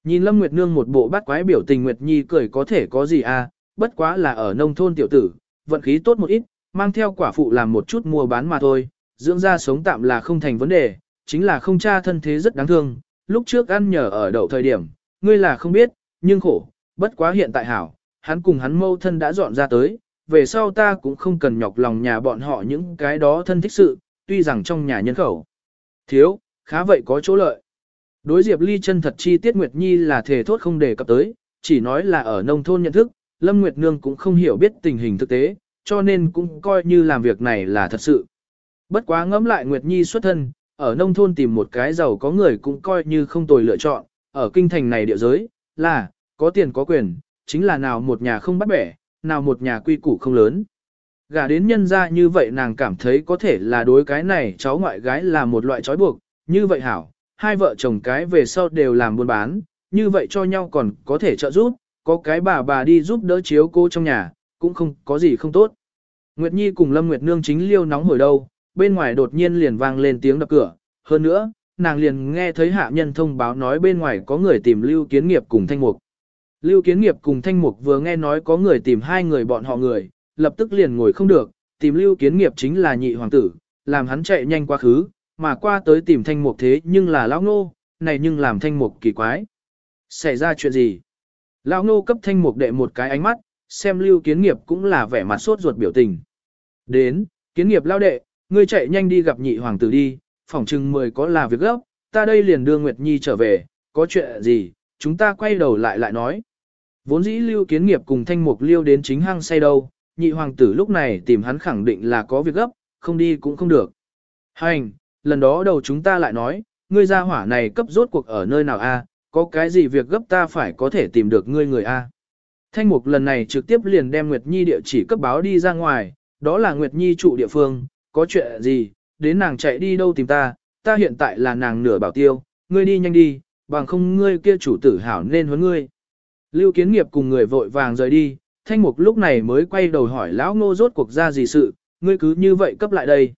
Nhìn Lâm Nguyệt Nương một bộ bắt quái biểu tình Nguyệt Nhi cười có thể có gì a, bất quá là ở nông thôn tiểu tử, vận khí tốt một ít, mang theo quả phụ làm một chút mua bán mà thôi, dưỡng ra sống tạm là không thành vấn đề, chính là không cha thân thế rất đáng thương, lúc trước ăn nhờ ở đậu thời điểm, ngươi là không biết, nhưng khổ, bất quá hiện tại hảo, hắn cùng hắn mâu thân đã dọn ra tới, về sau ta cũng không cần nhọc lòng nhà bọn họ những cái đó thân thích sự, tuy rằng trong nhà nhân khẩu thiếu, khá vậy có chỗ lợi. Đối Diệp Ly chân thật chi tiết Nguyệt Nhi là thể thốt không đề cập tới, chỉ nói là ở nông thôn nhận thức, Lâm Nguyệt Nương cũng không hiểu biết tình hình thực tế, cho nên cũng coi như làm việc này là thật sự. Bất quá ngẫm lại Nguyệt Nhi xuất thân, ở nông thôn tìm một cái giàu có người cũng coi như không tồi lựa chọn, ở kinh thành này địa giới, là, có tiền có quyền, chính là nào một nhà không bắt bẻ, nào một nhà quy củ không lớn. Gả đến nhân ra như vậy nàng cảm thấy có thể là đối cái này cháu ngoại gái là một loại trói buộc, như vậy hảo, hai vợ chồng cái về sau đều làm buôn bán, như vậy cho nhau còn có thể trợ giúp, có cái bà bà đi giúp đỡ chiếu cô trong nhà, cũng không có gì không tốt. Nguyệt Nhi cùng Lâm Nguyệt Nương chính liêu nóng hồi đâu, bên ngoài đột nhiên liền vang lên tiếng đập cửa, hơn nữa, nàng liền nghe thấy hạ nhân thông báo nói bên ngoài có người tìm Lưu Kiến Nghiệp cùng Thanh Mục. Lưu Kiến Nghiệp cùng Thanh Mục vừa nghe nói có người tìm hai người bọn họ người, lập tức liền ngồi không được, tìm Lưu Kiến Nghiệp chính là nhị hoàng tử, làm hắn chạy nhanh quá khứ, mà qua tới tìm Thanh Mục thế nhưng là lão nô, này nhưng làm Thanh Mục kỳ quái. Xảy ra chuyện gì? Lão nô cấp Thanh Mục đệ một cái ánh mắt, xem Lưu Kiến Nghiệp cũng là vẻ mặt sốt ruột biểu tình. Đến, Kiến Nghiệp lao đệ, ngươi chạy nhanh đi gặp nhị hoàng tử đi, phỏng chừng mười có là việc gấp, ta đây liền đưa Nguyệt Nhi trở về, có chuyện gì, chúng ta quay đầu lại lại nói. Vốn dĩ lưu kiến nghiệp cùng thanh mục liêu đến chính hăng say đâu, nhị hoàng tử lúc này tìm hắn khẳng định là có việc gấp, không đi cũng không được. Hành, lần đó đầu chúng ta lại nói, ngươi gia hỏa này cấp rốt cuộc ở nơi nào a? có cái gì việc gấp ta phải có thể tìm được ngươi người a. Thanh mục lần này trực tiếp liền đem Nguyệt Nhi địa chỉ cấp báo đi ra ngoài, đó là Nguyệt Nhi trụ địa phương, có chuyện gì, đến nàng chạy đi đâu tìm ta, ta hiện tại là nàng nửa bảo tiêu, ngươi đi nhanh đi, bằng không ngươi kia chủ tử hảo nên huấn ngươi. Lưu kiến nghiệp cùng người vội vàng rời đi, thanh mục lúc này mới quay đầu hỏi lão ngô rốt cuộc ra gì sự, ngươi cứ như vậy cấp lại đây.